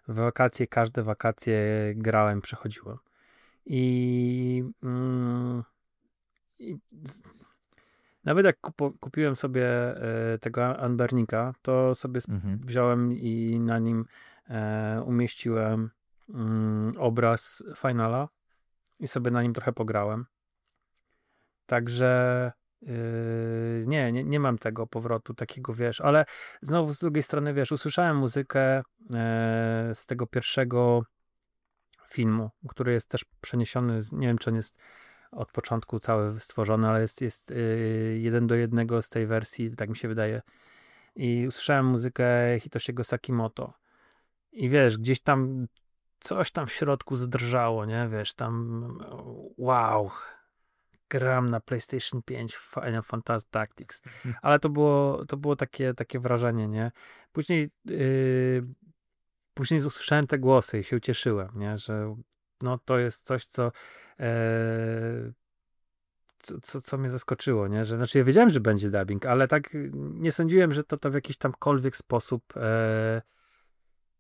w wakacje, każde wakacje grałem, przechodziłem. I, mm, i nawet jak kupo, kupiłem sobie e, tego Anbernika, to sobie mhm. wziąłem i na nim e, umieściłem mm, obraz Finala i sobie na nim trochę pograłem. Także Yy, nie, nie, nie mam tego powrotu takiego, wiesz, ale znowu z drugiej strony, wiesz, usłyszałem muzykę e, z tego pierwszego filmu, który jest też przeniesiony, z, nie wiem, czy on jest od początku cały stworzony, ale jest, jest yy, jeden do jednego z tej wersji, tak mi się wydaje. I usłyszałem muzykę Hitoshiego Sakimoto. I wiesz, gdzieś tam coś tam w środku zdrżało, nie? Wiesz, tam wow, gram na PlayStation 5 Final Fantasy Tactics. Mhm. Ale to było, to było takie, takie wrażenie, nie? Później yy, później usłyszałem te głosy i się ucieszyłem, nie? Że no to jest coś, co e, co, co, co mnie zaskoczyło, nie? Że, znaczy ja wiedziałem, że będzie dubbing, ale tak nie sądziłem, że to, to w jakiś tamkolwiek sposób e,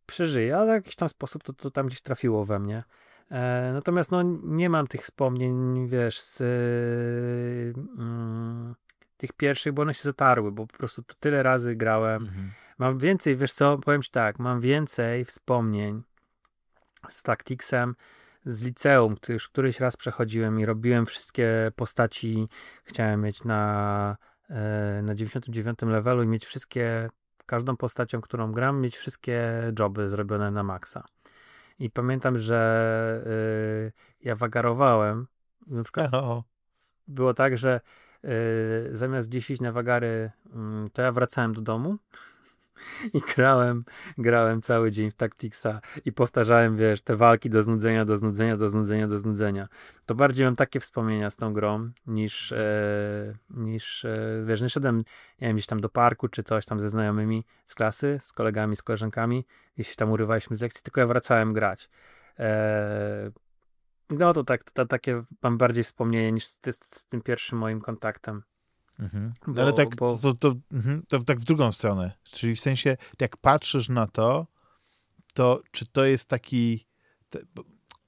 przeżyje, ale w jakiś tam sposób to, to tam gdzieś trafiło we mnie. E, natomiast no, nie mam tych wspomnień, wiesz, z mm, tych pierwszych, bo one się zatarły, bo po prostu to tyle razy grałem. Mhm. Mam więcej, wiesz co, powiem ci tak, mam więcej wspomnień z Tacticsem z liceum, który już któryś raz przechodziłem i robiłem wszystkie postaci, chciałem mieć na, e, na 99 levelu i mieć wszystkie, każdą postacią, którą gram, mieć wszystkie joby zrobione na maksa. I pamiętam, że y, ja wagarowałem. Na przykład było tak, że y, zamiast 10 na wagary, y, to ja wracałem do domu I grałem, grałem cały dzień w Tacticsa i powtarzałem, wiesz, te walki do znudzenia, do znudzenia, do znudzenia, do znudzenia. To bardziej mam takie wspomnienia z tą grą, niż, e, niż e, wiesz, nie szedłem, nie wiem, gdzieś tam do parku, czy coś tam ze znajomymi z klasy, z kolegami, z koleżankami, jeśli tam urywaliśmy z lekcji, tylko ja wracałem grać. E, no to tak, to, to, takie mam bardziej wspomnienie niż z, z, z tym pierwszym moim kontaktem. Mhm. Bo, Ale tak, bo... to, to, mhm, to, tak w drugą stronę. Czyli w sensie, jak patrzysz na to, to czy to jest taki.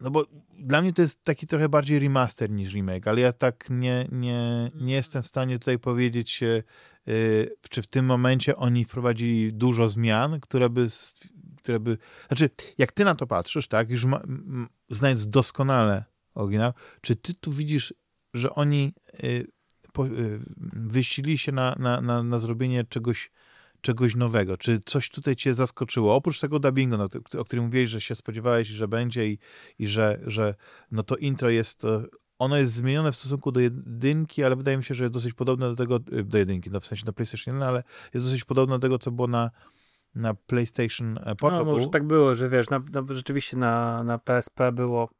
No bo dla mnie to jest taki trochę bardziej remaster niż remake, ale ja tak nie, nie, nie jestem w stanie tutaj powiedzieć, yy, czy w tym momencie oni wprowadzili dużo zmian, które by, które by. Znaczy, jak ty na to patrzysz, tak, już ma, znając doskonale oryginał, czy ty tu widzisz, że oni. Yy, wyścili się na, na, na, na zrobienie czegoś, czegoś nowego? Czy coś tutaj cię zaskoczyło? Oprócz tego dubbingu, no, o którym mówiłeś, że się spodziewałeś, że będzie i, i że, że no to intro jest, ono jest zmienione w stosunku do jedynki, ale wydaje mi się, że jest dosyć podobne do tego, y, do jedynki, no w sensie do PlayStation 1, ale jest dosyć podobne do tego, co było na, na PlayStation e, Portable. No, może tak było, że wiesz, na, rzeczywiście na, na PSP było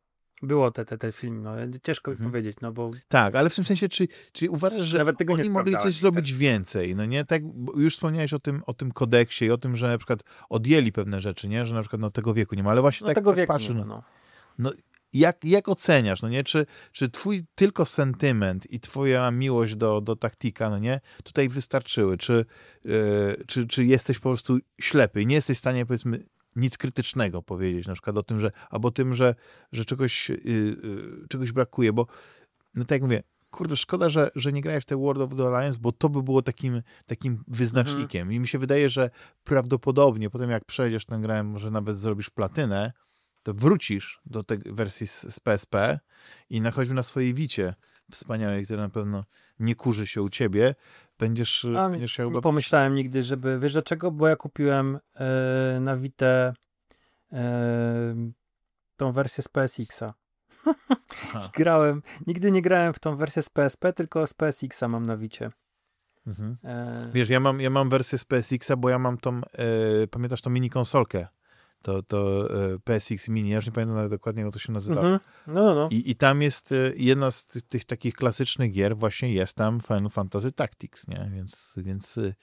było te, te, te film, no ciężko mhm. powiedzieć, no bo... Tak, ale w tym sensie, czy, czy uważasz, że Nawet tego oni mogli coś zrobić tak. już no nie? Tak, już wspomniałeś o tym, o tym kodeksie i o tym, że na przykład odjęli pewne rzeczy, nie? Że na przykład no, tego wieku nie ma, ale właśnie no, tak, tego tak wieku patrzę, nie, no. no jak, jak oceniasz, no nie? Czy, czy twój tylko sentyment i twoja miłość do, do taktika, no nie? Tutaj wystarczyły? Czy, yy, czy, czy jesteś po prostu ślepy i nie jesteś w stanie, powiedzmy, nic krytycznego powiedzieć, na przykład o tym, że, albo tym, że, że czegoś, yy, yy, czegoś brakuje, bo no tak jak mówię, kurde, szkoda, że, że nie grałeś w te World of the Alliance, bo to by było takim, takim wyznacznikiem. Mhm. I mi się wydaje, że prawdopodobnie potem jak przejdziesz tę grę, może nawet zrobisz platynę, to wrócisz do tej wersji z, z PSP i na choćby na swojej wicie wspaniałej, która na pewno nie kurzy się u ciebie, będziesz, A, będziesz się chyba... Pomyślałem nigdy, żeby, wiesz dlaczego? Bo ja kupiłem e, na Vita e, tą wersję z PSX-a. *laughs* grałem, nigdy nie grałem w tą wersję z PSP, tylko z PSX-a mam na Wicie. Mhm. E... Wiesz, ja mam, ja mam wersję z PSX-a, bo ja mam tą, e, pamiętasz tą mini konsolkę? To, to e, PSX Mini, ja już nie pamiętam dokładnie, jak to się nazywa. Mm -hmm. no, no, no. I, I tam jest e, jedna z tych, tych, takich klasycznych gier, właśnie jest tam Final Fantasy Tactics, nie? Więc, więc yy,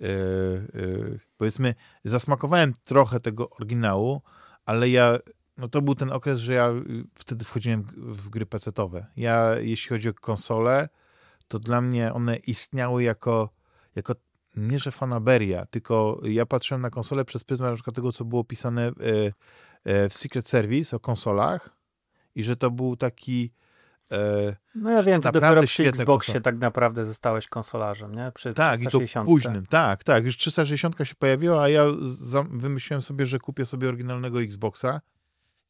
yy, powiedzmy, zasmakowałem trochę tego oryginału, ale ja, no to był ten okres, że ja wtedy wchodziłem w gry pecetowe. Ja, jeśli chodzi o konsole, to dla mnie one istniały jako, jako nie że fanaberia, tylko ja patrzyłem na konsolę przez pryzmat na przykład tego, co było pisane e, e, w Secret Service o konsolach i że to był taki e, no ja wiem, to dopiero przy Xboxie konsol. tak naprawdę zostałeś konsolarzem, nie? Przy tak, 360. i to późnym, tak, tak. Już 360 się pojawiła, a ja wymyśliłem sobie, że kupię sobie oryginalnego Xboxa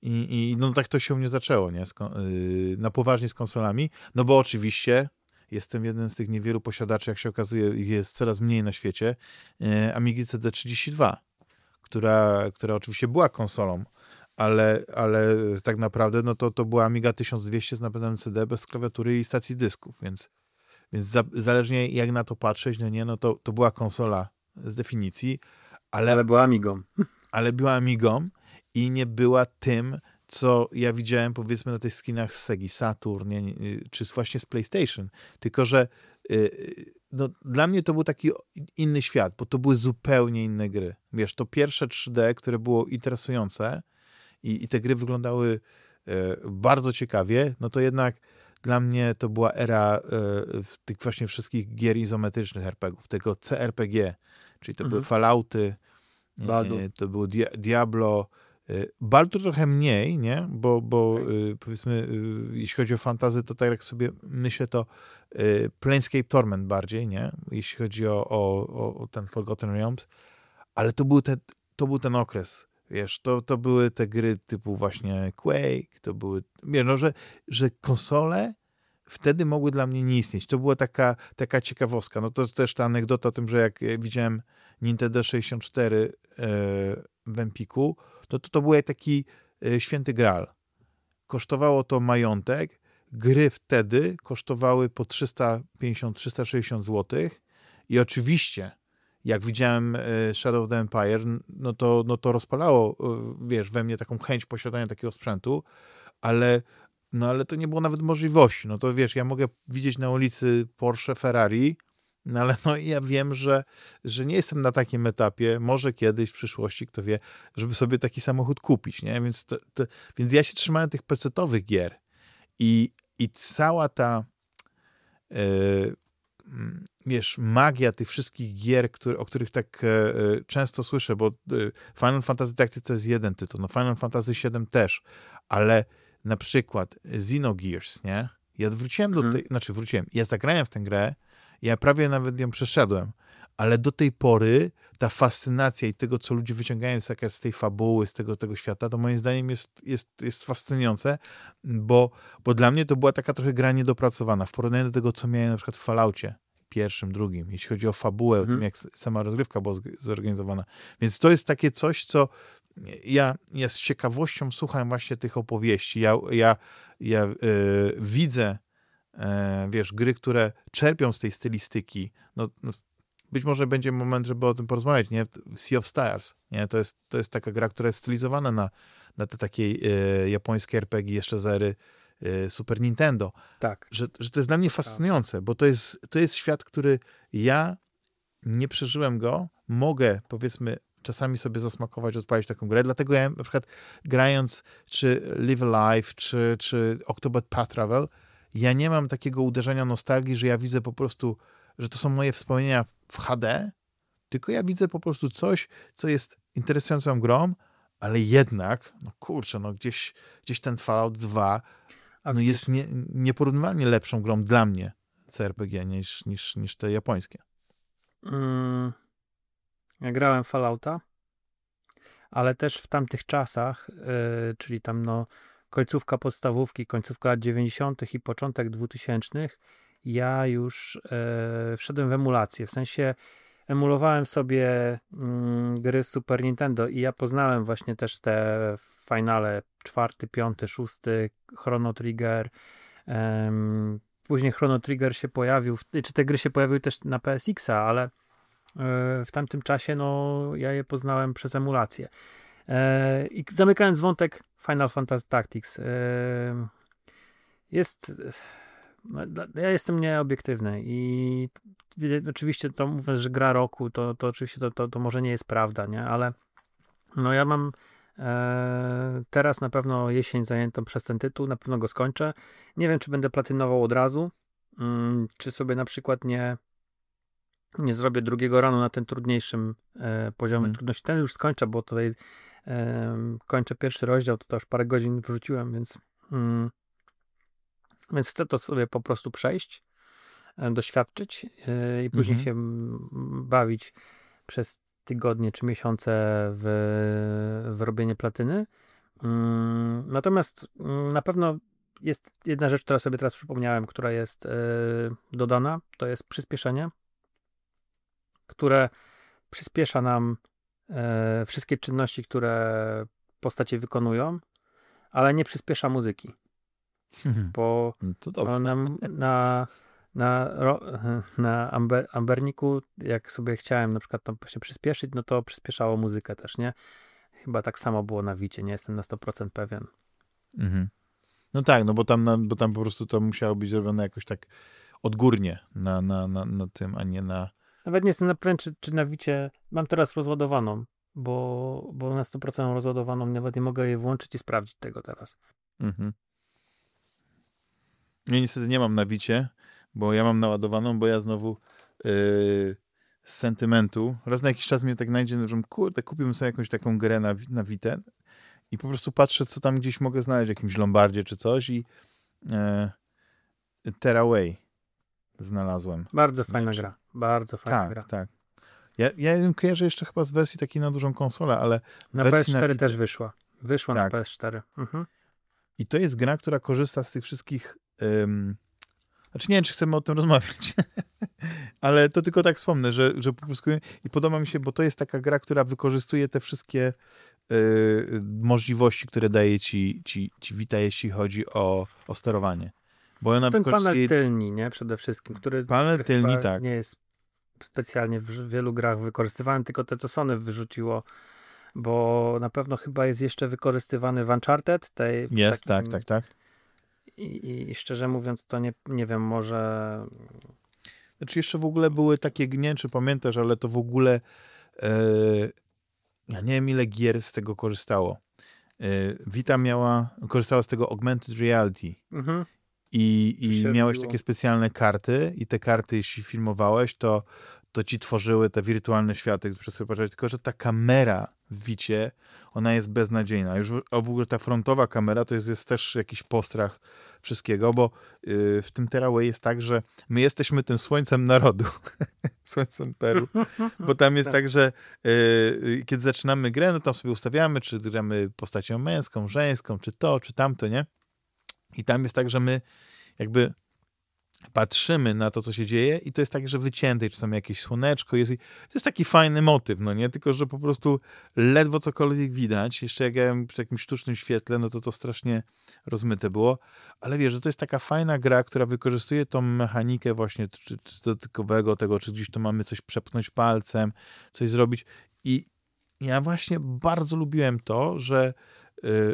i, i no tak to się u mnie zaczęło, nie? Y, na poważnie z konsolami, no bo oczywiście Jestem jeden z tych niewielu posiadaczy, jak się okazuje, ich jest coraz mniej na świecie. E, Amigi CD32, która, która oczywiście była konsolą, ale, ale tak naprawdę no to, to była Amiga 1200 z napędem CD bez klawiatury i stacji dysków, więc, więc za, zależnie jak na to patrzeć, no nie, no to, to była konsola z definicji, ale, ale była Amigą. *laughs* Ale była Amigą i nie była tym, co ja widziałem powiedzmy na tych skinach z Segi Saturn, nie, czy właśnie z PlayStation. Tylko, że y, y, no, dla mnie to był taki inny świat, bo to były zupełnie inne gry. Wiesz, to pierwsze 3D, które było interesujące i, i te gry wyglądały y, bardzo ciekawie, no to jednak dla mnie to była era tych właśnie wszystkich gier izometrycznych RPGów, tego CRPG, czyli to mhm. były Fallouty, to było Diablo, Y, Baldur trochę mniej, nie? Bo, bo okay. powiedzmy, y, jeśli chodzi o fantazy, to tak jak sobie myślę, to y, Planescape Torment bardziej, nie? Jeśli chodzi o, o, o ten Forgotten Realms. Ale to był, te, to był ten okres, wiesz, to, to były te gry typu właśnie Quake, to były, wiesz, no, że, że konsole wtedy mogły dla mnie nie istnieć. To była taka, taka ciekawostka. No to też ta anegdota o tym, że jak widziałem Nintendo 64 w Empiku, to to, to był taki e, święty graal. Kosztowało to majątek. Gry wtedy kosztowały po 350-360 zł. I oczywiście, jak widziałem e, Shadow of the Empire, no to, no to rozpalało, e, wiesz, we mnie taką chęć posiadania takiego sprzętu, ale, no ale to nie było nawet możliwości. No to wiesz, ja mogę widzieć na ulicy Porsche, Ferrari, no ale no ja wiem, że, że nie jestem na takim etapie, może kiedyś w przyszłości, kto wie, żeby sobie taki samochód kupić, nie? Więc, to, to, więc ja się trzymałem tych pecetowych gier i, i cała ta yy, wiesz, magia tych wszystkich gier, który, o których tak e, często słyszę, bo Final Fantasy Tactics to jest jeden tytuł, no Final Fantasy VII też, ale na przykład Xenogears, nie? Ja wróciłem do hmm. tej, znaczy wróciłem, ja zagrałem w tę grę, ja prawie nawet ją przeszedłem, ale do tej pory ta fascynacja i tego, co ludzie wyciągają z, z tej fabuły, z tego, tego świata, to moim zdaniem jest, jest, jest fascynujące, bo, bo dla mnie to była taka trochę gra niedopracowana w porównaniu do tego, co miałem na przykład w Falloutie pierwszym, drugim, jeśli chodzi o fabułę, mhm. o tym, jak sama rozgrywka była zorganizowana. Więc to jest takie coś, co ja, ja z ciekawością słucham właśnie tych opowieści. Ja, ja, ja yy, widzę wiesz, gry, które czerpią z tej stylistyki, no, no, być może będzie moment, żeby o tym porozmawiać, nie? Sea of Stars, nie? To jest, to jest taka gra, która jest stylizowana na, na te takie e, japońskie RPG jeszcze z ery e, Super Nintendo. Tak. Że, że to jest dla mnie fascynujące, bo to jest, to jest świat, który ja nie przeżyłem go, mogę, powiedzmy, czasami sobie zasmakować, odpalić taką grę, dlatego ja na przykład grając czy Live Alive, czy, czy Octopath Path Travel, ja nie mam takiego uderzenia nostalgii, że ja widzę po prostu, że to są moje wspomnienia w HD, tylko ja widzę po prostu coś, co jest interesującą grą, ale jednak, no kurczę, no gdzieś, gdzieś ten Fallout 2 no jest nie, nieporównywalnie lepszą grą dla mnie CRPG niż, niż, niż te japońskie. Mm, ja grałem Fallouta, ale też w tamtych czasach, yy, czyli tam no końcówka podstawówki, końcówka lat 90. i początek 2000, ja już e, wszedłem w emulację. W sensie emulowałem sobie mm, gry Super Nintendo i ja poznałem właśnie też te finale czwarty, piąty, szósty, Chrono Trigger. Później Chrono Trigger się pojawił, czy te gry się pojawiły też na PSX-a, ale e, w tamtym czasie no, ja je poznałem przez emulację. E, I zamykając wątek Final Fantasy Tactics, jest. No, ja jestem nieobiektywny i oczywiście to mówię, że gra roku, to, to oczywiście to, to, to może nie jest prawda, nie? Ale no ja mam e, teraz na pewno jesień zajętą przez ten tytuł, na pewno go skończę. Nie wiem, czy będę platynował od razu, mm, czy sobie na przykład nie nie zrobię drugiego ranu na tym trudniejszym e, poziomie hmm. trudności. Ten już skończę, bo tutaj kończę pierwszy rozdział, to, to już parę godzin wrzuciłem, więc, mm, więc chcę to sobie po prostu przejść, e, doświadczyć e, i później mhm. się bawić przez tygodnie czy miesiące w, w robienie platyny. Mm, natomiast mm, na pewno jest jedna rzecz, która sobie teraz przypomniałem, która jest e, dodana, to jest przyspieszenie, które przyspiesza nam wszystkie czynności, które postacie wykonują, ale nie przyspiesza muzyki. Mhm. Bo no na, na, na, na Amber, Amberniku, jak sobie chciałem na przykład tam się przyspieszyć, no to przyspieszało muzykę też, nie? Chyba tak samo było na Wicie, nie jestem na 100% pewien. Mhm. No tak, no bo tam, bo tam po prostu to musiało być zrobione jakoś tak odgórnie na, na, na, na tym, a nie na, nawet nie jestem na czy, czy na Wicie mam teraz rozładowaną, bo, bo na 100% rozładowaną nawet nie mogę jej włączyć i sprawdzić tego teraz. Mhm. Ja niestety nie mam na Wicie, bo ja mam naładowaną, bo ja znowu yy, z sentymentu, raz na jakiś czas mnie tak najdzie, że kurde, kupiłbym sobie jakąś taką grę na, na Witę i po prostu patrzę, co tam gdzieś mogę znaleźć, w jakimś Lombardzie czy coś i yy, Tearaway znalazłem. Bardzo fajna gra. Bardzo fajna tak, gra. Tak, Ja, ja ją kojarzę jeszcze chyba z wersji takiej na dużą konsolę, ale... Na PS4 na... też wyszła. Wyszła tak. na PS4. Mhm. I to jest gra, która korzysta z tych wszystkich... Um... Znaczy nie wiem, czy chcemy o tym rozmawiać, *laughs* ale to tylko tak wspomnę, że, że po prostu i podoba mi się, bo to jest taka gra, która wykorzystuje te wszystkie y, możliwości, które daje ci, ci, ci Vita, jeśli chodzi o, o sterowanie. Bo ona Ten panel tylni, nie? Przede wszystkim, który panel tylni, tak. nie jest specjalnie w wielu grach wykorzystywany, tylko te, co Sony wyrzuciło, bo na pewno chyba jest jeszcze wykorzystywany w Uncharted. Tej, jest, takim, tak, tak, tak. I, I, szczerze mówiąc, to nie, nie wiem, może. Znaczy, jeszcze w ogóle były takie, nie czy pamiętasz, ale to w ogóle. E, ja nie wiem, ile gier z tego korzystało. E, Vita miała, korzystała z tego augmented reality. Mhm. I, i miałeś takie specjalne karty, i te karty, jeśli filmowałeś, to, to ci tworzyły te wirtualne światy, które patrzałeś. Tylko, że ta kamera w Wicie, ona jest beznadziejna. Już w, a w ogóle ta frontowa kamera to jest, jest też jakiś postrach wszystkiego, bo yy, w tym Teraway jest tak, że my jesteśmy tym słońcem narodu, *laughs* słońcem Peru, bo tam jest tak, tak że yy, kiedy zaczynamy grę, no tam sobie ustawiamy, czy gramy postacią męską, żeńską, czy to, czy tamto, nie? I tam jest tak, że my jakby patrzymy na to, co się dzieje i to jest tak, że wycięte, czasami jakieś słoneczko jest. To jest taki fajny motyw, no nie? Tylko, że po prostu ledwo cokolwiek widać. Jeszcze jak ja przy jakimś sztucznym świetle, no to to strasznie rozmyte było. Ale wiesz, że to jest taka fajna gra, która wykorzystuje tą mechanikę właśnie czy, czy dotykowego tego, czy gdzieś to mamy coś przepchnąć palcem, coś zrobić. I ja właśnie bardzo lubiłem to, że,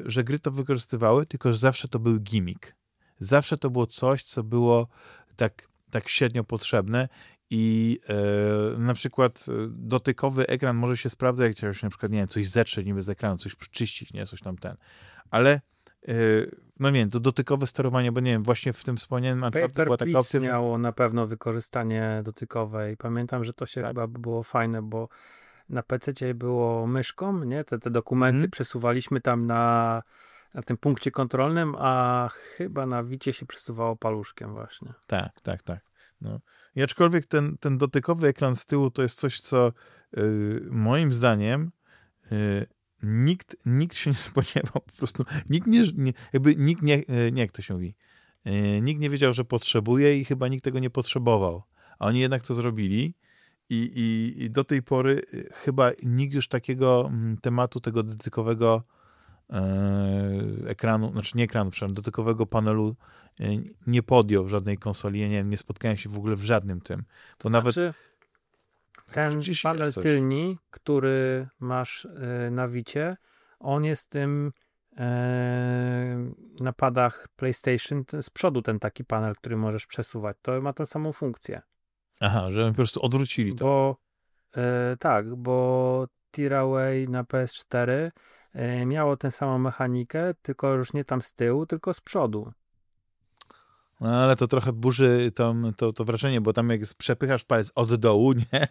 że gry to wykorzystywały, tylko że zawsze to był gimmick zawsze to było coś, co było tak, tak średnio potrzebne i e, na przykład e, dotykowy ekran może się sprawdza, jak chciałeś na przykład, nie wiem, coś zetrzeć niby z ekranu, coś przyczyścić, nie, coś tam ten, ale e, no nie wiem, to dotykowe sterowanie, bo nie wiem, właśnie w tym wspomnianym Paper była taka opcja. miało na pewno wykorzystanie dotykowe i pamiętam, że to się tak. chyba było fajne, bo na PC było myszką, nie, te, te dokumenty hmm. przesuwaliśmy tam na na tym punkcie kontrolnym, a chyba na wicie się przesuwało paluszkiem właśnie. Tak, tak, tak. No. I aczkolwiek ten, ten dotykowy ekran z tyłu to jest coś, co yy, moim zdaniem yy, nikt, nikt się nie spodziewał, po prostu nikt nie, nie jakby nikt nie, yy, nie jak to się mówi, yy, nikt nie wiedział, że potrzebuje i chyba nikt tego nie potrzebował, a oni jednak to zrobili i, i, i do tej pory yy, chyba nikt już takiego mm, tematu, tego dotykowego E, ekranu, znaczy nie ekranu, przepraszam, dotykowego panelu e, nie podjął w żadnej konsoli. Ja nie, nie spotkałem się w ogóle w żadnym tym. To nawet znaczy, ten panel tylni, który masz e, na Wicie, on jest tym na padach PlayStation z przodu ten taki panel, który możesz przesuwać. To ma tę samą funkcję. Aha, że po prostu odwrócili to. Bo tak, bo Tiraway na PS4 E, miało tę samą mechanikę, tylko już nie tam z tyłu, tylko z przodu. No ale to trochę burzy to, to, to wrażenie, bo tam jak przepychasz palec od dołu, nie? *laughs*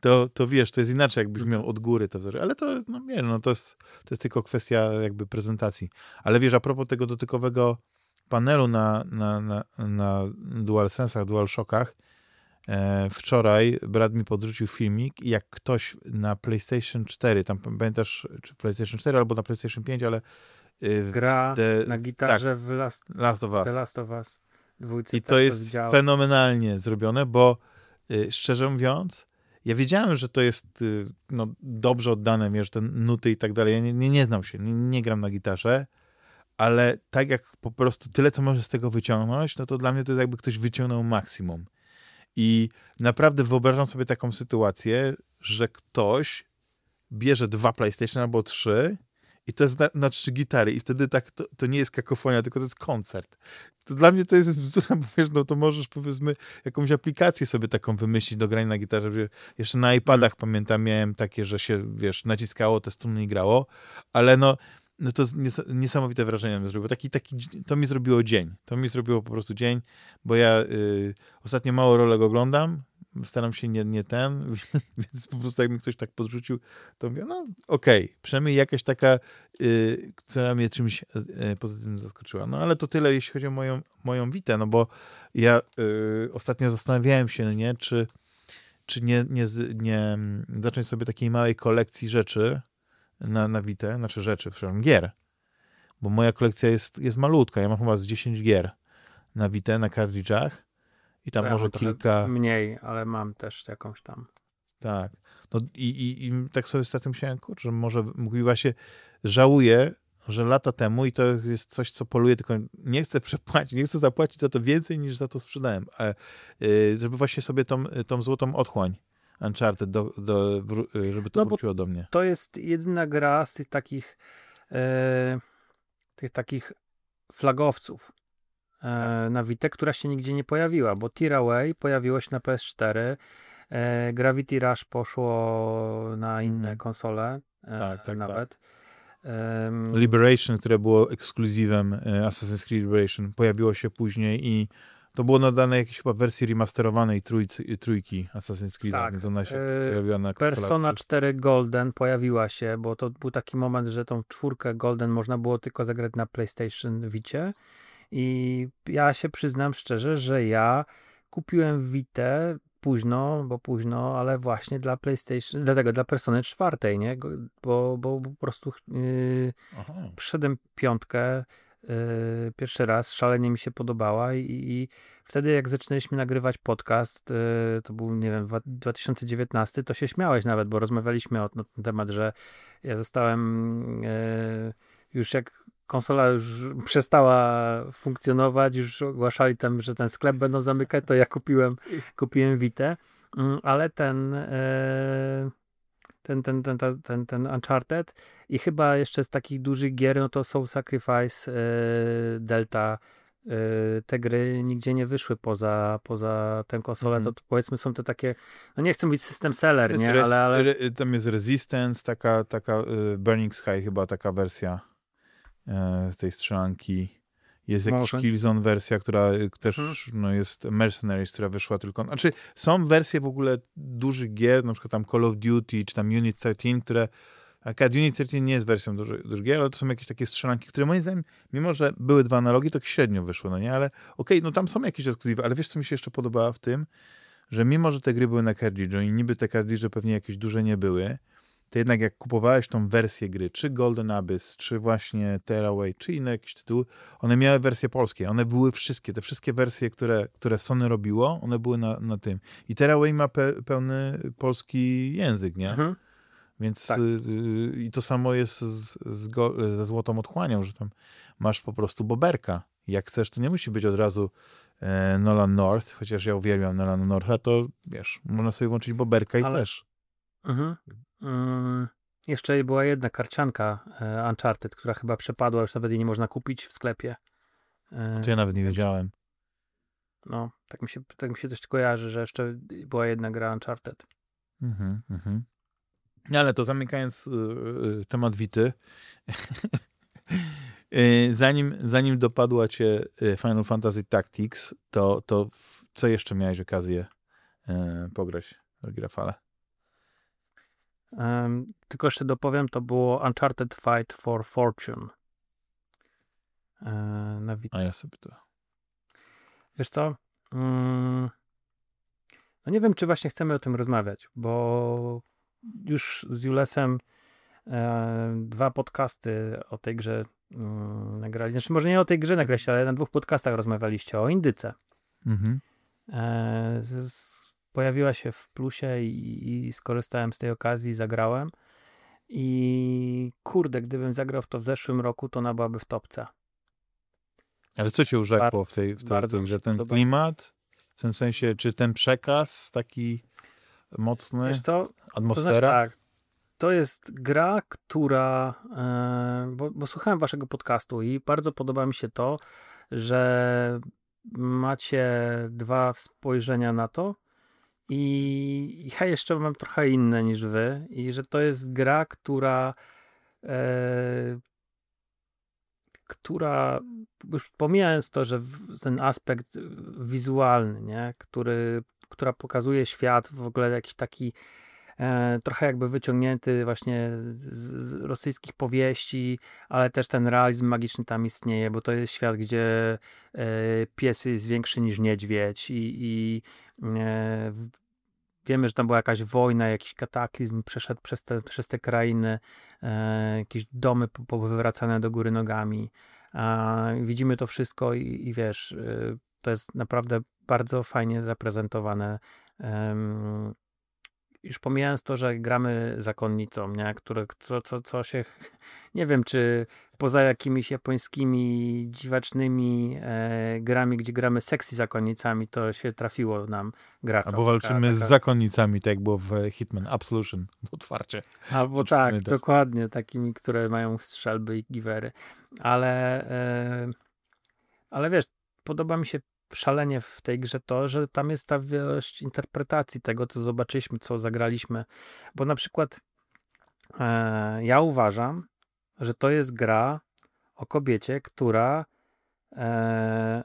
To, to wiesz, to jest inaczej, jakbyś miał od góry to wzory. Ale to, no wiesz, no to jest, to jest tylko kwestia jakby prezentacji. Ale wiesz, a propos tego dotykowego panelu na, na, na, na DualSense'ach, DualShockach, E, wczoraj Brad mi podrzucił filmik, jak ktoś na PlayStation 4, tam pamiętasz, czy PlayStation 4 albo na PlayStation 5, ale y, gra the, na gitarze tak, w Last, Last of Us. The Last of Us. I to jest to fenomenalnie zrobione, bo y, szczerze mówiąc, ja wiedziałem, że to jest y, no, dobrze oddane, wiesz, te nuty i tak dalej. Ja nie, nie, nie znam się, nie, nie, gram na gitarze, ale tak jak po prostu tyle, co możesz z tego wyciągnąć, no to dla mnie to jest jakby ktoś wyciągnął maksimum. I naprawdę wyobrażam sobie taką sytuację, że ktoś bierze dwa PlayStation albo trzy i to jest na, na trzy gitary i wtedy tak, to, to, nie jest kakofonia, tylko to jest koncert. To dla mnie to jest bzdura, bo wiesz, no to możesz powiedzmy jakąś aplikację sobie taką wymyślić do grania na gitarze. Jeszcze na iPadach hmm. pamiętam miałem takie, że się, wiesz, naciskało te struny i grało, ale no no to niesamowite wrażenie mi zrobiło. Taki, taki, to mi zrobiło dzień. To mi zrobiło po prostu dzień, bo ja y, ostatnio mało rolek oglądam, staram się nie, nie ten, *laughs* więc po prostu jak mi ktoś tak podrzucił, to mówię, no okej, okay. przynajmniej jakaś taka, y, która mnie czymś y, pozytywnym zaskoczyła. No ale to tyle, jeśli chodzi o moją, moją witę, no bo ja y, ostatnio zastanawiałem się, nie, czy, czy nie, nie, nie zacząć sobie takiej małej kolekcji rzeczy, na, na Vita, znaczy rzeczy, przepraszam, gier. Bo moja kolekcja jest, jest malutka. Ja mam chyba z 10 gier na Vita, na kartridżach i tam ja może kilka... Mniej, ale mam też jakąś tam. Tak. No i, i, i tak sobie z tym myślałem, kurczę, może mógłby właśnie żałuję, że lata temu, i to jest coś, co poluje, tylko nie chcę przepłacić, nie chcę zapłacić za to więcej niż za to sprzedałem, y, żeby właśnie sobie tą, tą złotą otchłań Uncharted, do, do, żeby to no wróciło do mnie. To jest jedyna gra z tych takich e, tych takich flagowców e, tak. na Vita, która się nigdzie nie pojawiła, bo Tearaway pojawiło się na PS4, e, Gravity Rush poszło na inne mm. konsole e, tak, tak, nawet. Tak. Liberation, które było ekskluzywem e, Assassin's Creed Liberation, pojawiło się później i to było nadane jakiejś chyba wersji remasterowanej trójcy, trójki Assassin's Creed, tak. więc ona się e, pojawiła na Persona 4 Golden pojawiła się, bo to był taki moment, że tą czwórkę Golden można było tylko zagrać na PlayStation Vicie i ja się przyznam szczerze, że ja kupiłem Vita późno, bo późno, ale właśnie dla PlayStation, dlatego dla Persony czwartej, nie? Bo, bo, bo po prostu yy, przyszedłem piątkę yy, pierwszy raz, szalenie mi się podobała i, i wtedy jak zaczynaliśmy nagrywać podcast, yy, to był, nie wiem, 2019, to się śmiałeś nawet, bo rozmawialiśmy o, ten temat, że ja zostałem yy, już jak konsola już przestała funkcjonować, już ogłaszali tam, że ten sklep będą zamykać, to ja kupiłem, kupiłem Vita, mm, ale ten, ten, ten, ten, ten, ten, Uncharted i chyba jeszcze z takich dużych gier, no to Soul Sacrifice, e, Delta, e, te gry nigdzie nie wyszły poza, poza tę konsolę, mm. to, powiedzmy są te takie, no nie chcę mówić system seller, nie, ale, ale... Tam jest Resistance, taka, taka Burning Sky chyba taka wersja. E, tej strzelanki. Jest jakaś Killzone wersja, która też hmm. no, jest Mercenaries, która wyszła tylko... Znaczy, są wersje w ogóle dużych gier, na przykład tam Call of Duty, czy tam Unit 13, które... Akurat Unit 13 nie jest wersją dużych, dużych gier, ale to są jakieś takie strzelanki, które moim zdaniem, mimo że były dwa analogi, to średnio wyszło, no nie? Ale okej, okay, no tam są jakieś ekskluzywy, ale wiesz, co mi się jeszcze podobało w tym? Że mimo, że te gry były na cartridge'u i niby te cartridge'e pewnie jakieś duże nie były, to jednak jak kupowałeś tą wersję gry, czy Golden Abyss, czy właśnie Tearaway, czy inne jakieś tytuły, one miały wersje polskie. One były wszystkie, te wszystkie wersje, które, które Sony robiło, one były na, na tym. I Tearaway ma pe, pełny polski język, nie? Mhm. Więc tak. y, y, i to samo jest z, z go, ze Złotą Otchłanią, że tam masz po prostu boberka. Jak chcesz, to nie musi być od razu e, Nolan North, chociaż ja uwielbiam Nolan Northa, to wiesz, można sobie włączyć boberka i Ale... też. Mhm. Yy, jeszcze była jedna karcianka e, Uncharted, która chyba przepadła, już nawet jej nie można kupić w sklepie. E, to ja nawet nie wiedziałem. No, tak mi się, tak mi się coś kojarzy, że jeszcze była jedna gra Uncharted. Mhm, mhm. No ale to zamykając temat Wity, *laughs* zanim, zanim dopadła cię Final Fantasy Tactics, to, to co jeszcze miałeś okazję pograć, drogi Rafale? Um, tylko jeszcze dopowiem, to było Uncharted Fight for Fortune. E, na A ja sobie to. Wiesz co? Mm, no nie wiem, czy właśnie chcemy o tym rozmawiać, bo już z Julesem e, dwa podcasty o tej grze mm, nagrali. Znaczy, może nie o tej grze nagraliście, ale na dwóch podcastach rozmawialiście o Indyce. Mhm. E, z, pojawiła się w plusie i, i skorzystałem z tej okazji, zagrałem. I kurde, gdybym zagrał w to w zeszłym roku, to ona byłaby w topce. Ale co cię urzekło w tej, w tej że ten klimat? W tym sensie, czy ten przekaz taki mocny? Wiesz co? Atmosfera? To znaczy tak, to jest gra, która. E, bo, bo, słuchałem waszego podcastu i bardzo podoba mi się to, że macie dwa spojrzenia na to i ja jeszcze mam trochę inne niż wy i że to jest gra, która e, która już pomijając to, że ten aspekt wizualny, nie, który, która pokazuje świat w ogóle jakiś taki e, trochę jakby wyciągnięty właśnie z, z, rosyjskich powieści, ale też ten realizm magiczny tam istnieje, bo to jest świat, gdzie e, pies jest większy niż niedźwiedź i, i wiemy, że tam była jakaś wojna, jakiś kataklizm przeszedł przez te, przez te krainy, e, jakieś domy powywracane do góry nogami. widzimy to wszystko i, i wiesz, y, to jest naprawdę bardzo fajnie zaprezentowane już pomijając to, że gramy zakonnicą, nie? Które, co, co, co się, nie wiem, czy poza jakimiś japońskimi dziwacznymi e, grami, gdzie gramy sexy zakonnicami, to się trafiło nam graczom. Albo walczymy taka, z zakonnicami, tak jak było w Hitman Absolution, otwarcie. Albo tak, też. dokładnie, takimi, które mają strzelby i giwery. Ale, e, ale wiesz, podoba mi się szalenie w tej grze to, że tam jest ta wielość interpretacji tego, co zobaczyliśmy, co zagraliśmy. Bo na przykład e, ja uważam, że to jest gra o kobiecie, która e,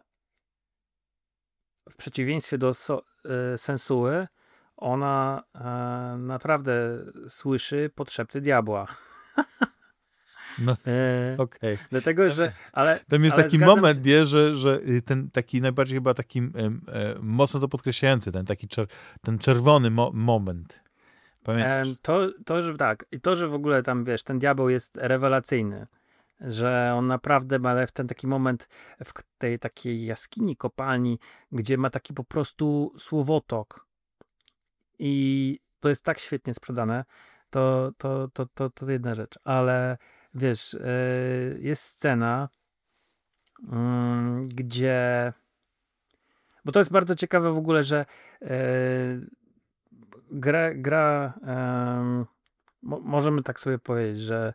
w przeciwieństwie do so, e, sensuły, ona e, naprawdę słyszy podszepty diabła. *laughs* No, e, okej. Okay. Dlatego, że, ale... Tam jest ale taki moment, nie, że, że ten taki najbardziej chyba taki e, mocno to podkreślający, ten taki czer, ten czerwony mo moment. Pamiętasz? E, to, to, że tak. I to, że w ogóle tam, wiesz, ten diabeł jest rewelacyjny. Że on naprawdę ma w ten taki moment w tej takiej jaskini, kopalni, gdzie ma taki po prostu słowotok. I to jest tak świetnie sprzedane. To, to, to, to, to jedna rzecz. Ale wiesz, e, jest scena, mm, gdzie. Bo to jest bardzo ciekawe w ogóle, że e, gra, gra możemy tak sobie powiedzieć, że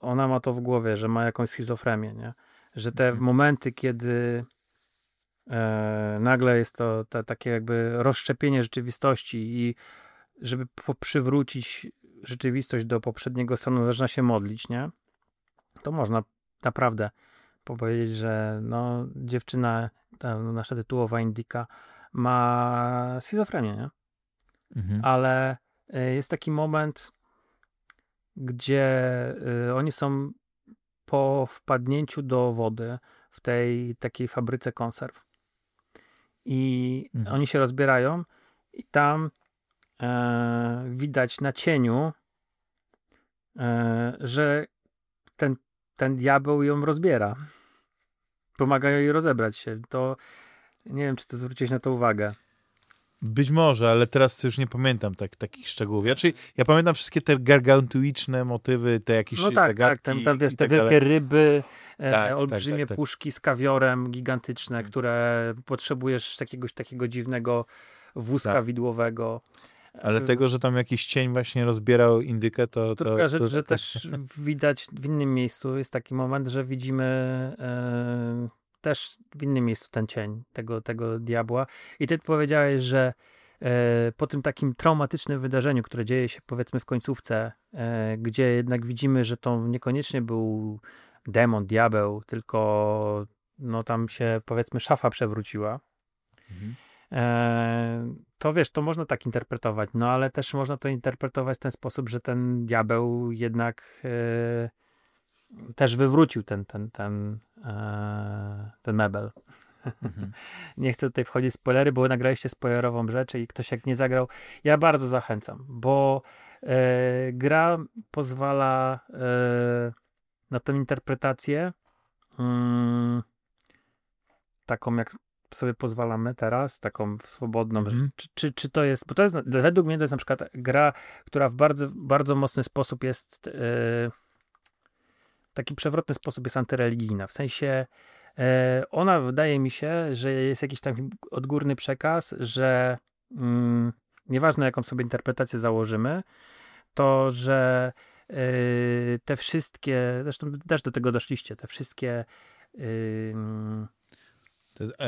ona ma to w głowie, że ma jakąś schizofrenię, nie? Że te mhm. momenty, kiedy e, nagle jest to te, takie jakby rozszczepienie rzeczywistości i żeby przywrócić rzeczywistość do poprzedniego stanu, zaczyna się modlić, nie? To można naprawdę powiedzieć, że no, dziewczyna, ta nasza tytułowa Indika ma schizofrenię, nie? Mhm. Ale y, jest taki moment, gdzie y, oni są po wpadnięciu do wody w tej takiej fabryce konserw. I mhm. oni się rozbierają i tam e, widać na cieniu, e, że ten ten diabeł ją rozbiera. Pomaga jej rozebrać się. To nie wiem, czy to zwróciłeś na to uwagę. Być może, ale teraz już nie pamiętam tak, takich szczegółów. Ja, czyli ja pamiętam wszystkie te gargantuiczne motywy, te jakieś no tak, tak, ten, ten, wiesz, te tak wielkie ryby, e, tak, tak, olbrzymie tak, puszki z kawiorem gigantyczne, mm. które potrzebujesz jakiegoś takiego dziwnego wózka tak. widłowego. Ale tego, że tam jakiś cień właśnie rozbierał indykę, to... to Druga rzecz, to, że też widać w innym miejscu, jest taki moment, że widzimy e, też w innym miejscu ten cień tego, tego diabła. I ty powiedziałeś, że e, po tym takim traumatycznym wydarzeniu, które dzieje się powiedzmy w końcówce, gdzie jednak widzimy, że to niekoniecznie był demon, diabeł, tylko no tam się powiedzmy szafa przewróciła. Mhm. To wiesz, to można tak interpretować, no ale też można to interpretować w ten sposób, że ten diabeł jednak e, też wywrócił ten, ten, ten, e, ten mebel. Mhm. *laughs* nie chcę tutaj wchodzić w spoilery, bo nagraliście spoilerową rzecz i ktoś jak nie zagrał, ja bardzo zachęcam, bo e, gra pozwala na tę interpretację mm, taką jak sobie pozwalamy teraz, taką swobodną, mm. czy, czy, czy to jest, bo to jest, według mnie to jest na przykład gra, która w bardzo, bardzo mocny sposób jest, yy, taki przewrotny sposób jest antyreligijna, w sensie yy, ona wydaje mi się, że jest jakiś tam odgórny przekaz, że yy, nieważne jaką sobie interpretację założymy, to, że yy, te wszystkie, zresztą też do tego doszliście, te wszystkie e,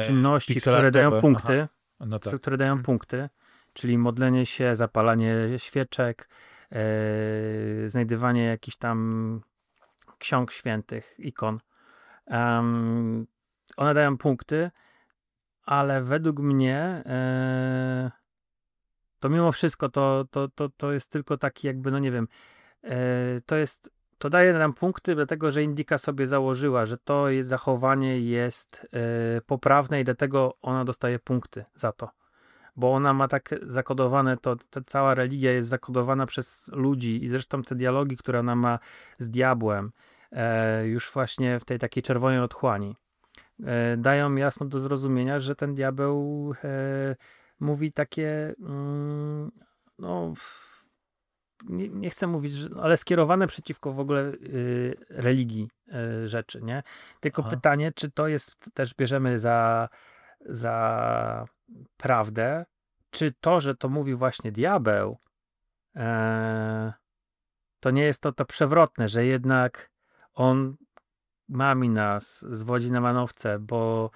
czynności, które dają punkty, no tak. które dają punkty, czyli modlenie się, zapalanie świeczek, e, znajdywanie jakichś tam ksiąg świętych, ikon. Um, one dają punkty, ale według mnie e, to mimo wszystko to, to, to, to jest tylko taki jakby, no nie wiem, e, to jest to daje nam punkty, dlatego że Indika sobie założyła, że to jest zachowanie jest yy, poprawne i dlatego ona dostaje punkty za to. Bo ona ma tak zakodowane, to ta cała religia jest zakodowana przez ludzi i zresztą te dialogi, które ona ma z diabłem, yy, już właśnie w tej takiej czerwonej otchłani, yy, dają jasno do zrozumienia, że ten diabeł mówi takie, mm, no, nie, nie, chcę mówić, że, ale skierowane przeciwko w ogóle y, religii y, rzeczy, nie? Tylko Aha. pytanie, czy to jest, też bierzemy za, za prawdę, czy to, że to mówi właśnie diabeł, e, to nie jest to to przewrotne, że jednak on mami nas, zwodzi na manowce, bo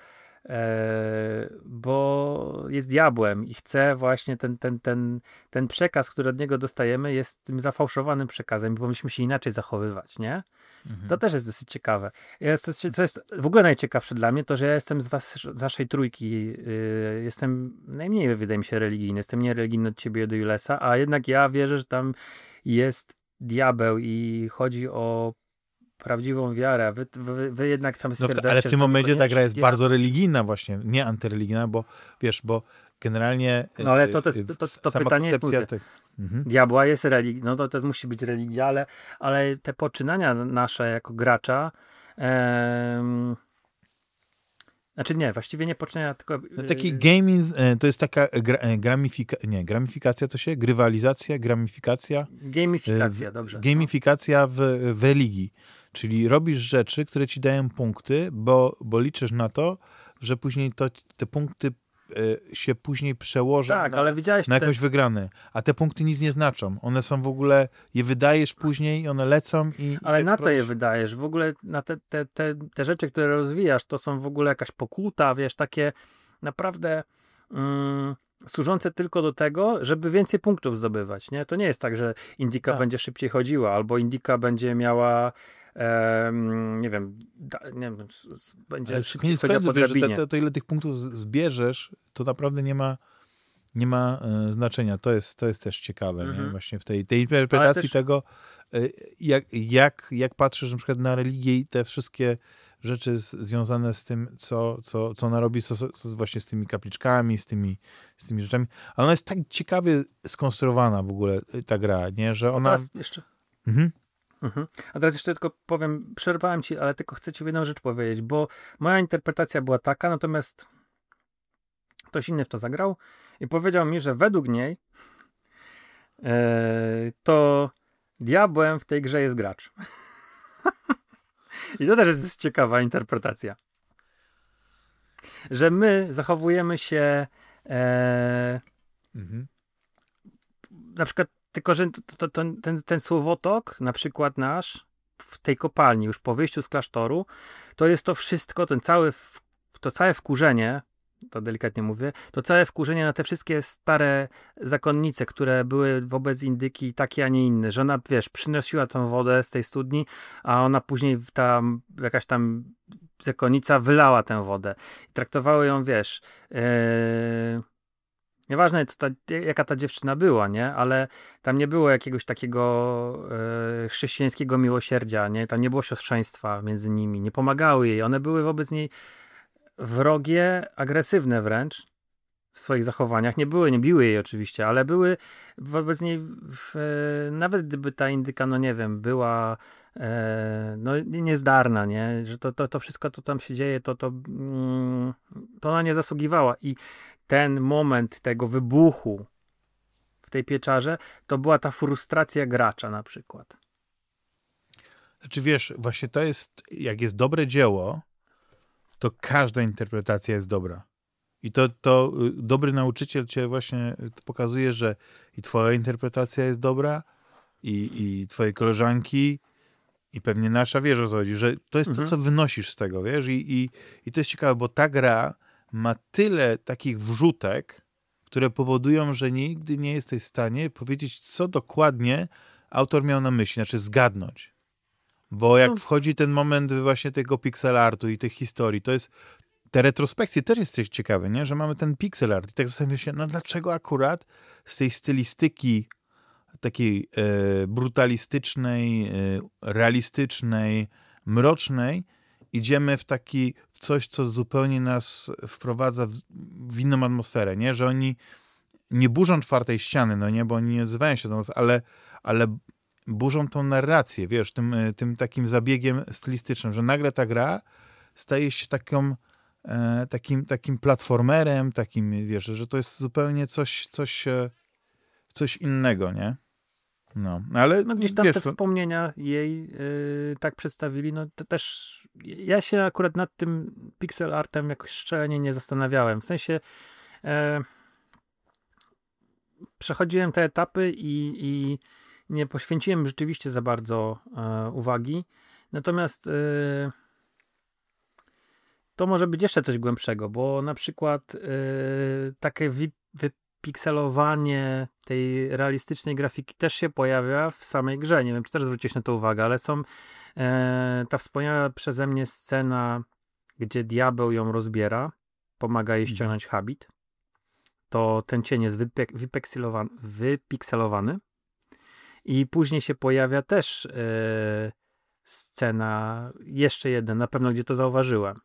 bo jest diabłem i chce właśnie ten, ten, ten, ten przekaz, który od niego dostajemy, jest tym zafałszowanym przekazem i powinniśmy się inaczej zachowywać, nie? Mhm. To też jest dosyć ciekawe. Jest, co jest w ogóle najciekawsze dla mnie, to że ja jestem z, was, z waszej trójki, yy, jestem najmniej, wydaje mi się, religijny. Jestem nie religijny od ciebie do Julesa, a jednak ja wierzę, że tam jest diabeł i chodzi o prawdziwą wiarę. Wy, wy, wy jednak tam stwierdzacie... No, ale w tym momencie ta gra jest bardzo religijna właśnie, nie antyreligijna, bo wiesz, bo generalnie... No ale to, to, to, to, to pytanie jest mhm. Diabła jest religia, no to, to musi być religia, ale, ale te poczynania nasze jako gracza em, znaczy nie, właściwie nie poczynania, tylko... No, taki y, gaming, e, to jest taka gra, e, gramifika, nie, gramifikacja to się, grywalizacja, gramifikacja. Gamifikacja, e, dobrze. Gamifikacja w, w religii. Czyli robisz rzeczy, które ci dają punkty, bo, bo liczysz na to, że później to, te punkty e, się później przełożą tak, na, ale widziałeś na jakąś te... wygrane. A te punkty nic nie znaczą. One są w ogóle, je wydajesz później, one lecą i... Ale na co je wydajesz? W ogóle na te, te, te, te rzeczy, które rozwijasz, to są w ogóle jakaś pokuta, wiesz, takie naprawdę... Mm, służące tylko do tego, żeby więcej punktów zdobywać, nie? To nie jest tak, że Indika tak. będzie szybciej chodziła, albo Indika będzie miała nie wiem, da, nie wiem, będzie Ale szybciej po wiesz, to, to, ile tych punktów zbierzesz, to naprawdę nie ma nie ma e, znaczenia. To jest, to jest też ciekawe, mhm. właśnie w tej, tej interpretacji też... tego, e, jak, jak, jak patrzysz na przykład na religię i te wszystkie rzeczy z, związane z tym, co, co, co ona robi, co, co właśnie z tymi kapliczkami, z tymi, z tymi rzeczami. Ale ona jest tak ciekawie skonstruowana w ogóle, ta gra, nie? Że ona... Teraz jeszcze... Mhm. Mhm. A teraz jeszcze tylko powiem, przerwałem ci, ale tylko chcę ci jedną rzecz powiedzieć, bo moja interpretacja była taka, natomiast ktoś inny w to zagrał i powiedział mi, że według niej e, to diabłem w tej grze jest gracz. *laughs* I to też jest ciekawa interpretacja. Że my zachowujemy się e, mhm. na przykład tylko, że to, to, ten, ten słowotok, na przykład nasz, w tej kopalni, już po wyjściu z klasztoru, to jest to wszystko, ten cały, to całe wkurzenie, to delikatnie mówię, to całe wkurzenie na te wszystkie stare zakonnice, które były wobec Indyki takie, a nie inne, że ona, wiesz, przynosiła tą wodę z tej studni, a ona później tam, jakaś tam zakonnica wylała tę wodę. I traktowały ją, wiesz, yy, Nieważne, ta, jaka ta dziewczyna była, nie? Ale tam nie było jakiegoś takiego e, chrześcijańskiego miłosierdzia, nie? Tam nie było siostrzeństwa między nimi, nie pomagały jej. One były wobec niej wrogie, agresywne wręcz w swoich zachowaniach. Nie były, nie biły jej oczywiście, ale były wobec niej, w, e, nawet gdyby ta indyka, no nie wiem, była e, no niezdarna, nie? Że to, to, to wszystko, co tam się dzieje, to, to, mm, to ona nie zasługiwała. I ten moment tego wybuchu w tej pieczarze, to była ta frustracja gracza na przykład. Znaczy wiesz, właśnie to jest, jak jest dobre dzieło, to każda interpretacja jest dobra. I to, to y, dobry nauczyciel cię właśnie pokazuje, że i twoja interpretacja jest dobra, i, i twojej koleżanki, i pewnie nasza, wiesz o co chodzi, że to jest mhm. to, co wynosisz z tego, wiesz, i, i, i to jest ciekawe, bo ta gra ma tyle takich wrzutek, które powodują, że nigdy nie jesteś w stanie powiedzieć, co dokładnie autor miał na myśli, znaczy zgadnąć. Bo jak no. wchodzi ten moment właśnie tego pixel artu i tych historii, to jest te retrospekcje też jest coś ciekawe, nie? że mamy ten pixel art i tak zastanawiam się, no dlaczego akurat z tej stylistyki takiej e, brutalistycznej, e, realistycznej, mrocznej idziemy w taki, coś, co zupełnie nas wprowadza w, w inną atmosferę, nie? Że oni nie burzą czwartej ściany, no nie, bo oni nie odzywają się do nas, ale, ale burzą tą narrację, wiesz, tym, tym takim zabiegiem stylistycznym, że nagle ta gra staje się taką, e, takim, takim platformerem, takim, wiesz, że to jest zupełnie coś, coś, e, coś innego, nie? No, ale no gdzieś tam wiesz, te wspomnienia jej yy, tak przedstawili, no to też ja się akurat nad tym pixel artem jakoś szczelnie nie zastanawiałem. W sensie yy, przechodziłem te etapy i, i nie poświęciłem rzeczywiście za bardzo yy, uwagi. Natomiast yy, to może być jeszcze coś głębszego, bo na przykład takie wypikselowanie tej realistycznej grafiki też się pojawia w samej grze. Nie wiem, czy też zwróciłeś na to uwagę, ale są e, ta wspomniana przeze mnie scena, gdzie diabeł ją rozbiera, pomaga jej mhm. ściągnąć habit. To ten cień jest wypek wypikselowany. I później się pojawia też e, scena, jeszcze jedna, na pewno gdzie to zauważyłem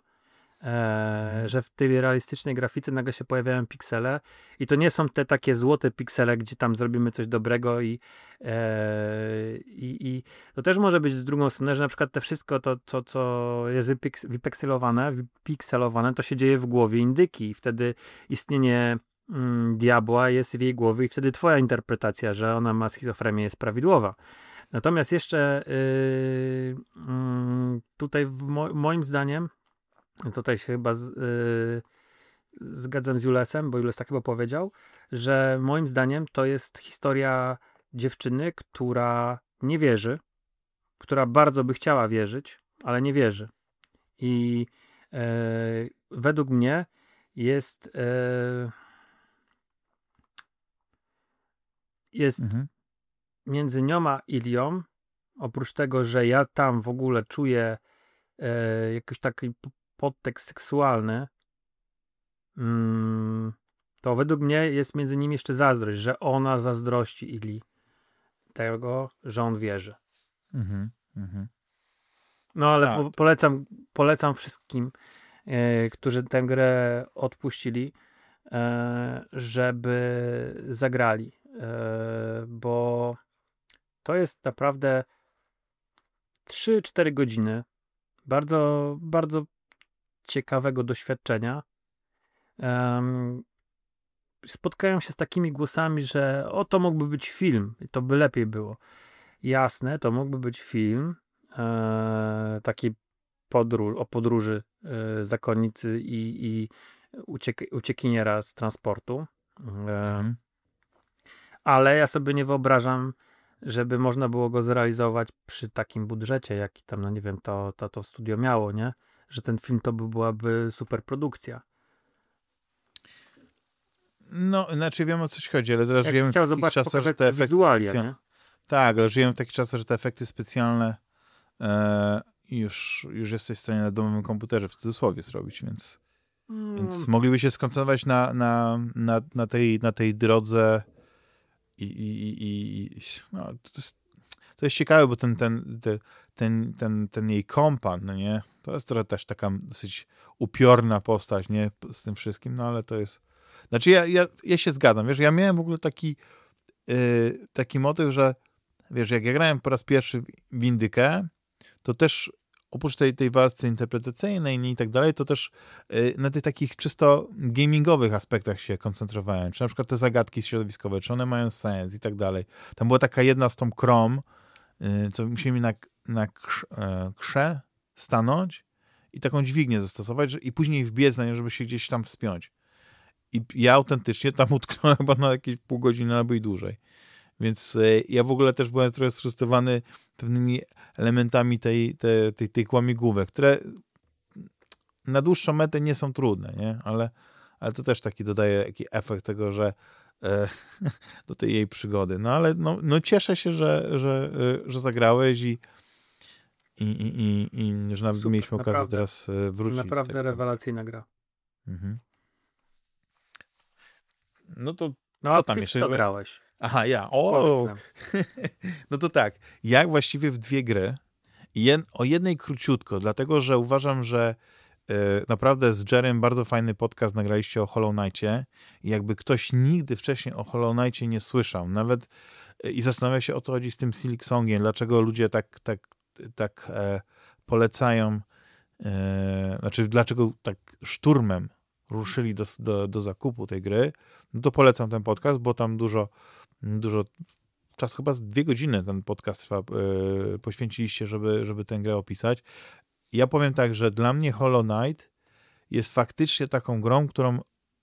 E, że w tej realistycznej grafice nagle się pojawiają piksele i to nie są te takie złote piksele, gdzie tam zrobimy coś dobrego i, e, i, i to też może być z drugą stronę, że na przykład te wszystko to, co, co jest wypikselowane, wypikselowane, to się dzieje w głowie indyki i wtedy istnienie mm, diabła jest w jej głowie i wtedy twoja interpretacja, że ona ma schizofrenię jest prawidłowa. Natomiast jeszcze yy, yy, tutaj mo moim zdaniem Tutaj się chyba z, yy, zgadzam z Julesem, bo Jules tak chyba powiedział, że moim zdaniem to jest historia dziewczyny, która nie wierzy, która bardzo by chciała wierzyć, ale nie wierzy. I yy, według mnie jest yy, jest mhm. między nią a Ilią, oprócz tego, że ja tam w ogóle czuję e, jakiś taki podtekst seksualny, mm, to według mnie jest między nimi jeszcze zazdrość, że ona zazdrości Ili tego, że on wierzy. Mhm, mhm. No ale tak. po, polecam, polecam wszystkim, e, którzy tę grę odpuścili, e, żeby zagrali, e, bo to jest naprawdę 3-4 godziny bardzo, bardzo ciekawego doświadczenia. Um, spotkają się z takimi głosami, że o to mógłby być film, to by lepiej było. Jasne, to mógłby być film e, taki podróż, o podróży e, zakonnicy i, i uciek, uciekiniera z transportu. E, mhm. Ale ja sobie nie wyobrażam, żeby można było go zrealizować przy takim budżecie, jaki tam, no nie wiem, to, to, to studio miało, nie? Że ten film to by byłaby super produkcja. No, znaczy wiem o coś chodzi, ale teraz Jak żyjemy w takich zobaczyć, czasach, że te efekty specjalne... Tak, ale żyjemy w takich czasach, że te efekty specjalne e, już, już jesteś w stanie na domowym komputerze w cudzysłowie zrobić, więc, mm. więc mogliby się skoncentrować na, na, na, na, tej, na tej drodze i, i, i, i no, to, jest, to jest ciekawe, bo ten, ten, ten, ten, ten, ten jej kompan, no nie? To jest trochę też taka dosyć upiorna postać, nie? Z tym wszystkim, no ale to jest... Znaczy ja, ja, ja się zgadzam, wiesz, ja miałem w ogóle taki yy, taki motyw, że wiesz, jak ja grałem po raz pierwszy w Indykę, to też oprócz tej, tej walce interpretacyjnej i tak dalej, to też yy, na tych takich czysto gamingowych aspektach się koncentrowałem. Czy na przykład te zagadki środowiskowe, czy one mają sens i tak dalej. Tam była taka jedna z tą krom, yy, co musieli na, na krz, e, krze stanąć i taką dźwignię zastosować i później wbiec na nią, żeby się gdzieś tam wspiąć. I ja autentycznie tam *laughs* utknąłem chyba na jakieś pół godziny albo i dłużej. Więc e, ja w ogóle też byłem trochę sfrustrowany pewnymi elementami tej, tej, tej, tej kłamigłówek, które na dłuższą metę nie są trudne, nie? Ale, ale to też taki dodaje taki efekt tego, że e, *laughs* do tej jej przygody. No ale no, no cieszę się, że, że, e, że zagrałeś i i, i, i, i że nawet Super, mieliśmy okazję naprawdę, teraz e, wrócić. Naprawdę rewelacyjna gra. Mhm. No to no, co tam jeszcze? grałeś? Aha, ja. O! *laughs* no to tak. Ja właściwie w dwie gry. Jed, o jednej króciutko, dlatego że uważam, że y, naprawdę z Jerem bardzo fajny podcast nagraliście o Hollow Knightie. I jakby ktoś nigdy wcześniej o Hollow Knightie nie słyszał, nawet y, i zastanawia się o co chodzi z tym Silk Songiem, dlaczego ludzie tak, tak tak e, polecają, e, znaczy dlaczego tak szturmem ruszyli do, do, do zakupu tej gry, no to polecam ten podcast, bo tam dużo, dużo czas chyba z dwie godziny ten podcast trwa, yy, poświęciliście, żeby, żeby tę grę opisać. Ja powiem tak, że dla mnie Hollow Knight jest faktycznie taką grą, którą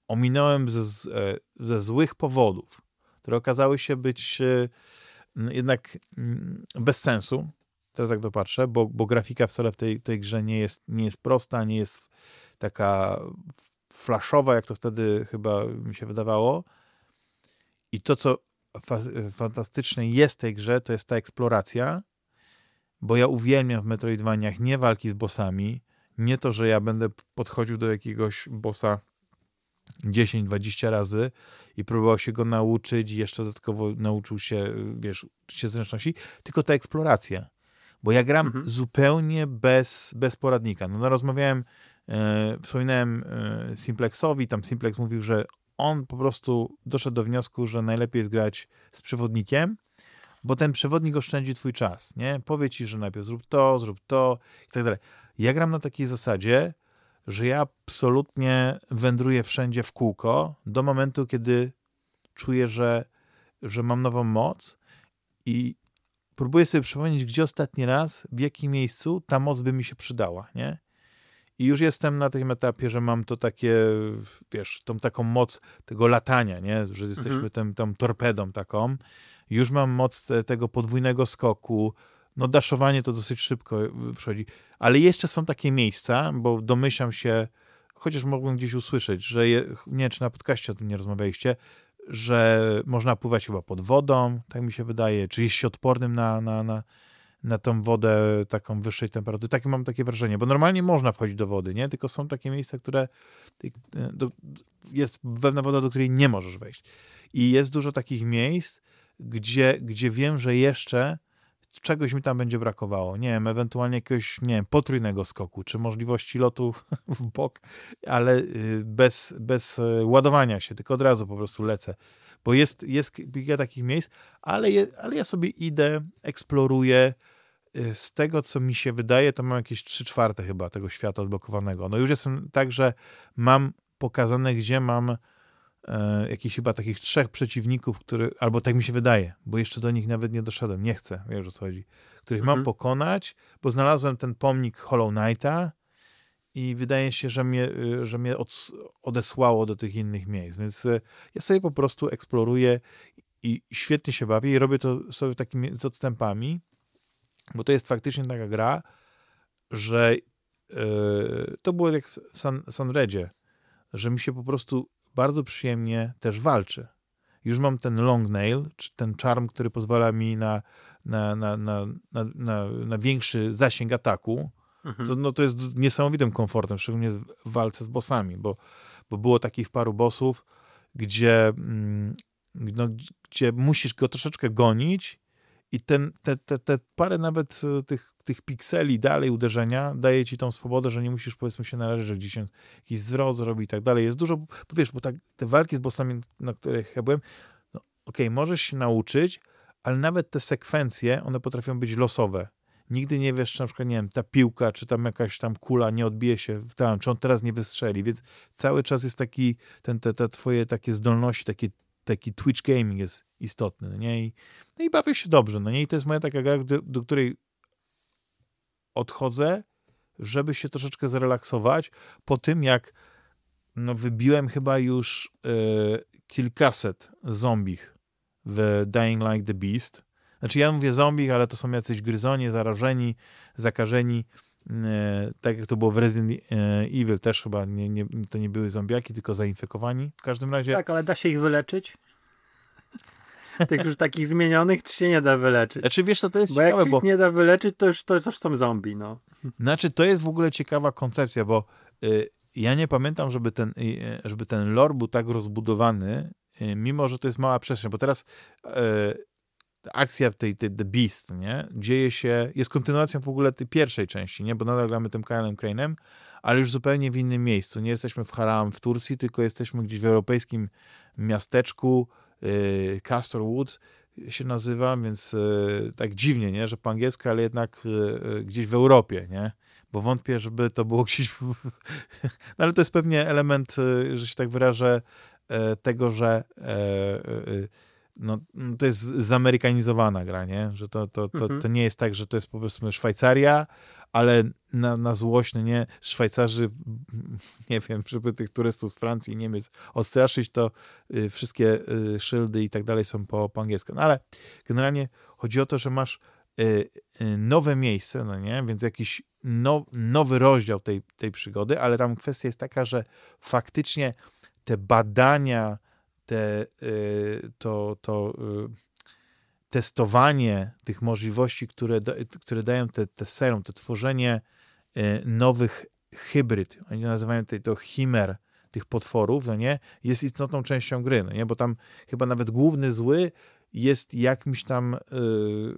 ominąłem ze, ze złych powodów, które okazały się być jednak mm, bez sensu. Teraz jak to patrzę, bo, bo grafika wcale w tej, tej grze nie jest, nie jest prosta, nie jest taka flashowa, jak to wtedy chyba mi się wydawało. I to, co fa fantastyczne jest w tej grze, to jest ta eksploracja, bo ja uwielbiam w Metroidvaniach nie walki z bossami, nie to, że ja będę podchodził do jakiegoś bossa 10-20 razy i próbował się go nauczyć i jeszcze dodatkowo nauczył się, wiesz, się zręczności, tylko ta eksploracja. Bo ja gram mhm. zupełnie bez, bez poradnika. No, no rozmawiałem, e, wspominałem e, Simplexowi, tam Simplex mówił, że on po prostu doszedł do wniosku, że najlepiej jest grać z przewodnikiem, bo ten przewodnik oszczędzi twój czas, nie? Powie ci, że najpierw zrób to, zrób to i tak dalej. Ja gram na takiej zasadzie, że ja absolutnie wędruję wszędzie w kółko do momentu, kiedy czuję, że, że mam nową moc i próbuję sobie przypomnieć, gdzie ostatni raz, w jakim miejscu ta moc by mi się przydała, nie? I już jestem na tym etapie, że mam to takie, wiesz, tą taką moc tego latania, nie? Że jesteśmy mhm. tą, tą torpedą taką. Już mam moc tego podwójnego skoku, no daszowanie to dosyć szybko przychodzi. Ale jeszcze są takie miejsca, bo domyślam się, chociaż mogłem gdzieś usłyszeć, że je, nie wiem, czy na podcaście o tym nie rozmawialiście, że można pływać chyba pod wodą, tak mi się wydaje, czy jest się odpornym na, na, na, na tą wodę taką wyższej temperatury. Takie mam takie wrażenie, bo normalnie można wchodzić do wody, nie? Tylko są takie miejsca, które do, jest pewna woda, do której nie możesz wejść. I jest dużo takich miejsc, gdzie, gdzie wiem, że jeszcze czegoś mi tam będzie brakowało. Nie wiem, ewentualnie jakiegoś, nie wiem, potrójnego skoku, czy możliwości lotu *laughs* w bok, ale y, bez, bez e, ładowania się, tylko od razu po prostu lecę. Bo jest, jest kilka takich miejsc, ale, je, ale ja sobie idę, eksploruję. Y, z tego, co mi się wydaje, to mam jakieś 3 czwarte chyba tego świata odblokowanego. No już jestem tak, że mam pokazane, gdzie mam e, jakichś chyba takich trzech przeciwników, który, albo tak mi się wydaje, bo jeszcze do nich nawet nie doszedłem, nie chcę, wiesz o co chodzi, których mhm. mam pokonać, bo znalazłem ten pomnik Hollow Knighta i wydaje się, że mnie, e, że mnie od, odesłało do tych innych miejsc, więc e, ja sobie po prostu eksploruję i świetnie się bawię i robię to sobie takimi z odstępami, bo to jest faktycznie taka gra, że yy, to było jak w San, Sunredzie, że mi się po prostu bardzo przyjemnie też walczy. Już mam ten long nail, czy ten charm, który pozwala mi na, na, na, na, na, na większy zasięg ataku. Mhm. To, no, to jest niesamowitym komfortem, szczególnie w walce z bossami, bo, bo było takich paru bossów, gdzie, mm, no, gdzie musisz go troszeczkę gonić i ten, te, te, te parę nawet e, tych tych pikseli dalej uderzenia daje ci tą swobodę, że nie musisz powiedzmy się należeć, że gdzieś jakiś zwrot zrobi i tak dalej. Jest dużo, bo wiesz, bo tak, te walki z bossami, na których ja byłem, no okej, okay, możesz się nauczyć, ale nawet te sekwencje, one potrafią być losowe. Nigdy nie wiesz, czy na przykład, nie wiem, ta piłka, czy tam jakaś tam kula nie odbije się tam, czy on teraz nie wystrzeli, więc cały czas jest taki, ten, te, te twoje takie zdolności, takie, taki Twitch gaming jest istotny, no nie? I, no i bawię się dobrze, no nie? I to jest moja taka gra, do, do której odchodzę, żeby się troszeczkę zrelaksować po tym, jak no, wybiłem chyba już y, kilkaset zombich w Dying Like the Beast. Znaczy ja mówię zombich, ale to są jacyś gryzonie, zarażeni, zakażeni, y, tak jak to było w Resident Evil też chyba, nie, nie, to nie były zombiaki, tylko zainfekowani. W każdym razie... Tak, ale da się ich wyleczyć? *laughs* Tych już takich zmienionych czy się nie da wyleczyć. Znaczy wiesz, to, to jest bo ciekawe, jak bo... nie da wyleczyć, to już, to już są zombie, no. Znaczy to jest w ogóle ciekawa koncepcja, bo y, ja nie pamiętam, żeby ten, y, żeby ten lore był tak rozbudowany, y, mimo że to jest mała przestrzeń, bo teraz y, akcja w tej, tej The Beast, nie? Dzieje się, jest kontynuacją w ogóle tej pierwszej części, nie? Bo nadal gramy tym Kylem Crane'em, ale już zupełnie w innym miejscu. Nie jesteśmy w Haram w Turcji, tylko jesteśmy gdzieś w europejskim miasteczku, Castor Woods się nazywa, więc y, tak dziwnie, nie, że po angielsku, ale jednak y, gdzieś w Europie, nie? Bo wątpię, żeby to było gdzieś. W... *laughs* No ale to jest pewnie element, że się tak wyrażę, e, tego, że e, no, to jest zamerykanizowana gra, nie? Że to, to, to, mhm. to nie jest tak, że to jest po prostu Szwajcaria, ale na, na złość, no nie, Szwajcarzy, *laughs* nie wiem, żeby tych turystów z Francji i Niemiec odstraszyć, to y, wszystkie y, szyldy i tak dalej są po, po angielsku. No ale generalnie chodzi o to, że masz y, y nowe miejsce, no nie, więc jakiś no, nowy rozdział tej, tej przygody, ale tam kwestia jest taka, że faktycznie te badania, te, y, to, to y, testowanie tych możliwości, które, które dają te, te serum, to tworzenie e, nowych hybryd, oni nazywają to, to chimer tych potworów, no nie, jest istotną częścią gry, no nie, bo tam chyba nawet główny zły jest jakimś tam yy,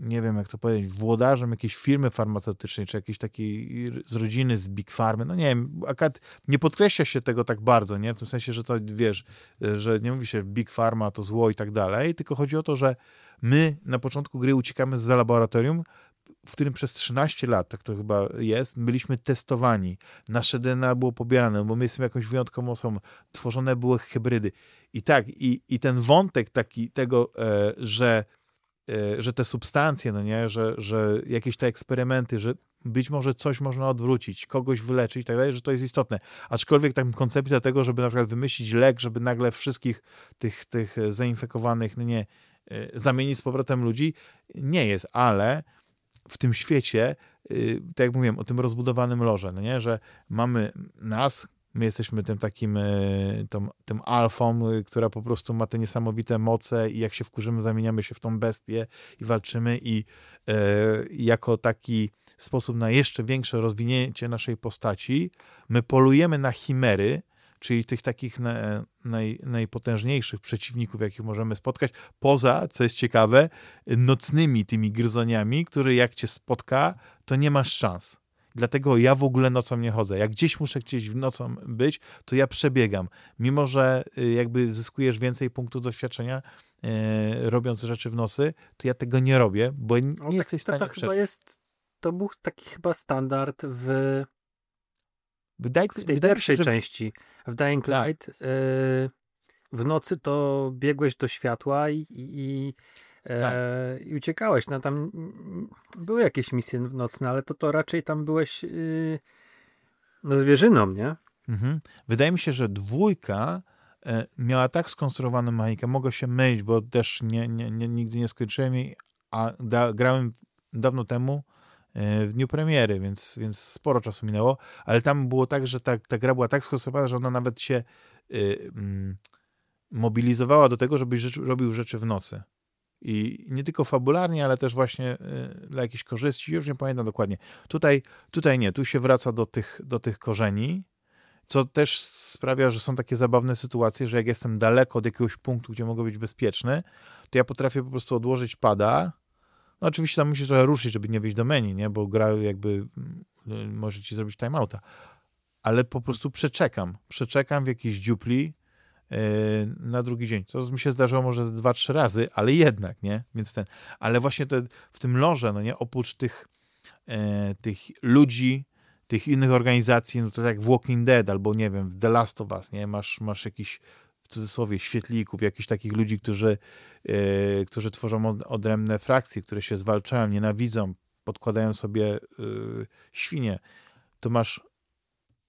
nie wiem jak to powiedzieć, włodarzem jakiejś firmy farmaceutycznej, czy jakiejś takiej z rodziny, z Big Farmy, no nie wiem, akurat nie podkreśla się tego tak bardzo, nie, w tym sensie, że to, wiesz, że nie mówi się Big Pharma to zło i tak dalej, tylko chodzi o to, że my na początku gry uciekamy z laboratorium, w którym przez 13 lat, tak to chyba jest, byliśmy testowani. Nasze DNA było pobierane, bo my jesteśmy jakąś wyjątkową osobą. Tworzone były hybrydy. I tak, i, i ten wątek taki tego, e, że że te substancje, no nie, że, że jakieś te eksperymenty, że być może coś można odwrócić, kogoś wyleczyć i tak dalej, że to jest istotne. Aczkolwiek tam koncepcja tego, żeby na przykład wymyślić lek, żeby nagle wszystkich tych, tych zainfekowanych, no nie, e, zamienić z powrotem ludzi, nie jest, ale w tym świecie, e, tak jak mówiłem, o tym rozbudowanym loże, no nie, że mamy nas, My jesteśmy tym takim, e, tą, tym alfą, e, która po prostu ma te niesamowite moce i jak się wkurzymy, zamieniamy się w tą bestię i walczymy i e, jako taki sposób na jeszcze większe rozwinięcie naszej postaci, my polujemy na chimery, czyli tych takich na, naj, najpotężniejszych przeciwników, jakich możemy spotkać, poza, co jest ciekawe, nocnymi tymi gryzoniami, który jak cię spotka, to nie masz szans. Dlatego ja w ogóle nocą nie chodzę. Jak gdzieś muszę gdzieś nocą być, to ja przebiegam. Mimo, że y, jakby zyskujesz więcej punktów doświadczenia, e, robiąc rzeczy w nocy, to ja tego nie robię, bo nie no, jesteś tak, w stanie... To, to chyba jest, to był taki chyba standard w, wydaje, w tej pierwszej że... części. W Dying tak. Light y, w nocy to biegłeś do światła i, i tak. E, i uciekałeś. No tam były jakieś misje nocne, ale to, to raczej tam byłeś yy, no zwierzyną, nie? Mhm. Wydaje mi się, że dwójka e, miała tak skonstruowaną mechanikę, mogę się mylić, bo też nie, nie, nie, nigdy nie skończyłem jej, a da, grałem dawno temu e, w dniu premiery, więc, więc sporo czasu minęło, ale tam było tak, że ta, ta gra była tak skonstruowana, że ona nawet się y, mm, mobilizowała do tego, żebyś rzecz, robił rzeczy w nocy. I nie tylko fabularnie, ale też właśnie y, dla jakichś korzyści, już nie pamiętam dokładnie. Tutaj, tutaj nie, tu się wraca do tych, do tych korzeni, co też sprawia, że są takie zabawne sytuacje, że jak jestem daleko od jakiegoś punktu, gdzie mogę być bezpieczny, to ja potrafię po prostu odłożyć pada. No oczywiście tam musisz trochę ruszyć, żeby nie wyjść do menu, nie? bo gra jakby y, może ci zrobić timeouta. Ale po prostu przeczekam. Przeczekam w jakiejś dziupli, na drugi dzień. To mi się zdarzyło może dwa, trzy razy, ale jednak, nie? Więc ten, ale właśnie te, w tym loże, no nie, oprócz tych, e, tych ludzi, tych innych organizacji, no to tak jak w Walking Dead albo nie wiem, w The Last of Us, nie? Masz, masz jakiś w cudzysłowie świetlików, jakichś takich ludzi, którzy, e, którzy tworzą odrębne frakcje, które się zwalczają, nienawidzą, podkładają sobie e, świnie. To masz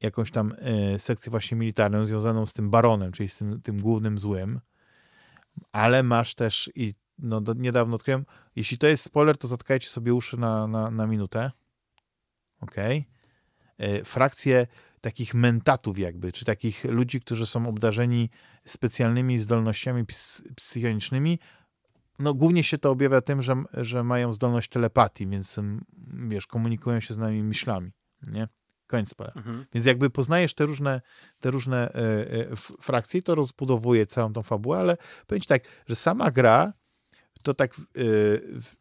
jakąś tam y, sekcję właśnie militarną związaną z tym baronem, czyli z tym, tym głównym złym, ale masz też i no, do, niedawno odkryłem, jeśli to jest spoiler, to zatkajcie sobie uszy na, na, na minutę. ok? Y, frakcje takich mentatów jakby, czy takich ludzi, którzy są obdarzeni specjalnymi zdolnościami ps psychicznymi, no głównie się to objawia tym, że, że mają zdolność telepatii, więc wiesz, komunikują się z nami myślami, nie? Spoiler. Mhm. Więc jakby poznajesz te różne, te różne e, e, frakcje, to rozbudowuje całą tą fabułę, ale powiem ci tak, że sama gra to tak e, w,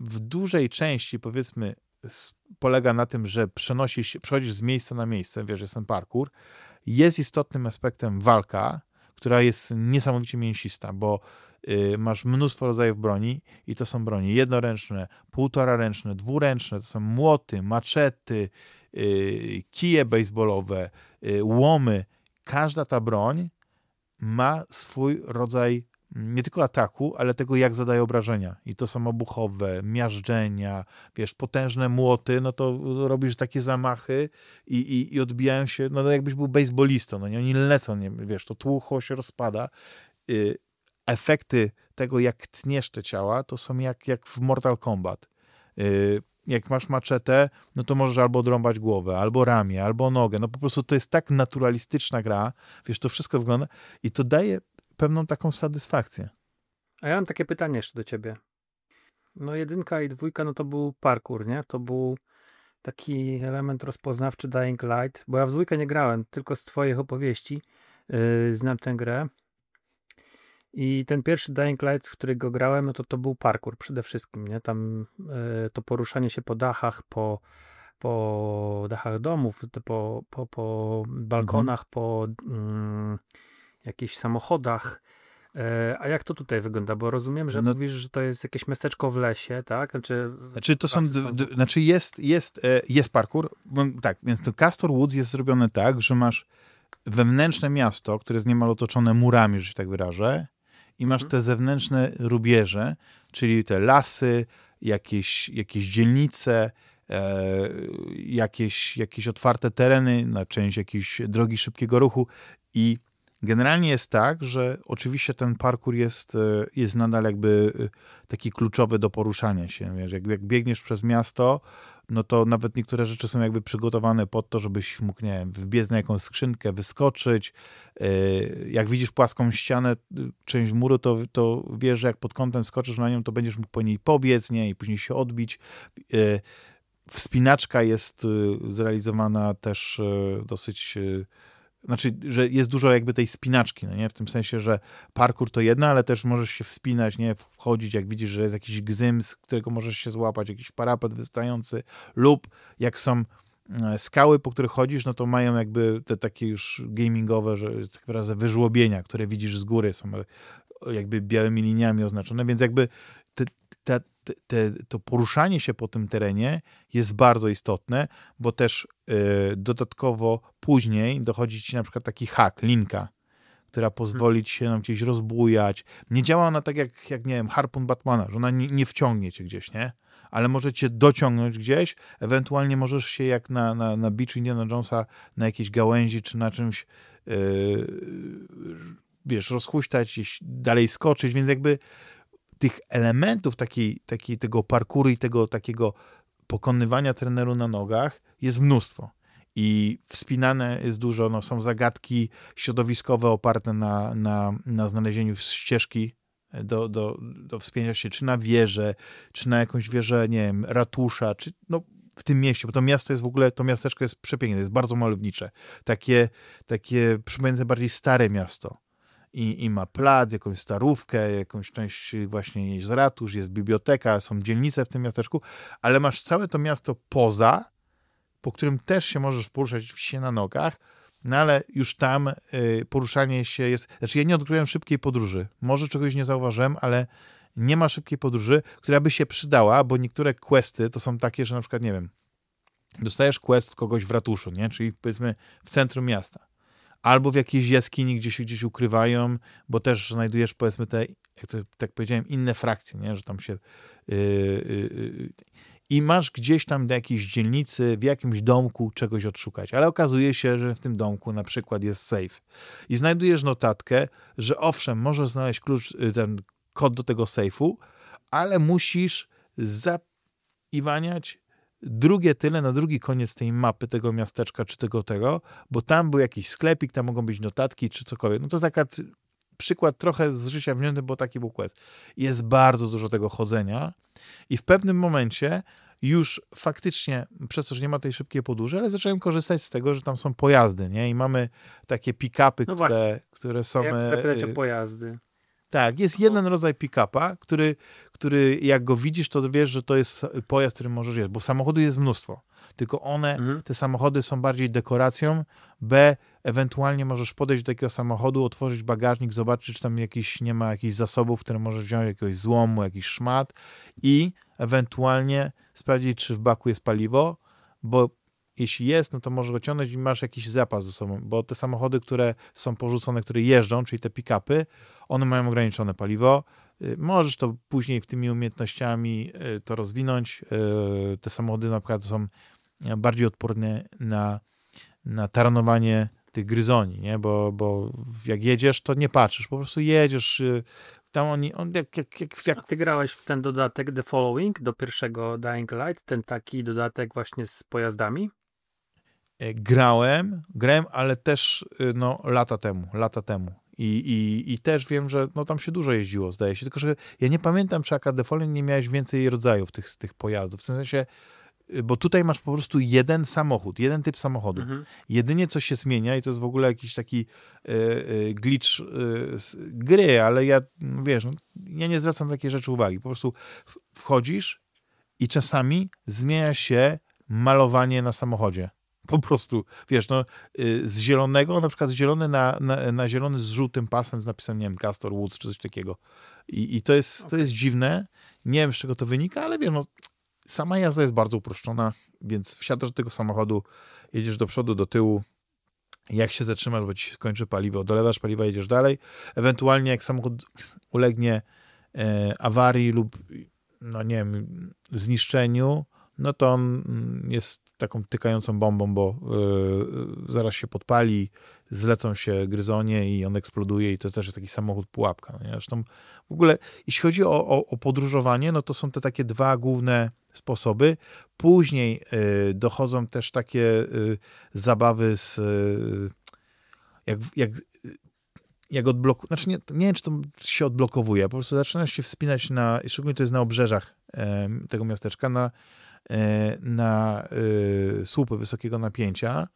w dużej części powiedzmy polega na tym, że przenosisz, przechodzisz z miejsca na miejsce, wiesz, jest ten parkour, jest istotnym aspektem walka, która jest niesamowicie mięsista, bo y, masz mnóstwo rodzajów broni i to są broni jednoręczne, półtora ręczne, dwuręczne, to są młoty, maczety, kije baseballowe, y, łomy, każda ta broń ma swój rodzaj nie tylko ataku, ale tego, jak zadaje obrażenia. I to są obuchowe, miażdżenia, wiesz, potężne młoty, no to robisz takie zamachy i, i, i odbijają się, no jakbyś był baseballistą, no nie, oni lecą, nie, wiesz, to tłucho się rozpada. Y, efekty tego, jak tniesz te ciała, to są jak, jak w Mortal Kombat. Y, jak masz maczetę, no to możesz albo odrąbać głowę, albo ramię, albo nogę. No po prostu to jest tak naturalistyczna gra, wiesz, to wszystko wygląda i to daje pewną taką satysfakcję. A ja mam takie pytanie jeszcze do ciebie. No jedynka i dwójka, no to był parkour, nie? To był taki element rozpoznawczy Dying Light, bo ja w dwójkę nie grałem, tylko z twoich opowieści yy, znam tę grę. I ten pierwszy Dying Light, w którego grałem, no to to był parkour przede wszystkim, nie? Tam yy, to poruszanie się po dachach, po, po dachach domów, po, po, po balkonach, mhm. po... Yy, jakichś samochodach. E, a jak to tutaj wygląda? Bo rozumiem, że no, mówisz, że to jest jakieś miasteczko w lesie, tak? Znaczy, znaczy to są, znaczy jest, jest, e, jest parkour, tak, więc to Castor Woods jest zrobione tak, że masz wewnętrzne miasto, które jest niemal otoczone murami, że się tak wyrażę, i masz mhm. te zewnętrzne rubieże, czyli te lasy, jakieś, jakieś dzielnice, e, jakieś, jakieś otwarte tereny, na część jakiejś drogi szybkiego ruchu i Generalnie jest tak, że oczywiście ten parkour jest, e, jest nadal jakby e, taki kluczowy do poruszania się. Wiesz, jak, jak biegniesz przez miasto, no to nawet niektóre rzeczy są jakby przygotowane pod to, żebyś mógł, nie wiem, wbiec na jakąś skrzynkę, wyskoczyć. E, jak widzisz płaską ścianę, część muru, to, to wiesz, że jak pod kątem skoczysz na nią, to będziesz mógł po niej pobiec, nie? I później się odbić. Wspinaczka jest zrealizowana też dosyć znaczy, że jest dużo jakby tej spinaczki, no nie? W tym sensie, że parkour to jedno, ale też możesz się wspinać, nie? Wchodzić, jak widzisz, że jest jakiś gzym, którego możesz się złapać, jakiś parapet wystający, lub jak są e, skały, po których chodzisz, no to mają jakby te takie już gamingowe, że tak wyrazy wyżłobienia, które widzisz z góry, są e, jakby białymi liniami oznaczone, więc jakby te, te, te, to poruszanie się po tym terenie jest bardzo istotne, bo też y, dodatkowo później dochodzi ci na przykład taki hak, linka, która pozwoli ci się nam gdzieś rozbujać. Nie działa ona tak jak, jak nie wiem, harpun Batmana, że ona nie, nie wciągnie cię gdzieś, nie? Ale może cię dociągnąć gdzieś, ewentualnie możesz się jak na, na, na beachu Indiana Jonesa na jakiejś gałęzi czy na czymś yy, wiesz, rozhuśtać, dalej skoczyć, więc jakby tych elementów takiej, takiej, tego parkuru i tego takiego pokonywania treneru na nogach jest mnóstwo. I wspinane jest dużo, no, są zagadki środowiskowe oparte na, na, na znalezieniu ścieżki do, do, do wspięcia się, czy na wieżę, czy na jakąś wieżę, nie wiem, ratusza, czy no, w tym mieście, bo to miasto jest w ogóle, to miasteczko jest przepiękne, jest bardzo malownicze. Takie, takie przypominające bardziej stare miasto i, i ma plac, jakąś starówkę, jakąś część właśnie jest ratusz, jest biblioteka, są dzielnice w tym miasteczku, ale masz całe to miasto poza, po którym też się możesz poruszać się na nogach, no ale już tam y, poruszanie się jest... Znaczy ja nie odkryłem szybkiej podróży. Może czegoś nie zauważyłem, ale nie ma szybkiej podróży, która by się przydała, bo niektóre questy to są takie, że na przykład, nie wiem, dostajesz quest kogoś w ratuszu, nie? Czyli powiedzmy w centrum miasta albo w jakiejś jaskini, gdzie się gdzieś ukrywają, bo też znajdujesz, powiedzmy, te, jak to, tak powiedziałem, inne frakcje, nie? że tam się. Yy, yy, I masz gdzieś tam do jakiejś dzielnicy, w jakimś domku czegoś odszukać, ale okazuje się, że w tym domku na przykład jest safe. I znajdujesz notatkę, że owszem, możesz znaleźć klucz, y, ten kod do tego safe'u, ale musisz zaiwaniać drugie tyle na drugi koniec tej mapy, tego miasteczka czy tego tego, bo tam był jakiś sklepik, tam mogą być notatki czy cokolwiek. No to jest taka przykład trochę z życia wzięty, bo taki był quest. Jest bardzo dużo tego chodzenia i w pewnym momencie już faktycznie, przez to, że nie ma tej szybkiej podróży, ale zacząłem korzystać z tego, że tam są pojazdy, nie? I mamy takie pick-upy, no które, które są... Jak zapytać o e, pojazdy? Tak, jest jeden rodzaj pick-upa, który, który jak go widzisz, to wiesz, że to jest pojazd, który możesz jeździć, bo samochodów jest mnóstwo. Tylko one, mhm. te samochody są bardziej dekoracją. B, ewentualnie możesz podejść do takiego samochodu, otworzyć bagażnik, zobaczyć, czy tam jakiś, nie ma jakichś zasobów, które możesz wziąć, jakiegoś złomu, jakiś szmat i ewentualnie sprawdzić, czy w baku jest paliwo, bo jeśli jest, no to możesz go ciągnąć i masz jakiś zapas ze sobą, bo te samochody, które są porzucone, które jeżdżą, czyli te pick-upy, one mają ograniczone paliwo. Y, możesz to później w tymi umiejętnościami y, to rozwinąć. Y, te samochody na przykład są bardziej odporne na, na taranowanie tych gryzoni, nie? Bo, bo jak jedziesz, to nie patrzysz, po prostu jedziesz. Tam oni, on jak, jak, jak, jak... ty grałeś w ten dodatek The Following do pierwszego Dying Light, ten taki dodatek właśnie z pojazdami? E, grałem, grałem, ale też no, lata temu, lata temu. I, i, I też wiem, że no, tam się dużo jeździło, zdaje się. Tylko, że ja nie pamiętam, czy Akadefolin nie miałeś więcej rodzajów tych, tych pojazdów. W sensie, y, bo tutaj masz po prostu jeden samochód, jeden typ samochodu. Mhm. Jedynie co się zmienia i to jest w ogóle jakiś taki y, y, glitch y, gry, ale ja, no, wiesz, no, ja nie zwracam takiej rzeczy uwagi. Po prostu wchodzisz i czasami zmienia się malowanie na samochodzie. Po prostu, wiesz, no, y, z zielonego, na przykład zielony na, na, na zielony z żółtym pasem z napisem, nie wiem, Castor Woods czy coś takiego. I, i to, jest, okay. to jest dziwne. Nie wiem, z czego to wynika, ale wiesz, no, sama jazda jest bardzo uproszczona, więc wsiadasz do tego samochodu, jedziesz do przodu, do tyłu, jak się zatrzymasz, bo ci kończy paliwo, dolewasz paliwa, jedziesz dalej. Ewentualnie jak samochód ulegnie e, awarii lub, no nie wiem, zniszczeniu, no to on mm, jest taką tykającą bombą, bo yy, zaraz się podpali, zlecą się gryzonie i on eksploduje i to też jest taki samochód pułapka. No? Zresztą w ogóle, jeśli chodzi o, o, o, podróżowanie, no to są te takie dwa główne sposoby. Później yy, dochodzą też takie yy, zabawy z jak, jak jak odblokuje, znaczy nie, nie wiem, czy to się odblokowuje, po prostu zaczynasz się wspinać na, szczególnie to jest na obrzeżach tego miasteczka, na na e, słupy wysokiego napięcia,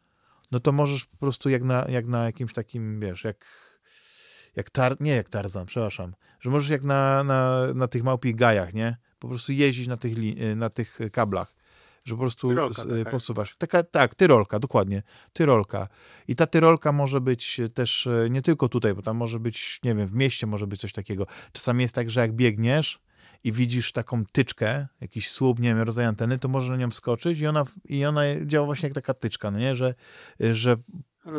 no to możesz po prostu jak na, jak na jakimś takim, wiesz, jak, jak tar, nie jak Tarzan, przepraszam, że możesz jak na, na, na tych małpich gajach, nie? Po prostu jeździć na tych, e, na tych kablach, że po prostu tyrolka, z, posuwasz. Taka, tak, tyrolka, dokładnie, tyrolka. I ta tyrolka może być też nie tylko tutaj, bo tam może być, nie wiem, w mieście może być coś takiego. Czasami jest tak, że jak biegniesz, i widzisz taką tyczkę, jakiś słup, nie wiem, rodzaj anteny, to możesz na nią wskoczyć i ona, i ona działa właśnie jak taka tyczka, no nie? że, że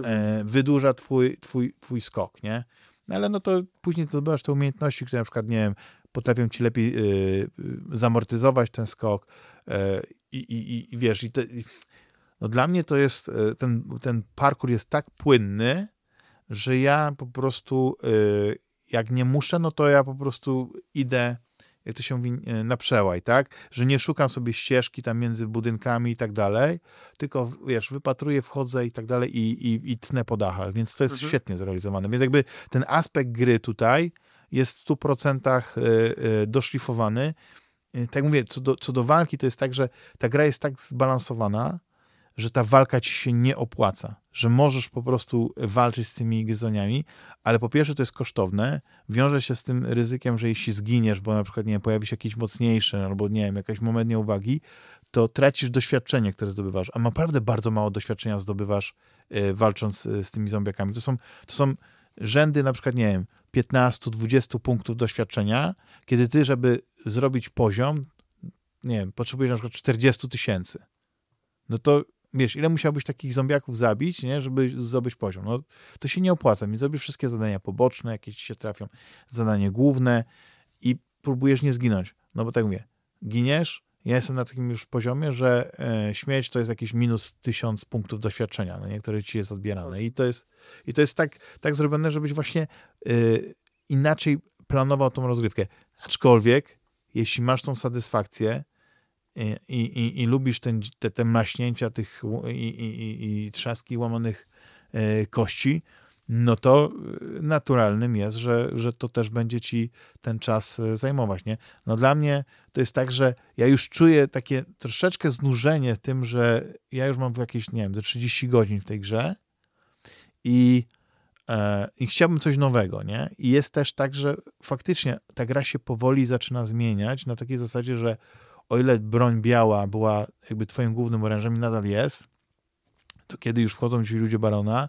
e, wydłuża twój, twój, twój skok, nie? No ale no to później to zdobywasz te umiejętności, które na przykład, nie wiem, potrafią ci lepiej y, zamortyzować ten skok y, i, i, wiesz, i te, no dla mnie to jest, ten, ten parkour jest tak płynny, że ja po prostu jak nie muszę, no to ja po prostu idę jak to się mówi, e, na przełaj, tak? Że nie szukam sobie ścieżki tam między budynkami i tak dalej, tylko, wiesz, wypatruję, wchodzę i tak dalej i, i, i tnę po dachach, więc to jest mhm. świetnie zrealizowane. Więc jakby ten aspekt gry tutaj jest w 100% e, e, doszlifowany. Tak mówię, co do, co do walki, to jest tak, że ta gra jest tak zbalansowana, że ta walka ci się nie opłaca, że możesz po prostu walczyć z tymi gryzoniami, ale po pierwsze to jest kosztowne, wiąże się z tym ryzykiem, że jeśli zginiesz, bo na przykład nie pojawi się jakiś mocniejszy, albo nie wiem, jakaś moment nieuwagi, to tracisz doświadczenie, które zdobywasz, a naprawdę bardzo mało doświadczenia zdobywasz y, walcząc y, z tymi zombiakami. To są, to są rzędy na przykład, nie wiem, 15-20 punktów doświadczenia, kiedy ty, żeby zrobić poziom, nie wiem, potrzebujesz na przykład 40 tysięcy. No to wiesz, ile musiałbyś takich zombiaków zabić, nie, żeby zdobyć poziom. No, to się nie opłaca. Więc zrobisz wszystkie zadania poboczne, jakie ci się trafią, zadanie główne i próbujesz nie zginąć. No bo tak mówię, giniesz, ja jestem na takim już poziomie, że e, śmierć to jest jakiś minus tysiąc punktów doświadczenia, no niektóre ci jest odbierane. I to jest, i to jest tak, tak zrobione, żebyś właśnie e, inaczej planował tą rozgrywkę. Aczkolwiek, jeśli masz tą satysfakcję, i, i, i lubisz ten, te, te maśnięcia tych i, i, i trzaski łamanych e, kości, no to e, naturalnym jest, że, że to też będzie ci ten czas e, zajmować, nie? No dla mnie to jest tak, że ja już czuję takie troszeczkę znużenie tym, że ja już mam jakieś, nie wiem, do 30 godzin w tej grze i, e, i chciałbym coś nowego, nie? I jest też tak, że faktycznie ta gra się powoli zaczyna zmieniać na takiej zasadzie, że o ile broń biała była jakby twoim głównym orężem i nadal jest, to kiedy już wchodzą ci ludzie barona,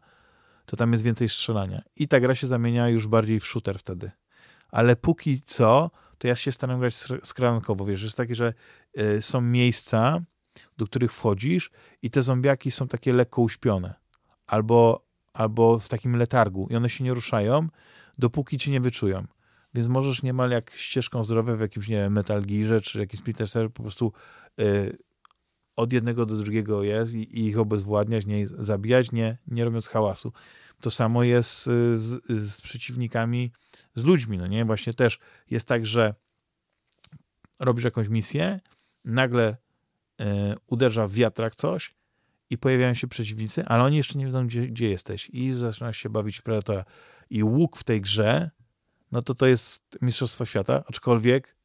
to tam jest więcej strzelania. I ta gra się zamienia już bardziej w shooter wtedy. Ale póki co, to ja się staram grać skrankowo. Wiesz, jest takie, że y, są miejsca, do których wchodzisz i te zombiaki są takie lekko uśpione. Albo, albo w takim letargu i one się nie ruszają, dopóki cię nie wyczują. Więc możesz niemal jak ścieżką zdrowia w jakimś, nie wiem, Metal Gearze czy jakimś Splinter Cell po prostu y, od jednego do drugiego jest i, i, ich obezwładniać, nie zabijać, nie, nie robiąc hałasu. To samo jest z, z przeciwnikami, z ludźmi, no nie? Właśnie też jest tak, że robisz jakąś misję, nagle y, uderza w wiatrak coś i pojawiają się przeciwnicy, ale oni jeszcze nie wiedzą, gdzie, gdzie jesteś i zaczynasz się bawić w Predatora. I łuk w tej grze, no to to jest Mistrzostwo Świata, aczkolwiek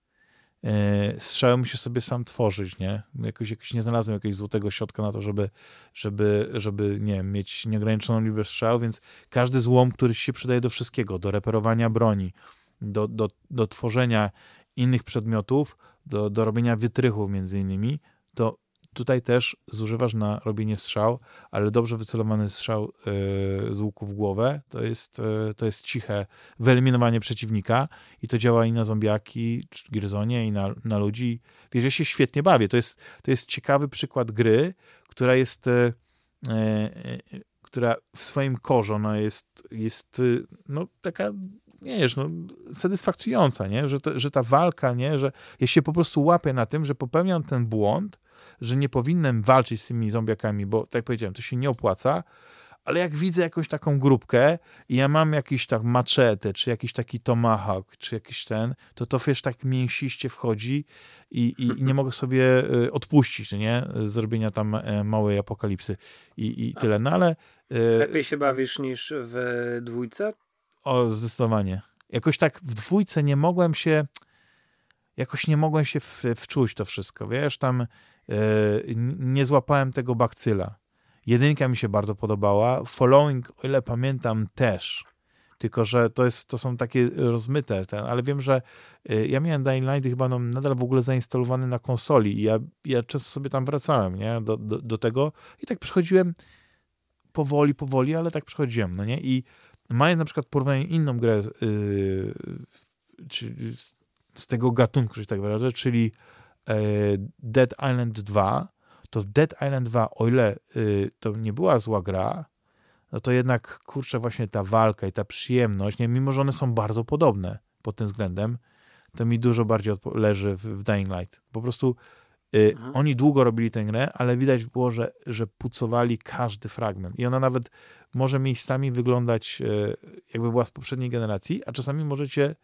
e, strzały musisz sobie sam tworzyć, nie? Jakoś, jakoś nie znalazłem jakiegoś złotego środka na to, żeby, żeby, żeby nie wiem, mieć nieograniczoną liczbę strzał, więc każdy złom, który się przydaje do wszystkiego, do reperowania broni, do, do, do tworzenia innych przedmiotów, do, do robienia wytrychów między innymi, to tutaj też zużywasz na robienie strzał, ale dobrze wycelowany strzał yy, z łuku w głowę to jest, yy, to jest ciche wyeliminowanie przeciwnika i to działa i na zombiaki, czy gryzonie, i na, na ludzi. Wiesz, ja się świetnie bawię. To jest, to jest ciekawy przykład gry, która jest yy, która w swoim korze ona jest, jest no, taka nie wiesz, no, satysfakcjonująca, nie? Że, to, że ta walka, nie? że ja się po prostu łapię na tym, że popełniam ten błąd, że nie powinienem walczyć z tymi zombiakami, bo tak jak powiedziałem, to się nie opłaca, ale jak widzę jakąś taką grupkę i ja mam jakiś tak maczetę, czy jakiś taki tomahawk, czy jakiś ten, to to wiesz, tak mięsiście wchodzi i, i, i nie mogę sobie y, odpuścić, nie? Zrobienia tam e, małej apokalipsy i, i tyle, no ale... Y, Lepiej się bawisz niż w dwójce? O, zdecydowanie. Jakoś tak w dwójce nie mogłem się jakoś nie mogłem się w, wczuć to wszystko, wiesz, tam nie złapałem tego bakcyla. Jedynka mi się bardzo podobała. Following, o ile pamiętam, też. Tylko, że to, jest, to są takie rozmyte, ten, ale wiem, że e, ja miałem Dying Light chyba no, nadal w ogóle zainstalowany na konsoli i ja, ja często sobie tam wracałem nie? Do, do, do tego i tak przychodziłem powoli, powoli, ale tak przychodziłem, no nie? I mając na przykład porównanie inną grę yy, czy, z, tego gatunku, że tak wyrażę, czyli E, Dead Island 2, to Dead Island 2, o ile y, to nie była zła gra, no to jednak, kurczę, właśnie ta walka i ta przyjemność, nie, mimo że one są bardzo podobne pod tym względem, to mi dużo bardziej leży w, w Dying Light. Po prostu y, mhm. oni długo robili tę grę, ale widać było, że, że pucowali każdy fragment. I ona nawet może miejscami wyglądać, y, jakby była z poprzedniej generacji, a czasami możecie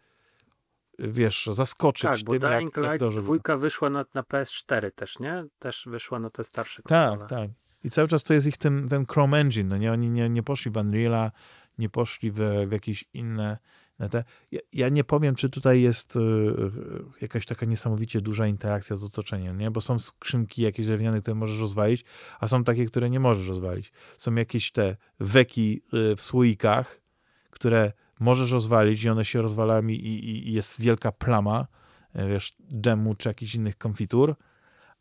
wiesz, zaskoczyć tak, bo tym, Dying jak, Light dwójka wyszła na, na PS4 też, nie? Też wyszła na te starsze tak, konsole. Tak, tak. I cały czas to jest ich ten, ten Chrome Engine, no nie? Oni nie, nie poszli w Unreal'a, nie poszli w, w jakieś inne na te. Ja, ja, nie powiem, czy tutaj jest y, jakaś taka niesamowicie duża interakcja z otoczeniem, nie? Bo są skrzynki jakieś drewniane, które możesz rozwalić, a są takie, które nie możesz rozwalić. Są jakieś te weki y, w słoikach, które możesz rozwalić i one się rozwalają i, i, i jest wielka plama, e, wiesz, dżemu czy jakichś innych konfitur,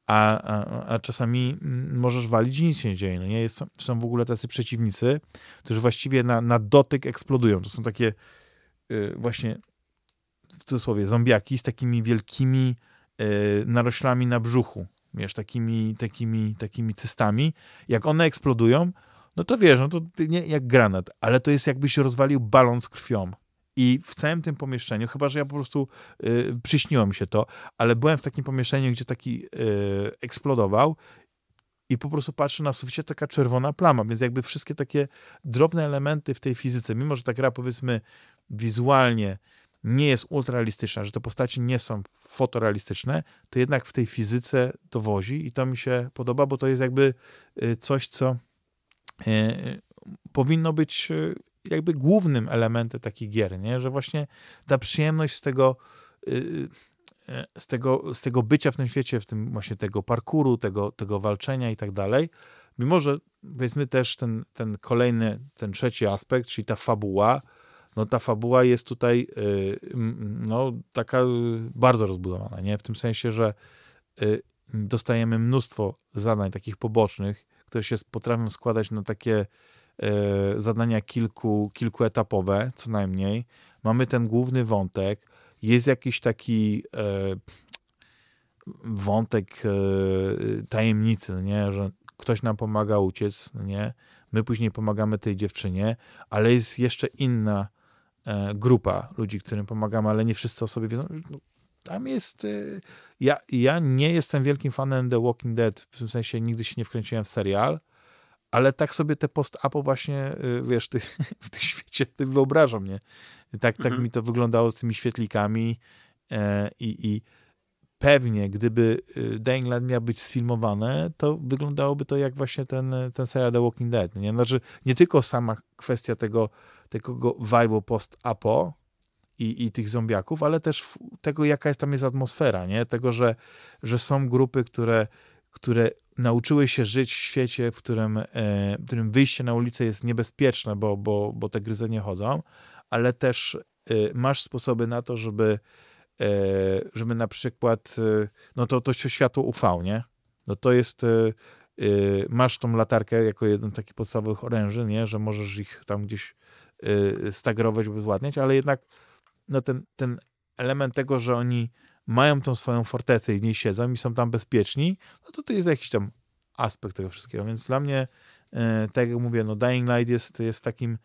a, a, a, czasami możesz walić i nic się nie dzieje. No nie? Jest, są w ogóle tacy przeciwnicy, którzy właściwie na, na dotyk eksplodują. To są takie y, właśnie w cudzysłowie zombiaki z takimi wielkimi y, naroślami na brzuchu, wiesz, takimi, takimi, takimi cystami. Jak one eksplodują, no to wiesz, no to nie jak granat, ale to jest jakbyś rozwalił balon z krwią. I w całym tym pomieszczeniu, chyba że ja po prostu y, przyśniło mi się to, ale byłem w takim pomieszczeniu, gdzie taki y, eksplodował i po prostu patrzę na suficie taka czerwona plama, więc jakby wszystkie takie drobne elementy w tej fizyce, mimo że ta gra powiedzmy wizualnie nie jest ultrarealistyczna, że te postaci nie są fotorealistyczne, to jednak w tej fizyce to wozi i to mi się podoba, bo to jest jakby y, coś, co powinno być e, jakby głównym elementem takich gier, nie? że właśnie ta przyjemność z tego, e, z tego, z tego bycia w tym świecie, w tym właśnie tego parkuru, tego, tego walczenia i tak dalej, mimo że powiedzmy też ten, ten kolejny, ten trzeci aspekt, czyli ta fabuła, no ta fabuła jest tutaj no, taka bardzo rozbudowana, nie? W tym sensie, że dostajemy mnóstwo zadań takich pobocznych, które się potrafią składać na takie e, zadania kilku, kilkuetapowe, co najmniej. Mamy ten główny wątek, jest jakiś taki e, wątek e, tajemnicy, nie? że ktoś nam pomaga uciec, nie? my później pomagamy tej dziewczynie, ale jest jeszcze inna e, grupa ludzi, którym pomagamy, ale nie wszyscy o sobie wiedzą. No, tam jest... Ja, ja nie jestem wielkim fanem The Walking Dead, w tym sensie nigdy się nie wkręciłem w serial, ale tak sobie te post-apo właśnie, wiesz, ty, *laughs* w tym świecie ty wyobrażam, nie? Tak, tak mhm. tak mi to wyglądało z tymi świetlikami e, i, i pewnie, gdyby y, Dying Light miał być sfilmowane, to wyglądałoby to jak właśnie ten, ten serial The Walking Dead. Nie? Znaczy, nie tylko sama kwestia tego, tego vibe'u post-apo i, i tych zombiaków, ale też tego, jaka jest tam jest atmosfera, nie? Tego, że, że są grupy, które, które nauczyły się żyć w świecie, w którym, e, w którym wyjście na ulicę jest niebezpieczne, bo, bo, bo te gryzy nie chodzą, ale też e, masz sposoby na to, żeby E, żeby na przykład, no to, to światło UV, nie? No to jest, masz tą latarkę jako jeden z takich podstawowych oręży, nie? Że możesz ich tam gdzieś stagrować, bezładniać, ale jednak no ten, ten element tego, że oni mają tą swoją fortecę i w niej siedzą i są tam bezpieczni, no to to jest jakiś tam aspekt tego wszystkiego, więc dla mnie, tak jak mówię, no Dying Light jest, jest takim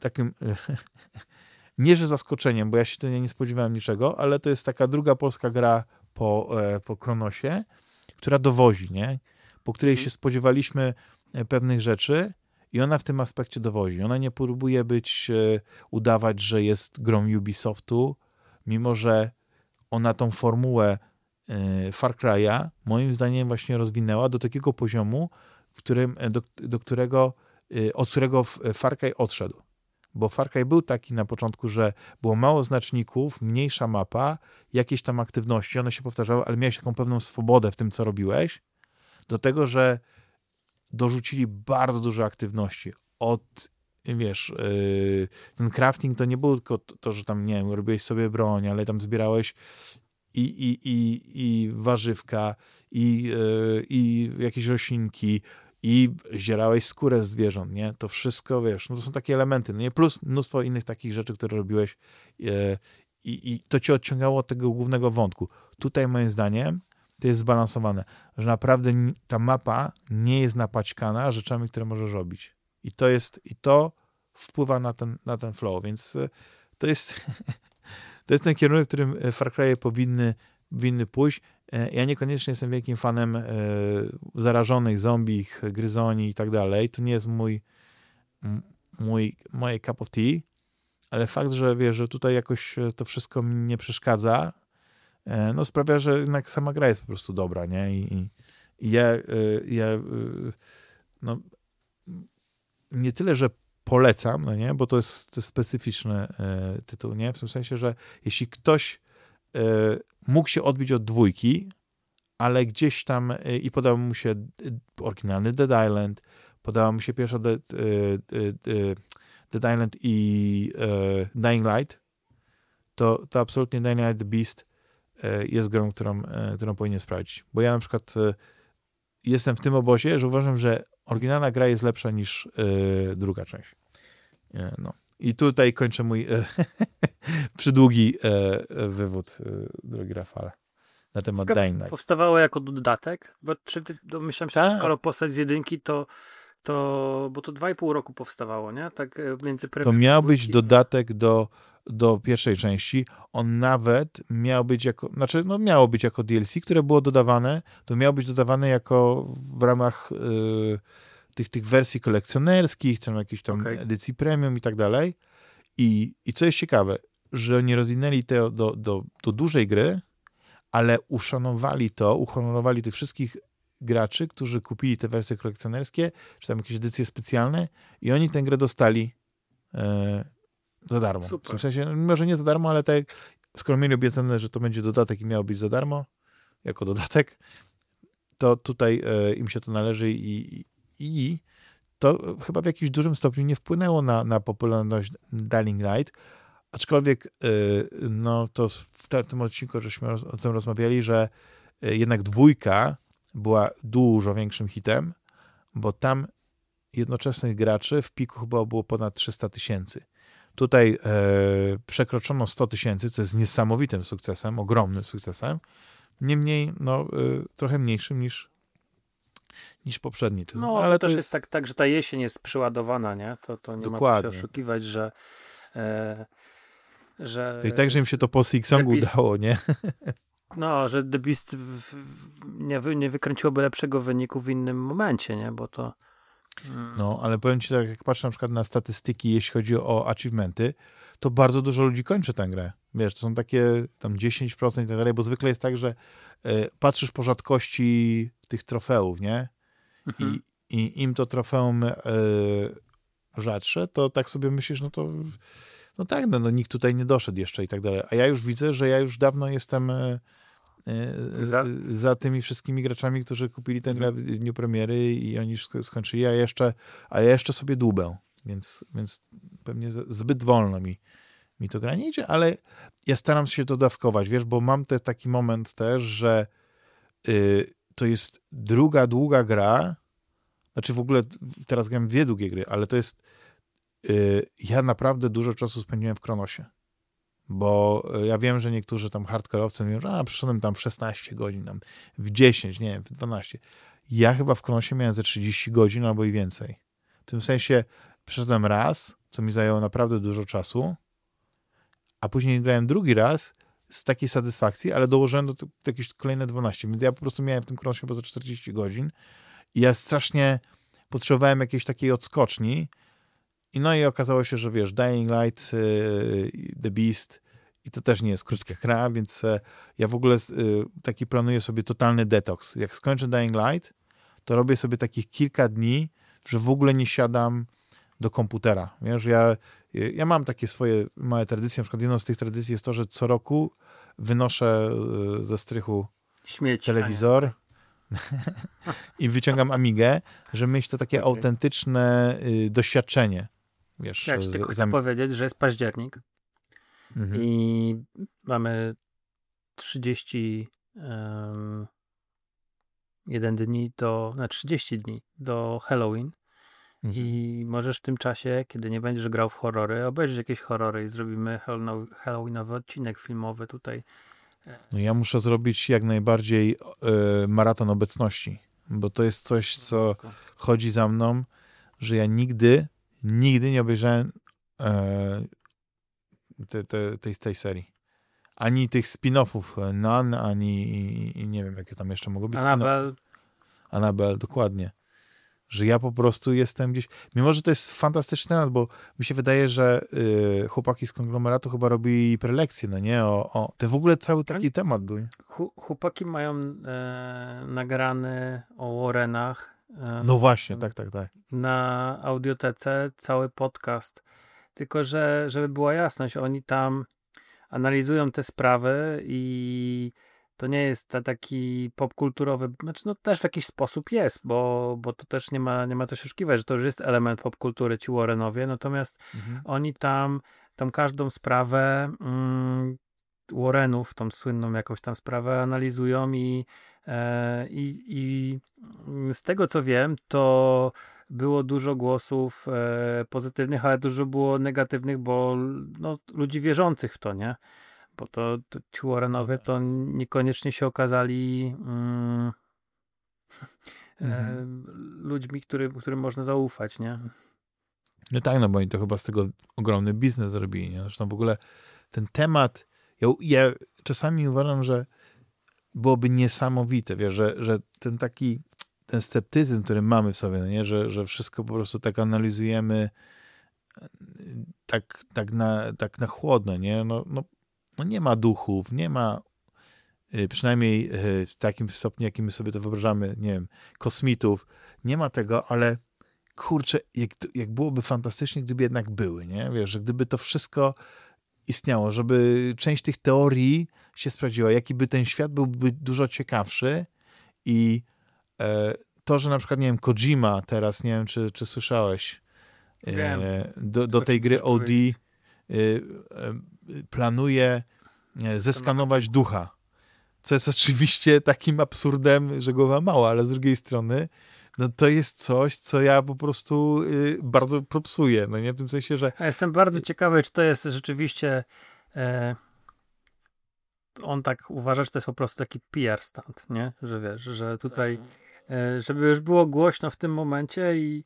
takim *laughs* nie że zaskoczeniem, bo ja się nie spodziewałem niczego, ale to jest taka druga polska gra po, e, po Kronosie, która dowozi, nie? Po której mhm. się spodziewaliśmy e, pewnych rzeczy i ona w tym aspekcie dowozi. Ona nie próbuje być, e, udawać, że jest grą Ubisoftu, mimo że ona tą formułę Far Cry'a moim zdaniem właśnie rozwinęła do takiego poziomu, w którym, do, do którego, od którego Far Cry odszedł bo Far Cry był taki na początku, że było mało znaczników, mniejsza mapa, jakieś tam aktywności, one się powtarzały, ale miałeś taką pewną swobodę w tym, co robiłeś, do tego, że dorzucili bardzo dużo aktywności. Od, wiesz, yy, ten crafting to nie było tylko to, że tam, nie wiem, robiłeś sobie broń, ale tam zbierałeś i, i, i, i warzywka, i, yy, i jakieś roślinki, i zdzierałeś skórę z zwierząt, nie? To wszystko, wiesz, no to są takie elementy, no nie? Plus mnóstwo innych takich rzeczy, które robiłeś e, i, i to cię odciągało od tego głównego wątku. Tutaj moim zdaniem to jest zbalansowane, że naprawdę ta mapa nie jest napaćkana rzeczami, które możesz robić. I to jest, i to wpływa na ten, na ten flow, więc e, to jest, *laughs* to jest ten kierunek, w którym e, Far Cry powinny, powinny pójść. E, ja niekoniecznie jestem wielkim fanem e, zarażonych, zombie, gryzoni i tak dalej. To nie jest mój, mój moje cup of tea, ale fakt, że wiesz, że tutaj jakoś e, to wszystko mi nie przeszkadza, no sprawia, że jednak sama gra jest po prostu dobra, nie? I, i ja, ja no, nie tyle, że polecam, no nie? Bo to jest, to jest specyficzny tytuł, nie? W tym sensie, że jeśli ktoś mógł się odbić od dwójki, ale gdzieś tam i podał mu się oryginalny Dead Island, podała mu się pierwsza Dead, Dead Island i Dying Light, to, to absolutnie Dying Light Beast jest grą, którą, którą powinien sprawdzić. Bo ja na przykład jestem w tym obozie, że uważam, że oryginalna gra jest lepsza niż druga część. No. I tutaj kończę mój e, *laughs* przydługi e, wywód, e, drogi Rafale, na temat Dying Light. Powstawało jako dodatek? Bo czy domyślam się, że tak. skoro postać z jedynki, to, to bo to dwa i pół roku powstawało, nie? Tak między To miał być dodatek do, do pierwszej części. On nawet miał być jako, znaczy no miało być jako DLC, które było dodawane, to miało być dodawane jako w ramach yy, tych, tych wersji kolekcjonerskich, czy jakiejś tam okay. edycji premium i tak dalej. I, I co jest ciekawe, że oni rozwinęli to do, do, do dużej gry, ale uszanowali to, uhonorowali tych wszystkich graczy, którzy kupili te wersje kolekcjonerskie, czy tam jakieś edycje specjalne i oni tę grę dostali e, za darmo. Super. W sensie, może nie za darmo, ale tak, skoro mieli obiecane, że to będzie dodatek i miało być za darmo, jako dodatek, to tutaj e, im się to należy i, i to chyba w jakimś dużym stopniu nie wpłynęło na, na popularność Dying Light, aczkolwiek y, no to w tym odcinku żeśmy o tym rozmawiali, że y, jednak dwójka była dużo większym hitem, bo tam jednoczesnych graczy w piku chyba było ponad 300 tysięcy. Tutaj e, przekroczono 100 tysięcy, co jest niesamowitym sukcesem, ogromnym sukcesem, niemniej no, y, trochę mniejszym niż, niż poprzedni tytuł. No, ale to też jest... jest, tak, tak, że ta jesień jest przyładowana, nie? To, to nie Dokładnie. ma co się oszukiwać, że e, że... To i tak, że im się to po Six-Songu udało, nie? *laughs* No, że The Beast w, w, nie, nie wykręciłoby lepszego wyniku w innym momencie, nie? Bo to... Hmm. No, ale powiem ci tak, jak patrzę na przykład na statystyki, jeśli chodzi o achievementy, to bardzo dużo ludzi kończy tę grę. Wiesz, to są takie tam 10% i tak dalej, bo zwykle jest tak, że y, patrzysz po rzadkości tych trofeów, nie? Mhm. I, I im to trofeum y, rzadsze, to tak sobie myślisz, no to no tak, no, no nikt tutaj nie doszedł jeszcze i tak dalej. A ja już widzę, że ja już dawno jestem y, za? za tymi wszystkimi graczami, którzy kupili tę grę w dniu premiery i oni skończyli, a jeszcze, a ja jeszcze sobie dłubę, więc, więc pewnie zbyt wolno mi, mi to gra nie idzie, ale ja staram się to dawkować, wiesz, bo mam te, taki moment też, że y, to jest druga długa gra, znaczy w ogóle teraz gram dwie długie gry, ale to jest y, ja naprawdę dużo czasu spędziłem w Kronosie bo e, ja wiem, że niektórzy tam hardkorowcy mówią, że a, przyszedłem tam w 16 godzin, tam w 10, nie wiem, w 12. Ja chyba w Kronosie miałem ze 30 godzin albo i więcej. W tym sensie przyszedłem raz, co mi zajęło naprawdę dużo czasu, a później grałem drugi raz z takiej satysfakcji, ale dołożyłem do, do jakieś kolejne 12, więc ja po prostu miałem w tym Kronosie poza 40 godzin i ja strasznie potrzebowałem jakiejś takiej odskoczni, i no i okazało się, że wiesz, Dying Light, y, The Beast i to też nie jest krótka gra, więc e, ja w ogóle y, taki planuję sobie totalny detoks. Jak skończę Dying Light, to robię sobie takich kilka dni, że w ogóle nie siadam do komputera. Wiesz, ja, y, ja mam takie swoje małe tradycje, na przykład jedną z tych tradycji jest to, że co roku wynoszę ze strychu Śmieci, telewizor *laughs* i wyciągam Amigę, żeby mieć to takie okay. autentyczne doświadczenie. Wiesz, ja ci tylko chcę powiedzieć, że jest październik mhm. i mamy 30 um, jeden dni do, na 30 dni do Halloween mhm. i możesz w tym czasie, kiedy nie będziesz grał w horrory, obejrzeć jakieś horrory i zrobimy Halloweenowy odcinek filmowy tutaj. No ja muszę zrobić jak najbardziej y, maraton obecności, bo to jest coś, co chodzi za mną, że ja nigdy nigdy nie obejrzałem e, te, te, tej, tej serii. Ani tych spin-offów e, Nan, ani nie wiem, jakie tam jeszcze mogą być. Annabelle. Annabelle, dokładnie. Że ja po prostu jestem gdzieś. Mimo, że to jest fantastyczne, bo mi się wydaje, że y, chłopaki z konglomeratu chyba robili prelekcje, no nie? O, o, to w ogóle cały taki temat był. Chłopaki mają e, nagrany o Warrenach no właśnie, tak, tak, tak. Na audiotece cały podcast. Tylko, że żeby była jasność, oni tam analizują te sprawy i to nie jest taki popkulturowy, znaczy no też w jakiś sposób jest, bo, bo to też nie ma, nie ma co się oszukiwać, że to już jest element popkultury ci Warrenowie, natomiast mhm. oni tam, tam każdą sprawę mm, Warrenów, tą słynną jakąś tam sprawę analizują i I, I, z tego co wiem, to było dużo głosów e, pozytywnych, ale dużo było negatywnych, bo no, ludzi wierzących w to, nie? Bo to, to ci Warrenowie to niekoniecznie się okazali mm, e, mhm. ludźmi, który, którym można zaufać, nie? No tak, no bo oni to chyba z tego ogromny biznes zrobili, nie? Zresztą w ogóle ten temat, ja, ja czasami uważam, że byłoby niesamowite, wiesz, że, że ten taki, ten sceptyzm, który mamy w sobie, no nie? Że, że wszystko po prostu tak analizujemy tak, tak, na, tak na chłodno, nie? No, no, no nie ma duchów, nie ma y, przynajmniej y, w takim stopniu, jakim my sobie to wyobrażamy, nie wiem, kosmitów, nie ma tego, ale kurczę, jak, jak byłoby fantastycznie, gdyby jednak były, nie? Wiesz, że gdyby to wszystko istniało, żeby część tych teorii się sprawdziła, jaki by ten świat byłby dużo ciekawszy i e, to, że na przykład, nie wiem, Kojima teraz, nie wiem, czy, czy słyszałeś, e, do, do tej gry OD e, e, planuje e, zeskanować ducha, co jest oczywiście takim absurdem, że głowa mała, ale z drugiej strony no to jest coś, co ja po prostu y, bardzo propsuję, no nie w tym sensie, że... Ja jestem bardzo ciekawy, czy to jest rzeczywiście e, on tak uważa, że to jest po prostu taki PR stand, nie? Że wiesz, że tutaj, e, żeby już było głośno w tym momencie i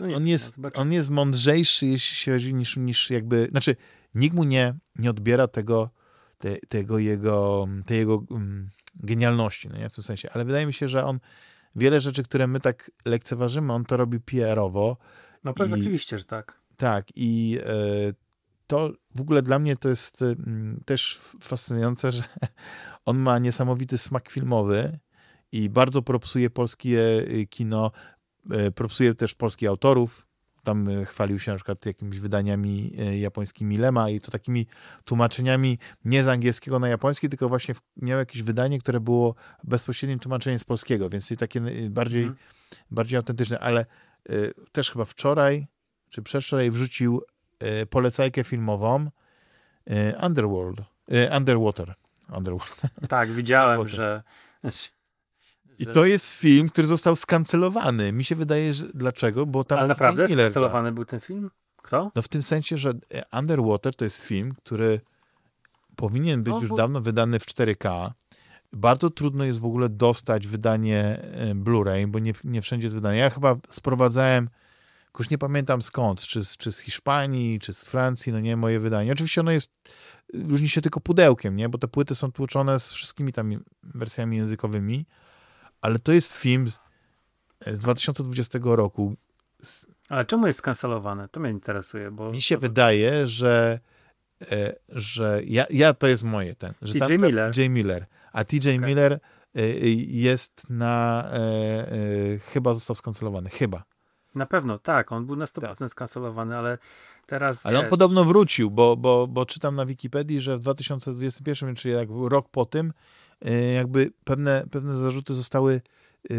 no nie, on, jest, no, on jest mądrzejszy, jeśli chodzi, niż, niż jakby, znaczy nikt mu nie, nie odbiera tego, te, tego jego, tej jego um, genialności, no nie, w tym sensie, ale wydaje mi się, że on wiele rzeczy, które my tak lekceważymy, on to robi PR-owo. No pewnie, oczywiście, że tak. Tak i e, to w ogóle dla mnie to jest e, też fascynujące, że *laughs* on ma niesamowity smak filmowy i bardzo propsuje polskie e, kino, e, propsuje też polskich autorów, tam chwalił się na przykład jakimiś wydaniami japońskimi Lema i to takimi tłumaczeniami nie z angielskiego na japoński, tylko właśnie miał jakieś wydanie, które było bezpośrednim tłumaczeniem z polskiego, więc takie bardziej, mm. bardziej autentyczne, ale y, też chyba wczoraj czy przedwczoraj wrzucił y, polecajkę filmową y, Underworld, Underwater. Underwater. *laughs* Tak, widziałem, że i to jest film, który został skancelowany. Mi się wydaje, że dlaczego? Bo tam Ale naprawdę skancelowany był ten film? Kto? No w tym sensie, że Underwater to jest film, który powinien być no, już bo... dawno wydany w 4K. Bardzo trudno jest w ogóle dostać wydanie e, Blu-ray, bo nie, nie wszędzie jest wydanie. Ja chyba sprowadzałem, już nie pamiętam skąd, czy z, czy z Hiszpanii, czy z Francji, no nie, moje wydanie. Oczywiście ono jest, różni się tylko pudełkiem, nie, bo te płyty są tłoczone z wszystkimi tam wersjami językowymi, ale to jest film z 2020 roku. Ale czemu jest skancelowane? To mnie interesuje, bo... Mi się wydaje, że e, że ja, ja to jest moje ten, że TJ Miller. TJ Miller, a TJ okay. Miller e, jest na e, chyba został skancelowany, chyba. Na pewno, tak, on był na 100% tak. skancelowany, ale teraz... Ale on podobno wrócił, bo, bo, bo czytam na Wikipedii, że w 2021, czyli jak rok po tym, E, jakby pewne, pewne zarzuty zostały e,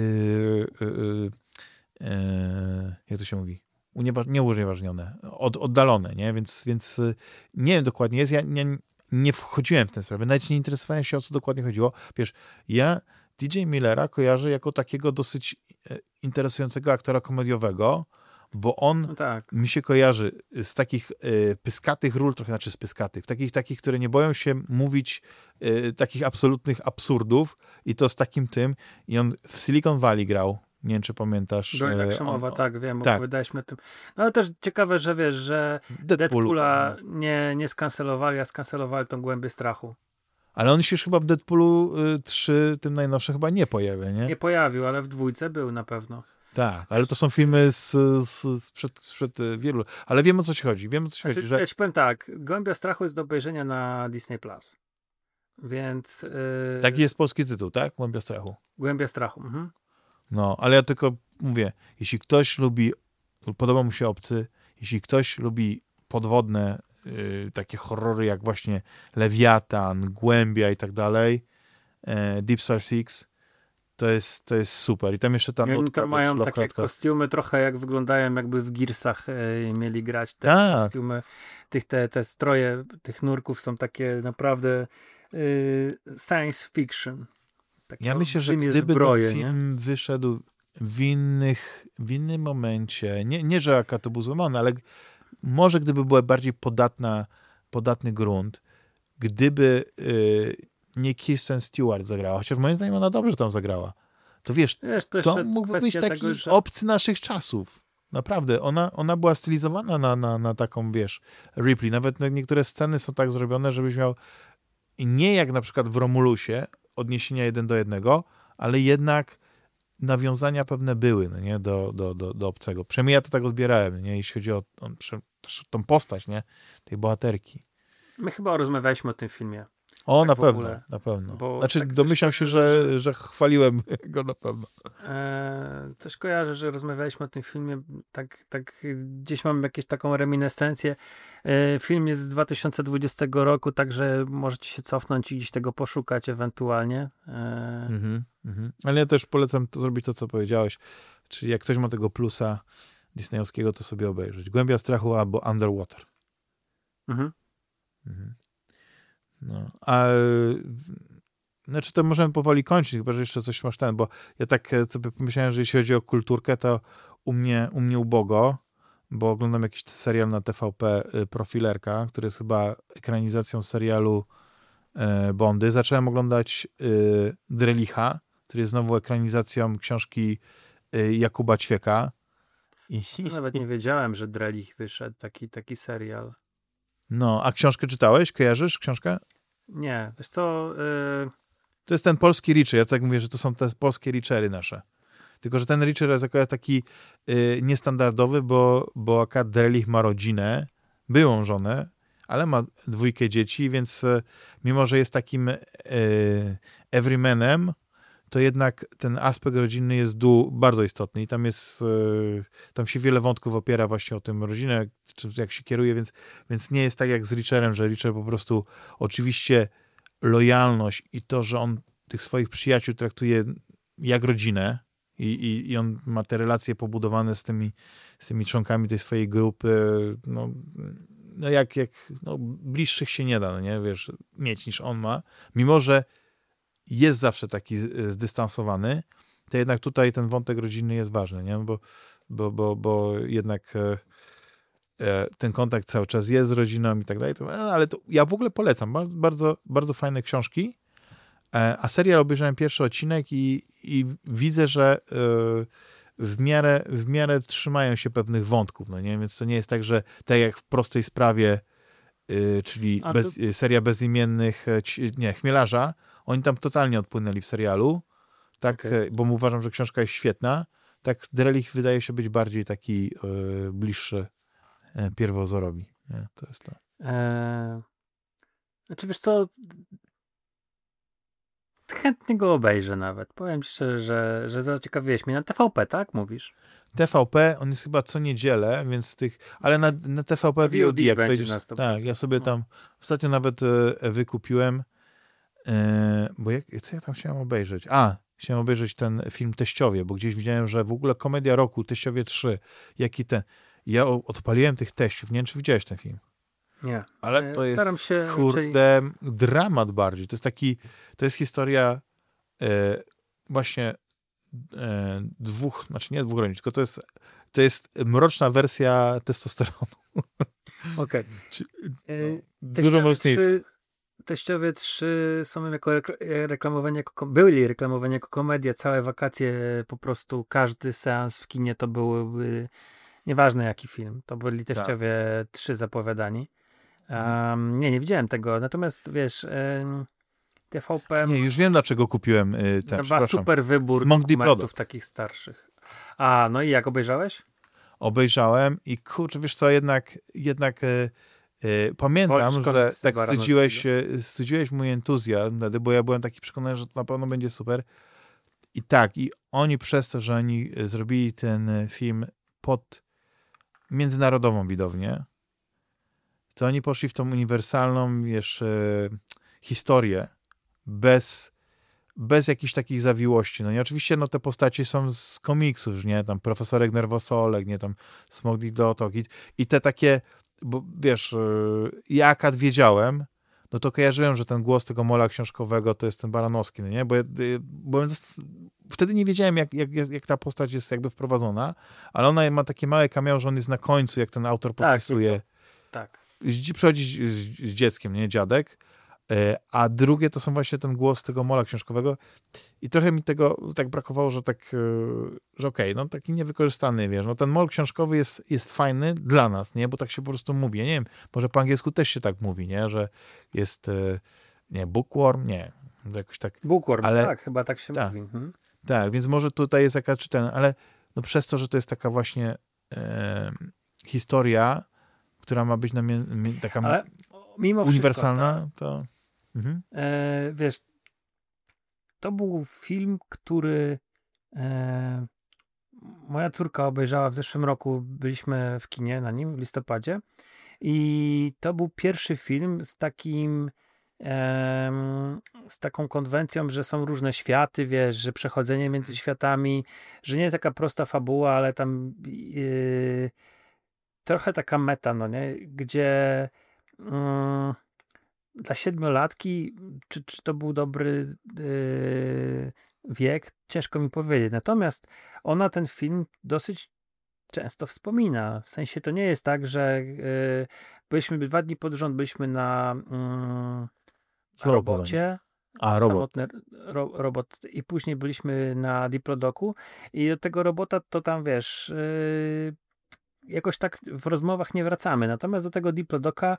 e, jak to się mówi? Unieważ, nie unieważnione, od, oddalone, nie? Więc, więc nie wiem dokładnie jest. Ja nie, nie wchodziłem w tę sprawę, nawet nie interesowałem się o co dokładnie chodziło. Wiesz, ja DJ Millera kojarzę jako takiego dosyć interesującego aktora komediowego, bo on no tak. mi się kojarzy z takich y, pyskatych ról, trochę znaczy z pyskatych, takich, takich, które nie boją się mówić y, takich absolutnych absurdów i to z takim tym. I on w Silicon Valley grał. Nie wiem, czy pamiętasz. Dolina Krzemowa, on, tak, wiem, tak. opowiadaliśmy o tym. No ale też ciekawe, że wiesz, że Deadpool, Deadpoola nie, nie skancelowali, a skancelowali tą głębię strachu. Ale on się chyba w Deadpoolu 3, tym najnowszym, chyba nie pojawia, nie? Nie pojawił, ale w dwójce był na pewno. Tak, ale to są filmy z, z, sprzed, sprzed wielu Ale wiem o co ci chodzi. Wiem o co ci chodzi. Że... Ja ci powiem tak, Głębia Strachu jest do obejrzenia na Disney Plus. Więc. Yy... Taki jest polski tytuł, tak? Głębia Strachu. Głębia Strachu. Mhm. No, ale ja tylko mówię, jeśli ktoś lubi, podoba mu się obcy, jeśli ktoś lubi podwodne takie horrory jak właśnie Lewiatan, Głębia i tak dalej, yy, Deep Star Six, to jest, to jest super. I tam jeszcze ta nutka, tam mają takie kostiumy trochę jak wyglądają jakby w Gearsach e, mieli grać. Te tak. kostiumy, tych, te, te stroje tych nurków są takie naprawdę e, science fiction. Takie ja myślę, że gdyby zbroje, ten film nie? wyszedł w, innych, w innym momencie, nie, nie że jaka to był złamany, ale może gdyby była bardziej podatna, podatny grunt, gdyby y, nie Kirsten Stewart zagrała, chociaż moim zdaniem ona dobrze tam zagrała. To wiesz, wiesz to, to mógłby być taki tego, że... obcy naszych czasów. Naprawdę, ona, ona była stylizowana na, na, na taką, wiesz, Ripley. Nawet niektóre sceny są tak zrobione, żebyś miał nie jak na przykład w Romulusie, odniesienia jeden do jednego, ale jednak nawiązania pewne były no nie? Do, do, do, do obcego. Przynajmniej ja to tak odbierałem, nie? jeśli chodzi o, o tą postać nie? tej bohaterki. My chyba rozmawialiśmy o tym filmie. O, tak na pewno, ogóle. na pewno. Bo znaczy, tak domyślam się, że, że chwaliłem go na pewno. E, coś kojarzę, że rozmawialiśmy o tym filmie, tak, tak gdzieś mam jakąś taką reminiscencję. E, film jest z 2020 roku, także możecie się cofnąć i gdzieś tego poszukać ewentualnie. E... Mhm, mhm. Ale ja też polecam to zrobić to, co powiedziałeś. Czyli jak ktoś ma tego plusa disneyowskiego, to sobie obejrzeć. Głębia strachu albo Underwater. Mhm. mhm. No, a znaczy to możemy powoli kończyć, chyba że jeszcze coś masz ten, bo ja tak e, sobie pomyślałem, że jeśli chodzi o kulturkę, to u mnie, u mnie ubogo, bo oglądam jakiś serial na TVP y, Profilerka, który jest chyba ekranizacją serialu e, Bondy. Zacząłem oglądać e, Drelicha, który jest znowu ekranizacją książki e, Jakuba Ćwieka. I... Nawet nie wiedziałem, że Drelich wyszedł, taki, taki serial. No, a książkę czytałeś? Kojarzysz książkę? Nie, wiesz co... Yy... To jest ten polski Richer. Ja tak mówię, że to są te polskie Richery nasze. Tylko, że ten Richer jest akurat taki yy, niestandardowy, bo, bo akurat Drelich ma rodzinę, byłą żonę, ale ma dwójkę dzieci, więc yy, mimo, że jest takim everymanem, to jednak ten aspekt rodzinny jest du, bardzo istotny i tam jest, yy, tam się wiele wątków opiera właśnie o tym rodzinę, jak się kieruje, więc, więc nie jest tak jak z Richerem, że Richer po prostu oczywiście lojalność i to, że on tych swoich przyjaciół traktuje jak rodzinę i, i, i on ma te relacje pobudowane z tymi, z tymi członkami tej swojej grupy, no, no jak, jak no, bliższych się nie da, no nie, wiesz, mieć niż on ma, mimo, że jest zawsze taki zdystansowany, to jednak tutaj ten wątek rodzinny jest ważny, nie, bo, bo, bo, bo jednak e, e, ten kontakt cały czas jest z rodziną i tak dalej, ale to ja w ogóle polecam, bardzo, bardzo, fajne książki, e, a serial obejrzałem pierwszy odcinek i, i widzę, że w miarę, w miarę trzymają się pewnych wątków, no nie? Więc to nie jest tak, że tak jak w prostej sprawie, czyli bez, seria bezimiennych, nie, Chmielarza, oni tam totalnie odpłynęli w serialu, tak, okay. bo uważam, że książka jest świetna. Tak, Drelich wydaje się być bardziej taki bliższy pierwowzorowi. Nie, to jest to. Eee, znaczy wiesz co, chętnie go obejrzę nawet. Powiem szczerze, że, że zaciekawiłeś mnie. Na TVP, tak? Mówisz? TVP, on jest chyba co niedzielę, więc tych, ale na, na TVP VOD, jak wejdziesz, tak, ja sobie no. tam ostatnio nawet e, wykupiłem, e, bo jak, co ja tam chciałem obejrzeć? A, chciałem obejrzeć ten film Teściowie, bo gdzieś widziałem, że w ogóle komedia roku, Teściowie 3, jaki ten, ja odpaliłem tych teściów, nie wiem, czy widziałeś ten film. Nie. Ale to jest, się, kurde, dramat bardziej. To jest taki, to jest historia e, właśnie e, dwóch, znaczy nie dwóch rodzin, tylko to jest, to jest mroczna wersja testosteronu. Okej. *laughs* Okay. No, dużo mocniejsze. Teściowie 3 są jako reklamowani jako, byli reklamowani jako komedia, całe wakacje po prostu, każdy seans w kinie to były, nieważne jaki film, to byli tak. Teściowie tak. 3 zapowiadani. Um, nie, nie widziałem tego. Natomiast wiesz, um, TVP. Nie, już wiem dlaczego kupiłem y, ten. Ma super wybór dokumentów takich starszych. A, no i jak obejrzałeś? Obejrzałem i kurczę, wiesz co, jednak, jednak y, y, pamiętam, że tak studziłeś, studziłeś mój entuzjazm wtedy, bo ja byłem taki przekonany, że to na pewno będzie super. I tak, i oni przez to, że oni zrobili ten film pod międzynarodową widownię, to oni poszli w tą uniwersalną, wiesz, historię bez, bez jakichś takich zawiłości. No i oczywiście no, te postacie są z komiksów, nie? Tam profesorek Nerwosolek, nie? Tam Smogli Dotok i, i te takie, bo wiesz, e, ja akad wiedziałem, no to kojarzyłem, że ten głos tego mola książkowego to jest ten Baranowski, no nie? Bo, bo wtedy nie wiedziałem, jak, jak, jak ta postać jest jakby wprowadzona, ale ona ma takie małe cameo, że on jest na końcu, jak ten autor tak, podpisuje. Tak. tak przychodzi z, z, dzieckiem, nie, dziadek, a drugie to są właśnie ten głos tego mola książkowego. I trochę mi tego tak brakowało, że tak, e, że okej, okay, no taki niewykorzystany, wiesz, no ten mol książkowy jest, jest fajny dla nas, nie, bo tak się po prostu mówi, ja nie wiem, może po angielsku też się tak mówi, nie, że jest, e, nie, bookworm, nie, jakoś tak. Bookworm, ale, tak, chyba tak się tak, mówi. Mhm. Tak, więc może tutaj jest jakaś czytelna, ale no przez to, że to jest taka właśnie e, historia, która ma być na taka Ale mimo uniwersalna, wszystko, to... Mhm. E, wiesz, to był film, który e, moja córka obejrzała w zeszłym roku. Byliśmy w kinie na nim w listopadzie i to był pierwszy film z takim z taką konwencją, że są różne światy, wiesz, że przechodzenie między światami, że nie taka prosta fabuła, ale tam yy, trochę taka meta, no nie? Gdzie mm, dla siedmiolatki, czy, czy to był dobry yy, wiek, ciężko mi powiedzieć. Natomiast ona ten film dosyć często wspomina. W sensie to nie jest tak, że yy, byliśmy dwa dni pod rząd, byliśmy na, yy, na robocie. A, robot. Samotny ro, robot. I później byliśmy na Diplodoku i do tego robota to tam, wiesz, yy, jakoś tak w rozmowach nie wracamy. Natomiast do tego Diplodoka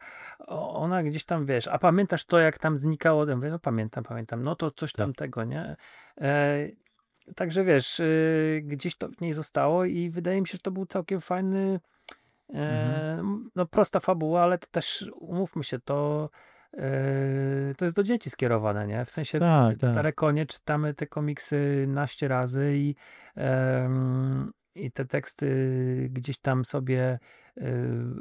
ona gdzieś tam, wiesz, a pamiętasz to, jak tam znikało? Ja mówię, no pamiętam, pamiętam. No to coś tam tak. tego, nie? E, także wiesz, yy, gdzieś to w niej zostało i wydaje mi się, że to był całkiem fajny e, mhm. no prosta fabuła, ale to też, umówmy się, to Yy, to jest do dzieci skierowane, nie? W sensie tak, tak. stare konie czytamy te komiksy naście razy i, i te teksty gdzieś tam sobie yy,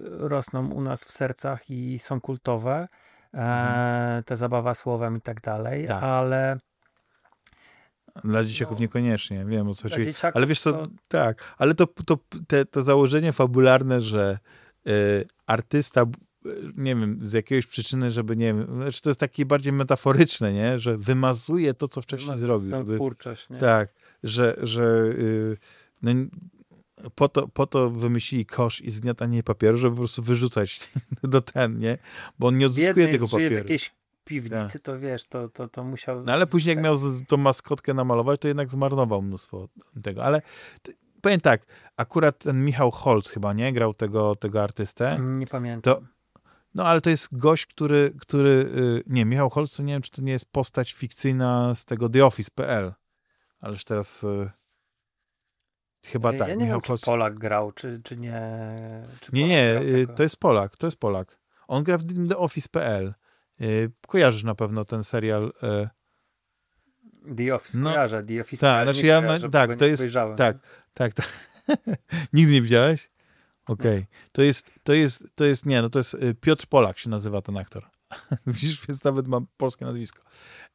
rosną u nas w sercach i są kultowe. E, mhm. te zabawa słowem i tak dalej, tak. ale dla dzieciaków no, niekoniecznie, wiem o co chodzi. Ale wiesz co, to... tak, ale to, to te, to założenie fabularne, że y, artysta nie wiem, z jakiejś przyczyny, żeby, nie wiem, znaczy to jest takie bardziej metaforyczne, nie? Że wymazuje to, co wcześniej zrobił. Żeby, twórczość, nie? Tak, że, że yy, no, po, to, po to wymyślili kosz i zgniatanie papieru, żeby po prostu wyrzucać *laughs* do ten, nie? Bo on nie odzyskuje tego papieru. w jakiejś piwnicy, tak. to wiesz, to, to, to musiał... No ale później jak miał tą maskotkę namalować, to jednak zmarnował mnóstwo tego, ale powiem tak, akurat ten Michał Holz chyba, nie? Grał tego, tego artystę. Nie pamiętam. To no ale to jest gość, który, który y, nie, Michał Holz, nie wiem, czy to nie jest postać fikcyjna z tego The Office.pl, ależ teraz y, chyba ja tak. Ja nie Michał wiem, czy Polak grał, czy, czy nie. Czy nie, nie, y, to jest Polak, to jest Polak. On gra w The Office.pl. Kojarzysz na pewno ten serial. The Office, no, kojarzę. The Office. Tak, znaczy ja, tak, to jest, tak, tak, tak. *laughs* Nigdy nie widziałeś? Okej. Okay. To jest, to jest, to jest, nie, no to jest y, Piotr Polak się nazywa ten aktor. *laughs* Widzisz, więc nawet mam polskie nazwisko.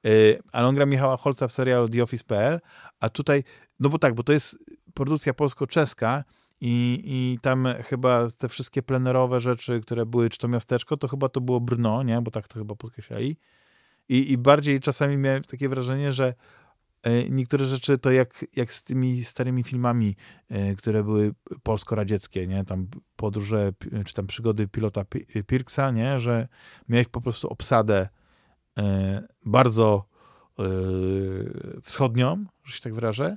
Y, ale on gra Michała Holca w serialu The Office.pl, a tutaj, no bo tak, bo to jest produkcja polsko-czeska i, i tam chyba te wszystkie plenerowe rzeczy, które były, czy to miasteczko, to chyba to było Brno, nie? Bo tak to chyba podkreślali. I, I bardziej czasami miałem takie wrażenie, że E, niektóre rzeczy to jak, jak z tymi starymi filmami, e, które były polsko-radzieckie, nie? Tam podróże, czy tam przygody pilota Pirksa, nie? Że miałeś po prostu obsadę e, bardzo wschodnią, że się tak wyrażę,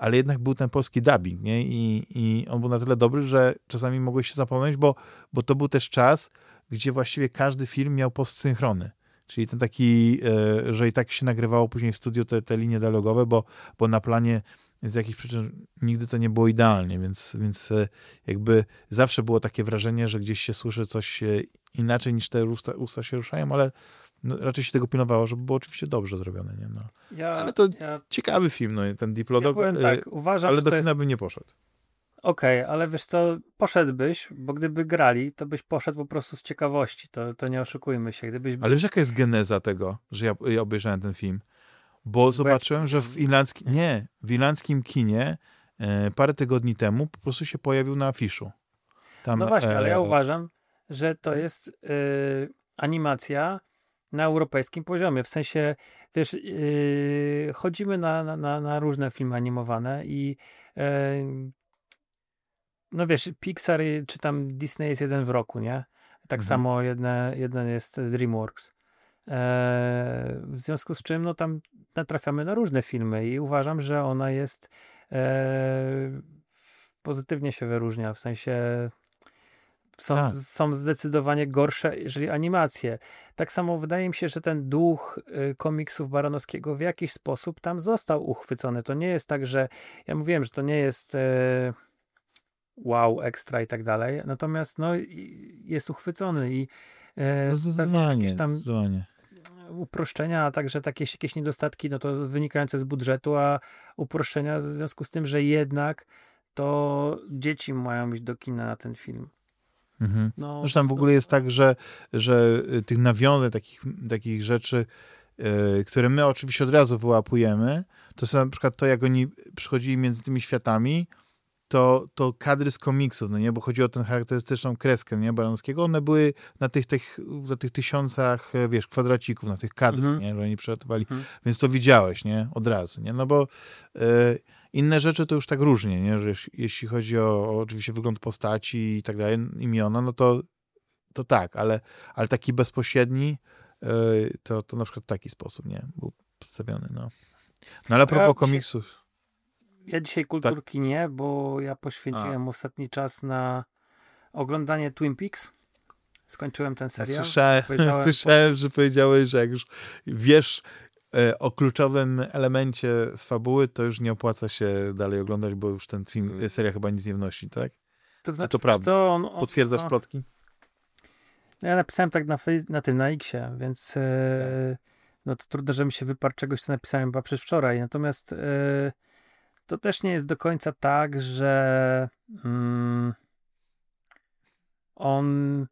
ale jednak był ten polski dubbing, nie? I, I on był na tyle dobry, że czasami mogłeś się zapomnieć, bo, bo to był też czas, gdzie właściwie każdy film miał postsynchrony. Czyli ten taki, e, że i tak się nagrywało później w studiu te, te linie dialogowe, bo, bo na planie z jakichś przyczyn nigdy to nie było idealnie, więc, więc e, jakby zawsze było takie wrażenie, że gdzieś się słyszy coś e, inaczej niż te usta, usta się ruszają, ale no, raczej się tego pilnowało, żeby było oczywiście dobrze zrobione. Nie? No. Ja, ale to ja, ciekawy film, no, ten Diplodok, ja tak, uważam, ale do kina jest... by nie poszedł. Okej, okay, ale wiesz co, poszedłbyś, bo gdyby grali, to byś poszedł po prostu z ciekawości, to, to nie oszukujmy się. Gdybyś... Ale wiesz jaka jest geneza tego, że ja, ja obejrzałem ten film? Bo zobaczyłem, że w irlandzkim, nie, w irlandzkim kinie e, parę tygodni temu po prostu się pojawił na afiszu. Tam, no właśnie, e, ale ja e, uważam, że to jest e, animacja na europejskim poziomie. W sensie, wiesz, yy, chodzimy na, na, na różne filmy animowane i yy, no wiesz, Pixar czy tam Disney jest jeden w roku, nie? Tak mhm. samo jedne, jeden jest DreamWorks. E, w związku z czym, no tam natrafiamy na różne filmy i uważam, że ona jest e, pozytywnie się wyróżnia, w sensie są, tak. są zdecydowanie gorsze, jeżeli animacje. Tak samo wydaje mi się, że ten duch y, komiksów Baranowskiego w jakiś sposób tam został uchwycony. To nie jest tak, że ja mówiłem, że to nie jest e, wow, ekstra i tak dalej. Natomiast no, jest uchwycony i e, no zdecydowanie, tam zdecydowanie. uproszczenia, a także takie jakieś niedostatki, no to wynikające z budżetu, a uproszczenia w związku z tym, że jednak to dzieci mają iść do kina na ten film. Mhm. No, Zresztą w ogóle jest tak, że, że tych nawiązań, takich, takich rzeczy, yy, które my oczywiście od razu wyłapujemy, to są na przykład to, jak oni przychodzili między tymi światami, to, to kadry z komiksów, no nie, bo chodzi o tę charakterystyczną kreskę, nie, Baranowskiego, one były na tych, tych, na tych tysiącach, wiesz, kwadracików, na tych kadrach, mm -hmm. nie, że oni przelatywali, mm -hmm. więc to widziałeś, nie, od razu, nie, no bo y, inne rzeczy to już tak różnie, nie, że jeśli chodzi o, o oczywiście wygląd postaci i tak dalej, imiona, no to, to tak, ale, ale taki bezpośredni, to, to na przykład w taki sposób, nie? Był przedstawiony, no. No ale a propos ja komiksów. Dzisiaj, ja dzisiaj kulturki tak. nie, bo ja poświęciłem a. ostatni czas na oglądanie Twin Peaks. Skończyłem ten serial. Słyszałem, *laughs* słyszałem że powiedziałeś, że jak już wiesz o kluczowym elemencie z fabuły, to już nie opłaca się dalej oglądać, bo już ten film, mm. seria chyba nic nie wnosi, tak? To znaczy, to prawda. Co, on, on, Potwierdzasz plotki? No ja napisałem tak na, na tym, na Xie, więc e, tak. no to trudno, że mi się wyparł czegoś, co napisałem chyba przez wczoraj. Natomiast e, to też nie jest do końca tak, że mm, on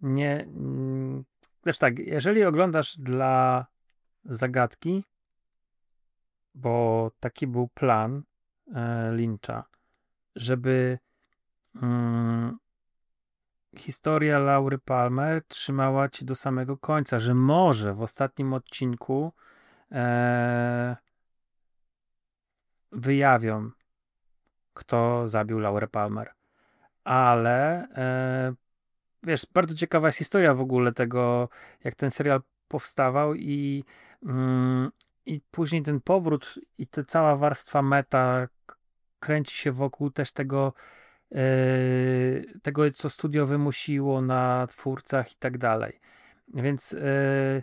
nie. Mm, znaczy tak, jeżeli oglądasz dla zagadki, bo taki był plan e, Lyncha, żeby mm, historia Laury Palmer trzymała cię do samego końca, że może w ostatnim odcinku e, wyjawią, kto zabił Laurę Palmer. Ale e, wiesz, bardzo ciekawa jest historia w ogóle tego, jak ten serial powstawał i, i później ten powrót i ta cała warstwa meta kręci się wokół też tego, yy, tego co studio wymusiło na twórcach i tak dalej. Więc yy,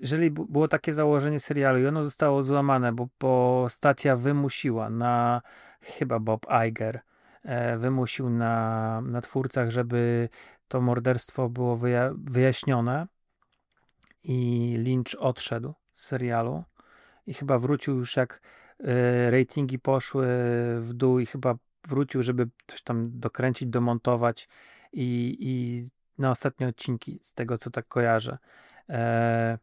jeżeli było takie założenie serialu i ono zostało złamane, bo, bo stacja wymusiła na chyba Bob Iger, e, wymusił na, na twórcach, żeby to morderstwo było wyja wyjaśnione i Lynch odszedł serialu i chyba wrócił już jak y, ratingi poszły w dół i chyba wrócił, żeby coś tam dokręcić, domontować i, i na ostatnie odcinki z tego, co tak kojarzę. E,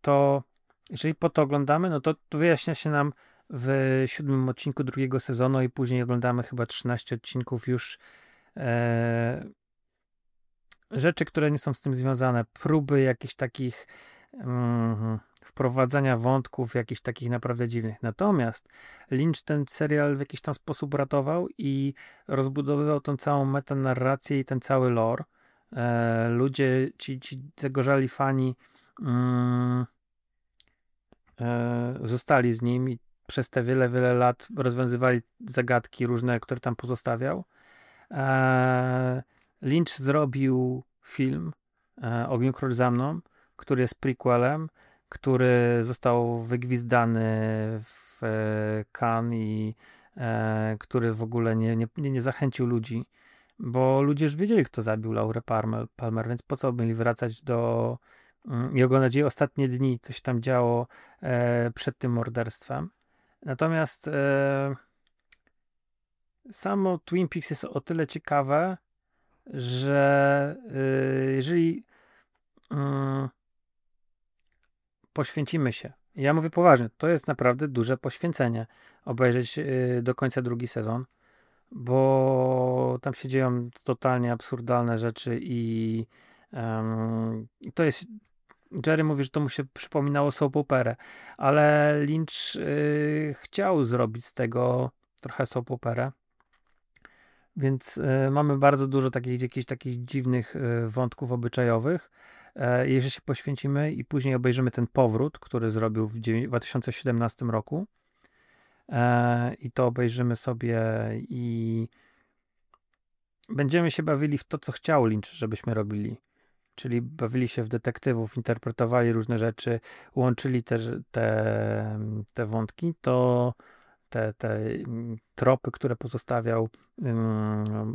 to jeżeli po to oglądamy, no to, to wyjaśnia się nam w siódmym odcinku drugiego sezonu i później oglądamy chyba 13 odcinków już e, rzeczy, które nie są z tym związane, próby jakichś takich mm, wprowadzania wątków jakichś takich naprawdę dziwnych. Natomiast Lynch ten serial w jakiś tam sposób ratował i rozbudowywał tą całą metanarrację i ten cały lore. E, ludzie, ci, ci zagorzali fani mm, e, zostali z nim i przez te wiele, wiele lat rozwiązywali zagadki różne, które tam pozostawiał. E, Lynch zrobił film e, Ogniu Król za mną, który jest prequelem, który został wygwizdany w e, Cannes i e, który w ogóle nie, nie, nie zachęcił ludzi, bo ludzie już wiedzieli, kto zabił Laurę Palmer, Palmer więc po co mieli wracać do mm, i oglądać jej ostatnie dni, co się tam działo e, przed tym morderstwem. Natomiast samo Twin Peaks jest o tyle ciekawe, że jeżeli y, poświęcimy się, ja mówię poważnie, to jest naprawdę duże poświęcenie obejrzeć y, do końca drugi sezon, bo tam się dzieją totalnie absurdalne rzeczy i to jest Jerry mówi, że to mu się przypominało soap operę, ale Lynch y, chciał zrobić z tego trochę soap operę. Więc y, mamy bardzo dużo takich jakichś takich dziwnych y, wątków obyczajowych. Y, jeżeli się poświęcimy i później obejrzymy ten powrót, który zrobił w 2017 roku, i to obejrzymy sobie i będziemy się bawili w to, co chciał Lynch, żebyśmy robili. Czyli bawili się w detektywów, interpretowali różne rzeczy, łączyli te, te, te wątki, to te, te mm, tropy, które pozostawiał,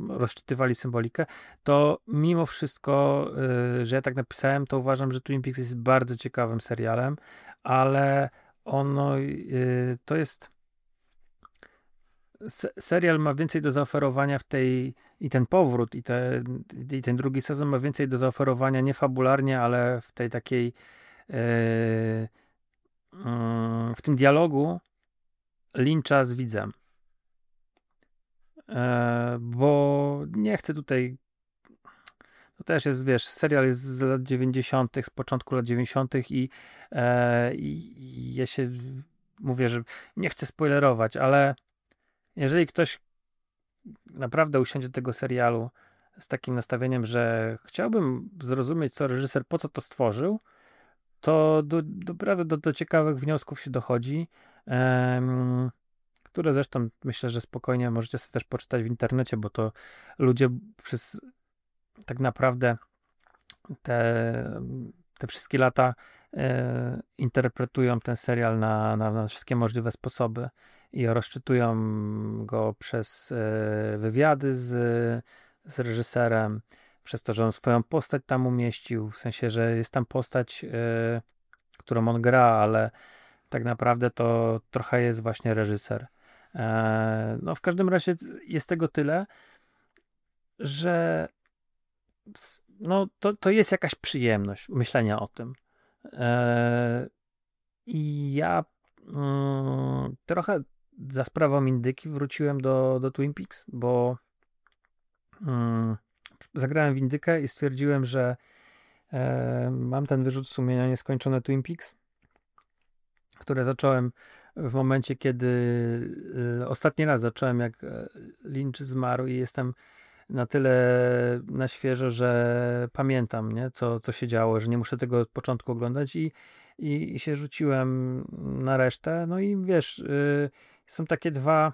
rozczytywali symbolikę, to mimo wszystko, y, że ja tak napisałem, to uważam, że Twin Peaks jest bardzo ciekawym serialem, ale ono y, to jest serial ma więcej do zaoferowania w tej i ten powrót i, te, i ten drugi sezon ma więcej do zaoferowania nie fabularnie, ale w tej takiej yy, yy, w tym dialogu Lyncha z widzem. E, bo nie chcę tutaj. To też jest, wiesz, serial jest z lat 90., z początku lat 90. I, e, i, ja się mówię, że nie chcę spoilerować, ale jeżeli ktoś naprawdę usiądzie do tego serialu z takim nastawieniem, że chciałbym zrozumieć, co reżyser po co to stworzył, to do, do, do, do ciekawych wniosków się dochodzi, które zresztą myślę, że spokojnie możecie sobie też poczytać w internecie, bo to ludzie przez tak naprawdę te, te wszystkie lata e, interpretują ten serial na, na, na, wszystkie możliwe sposoby i rozczytują go przez e, wywiady z, z reżyserem, przez to, że on swoją postać tam umieścił, w sensie, że jest tam postać, e, którą on gra, ale tak naprawdę to trochę jest właśnie reżyser. E, no, w każdym razie jest tego tyle, że no, to, to jest jakaś przyjemność myślenia o tym. E, I ja mm, trochę za sprawą Indyki wróciłem do, do Twin Peaks, bo mm, zagrałem w Indykę i stwierdziłem, że e, mam ten wyrzut sumienia nieskończone Twin Peaks, które zacząłem w momencie, kiedy y, ostatni raz zacząłem, jak e, Lynch zmarł i jestem na tyle na świeżo, że pamiętam, nie? Co, co się działo, że nie muszę tego od początku oglądać i, i, i się rzuciłem na resztę. No i wiesz, yy, są takie dwa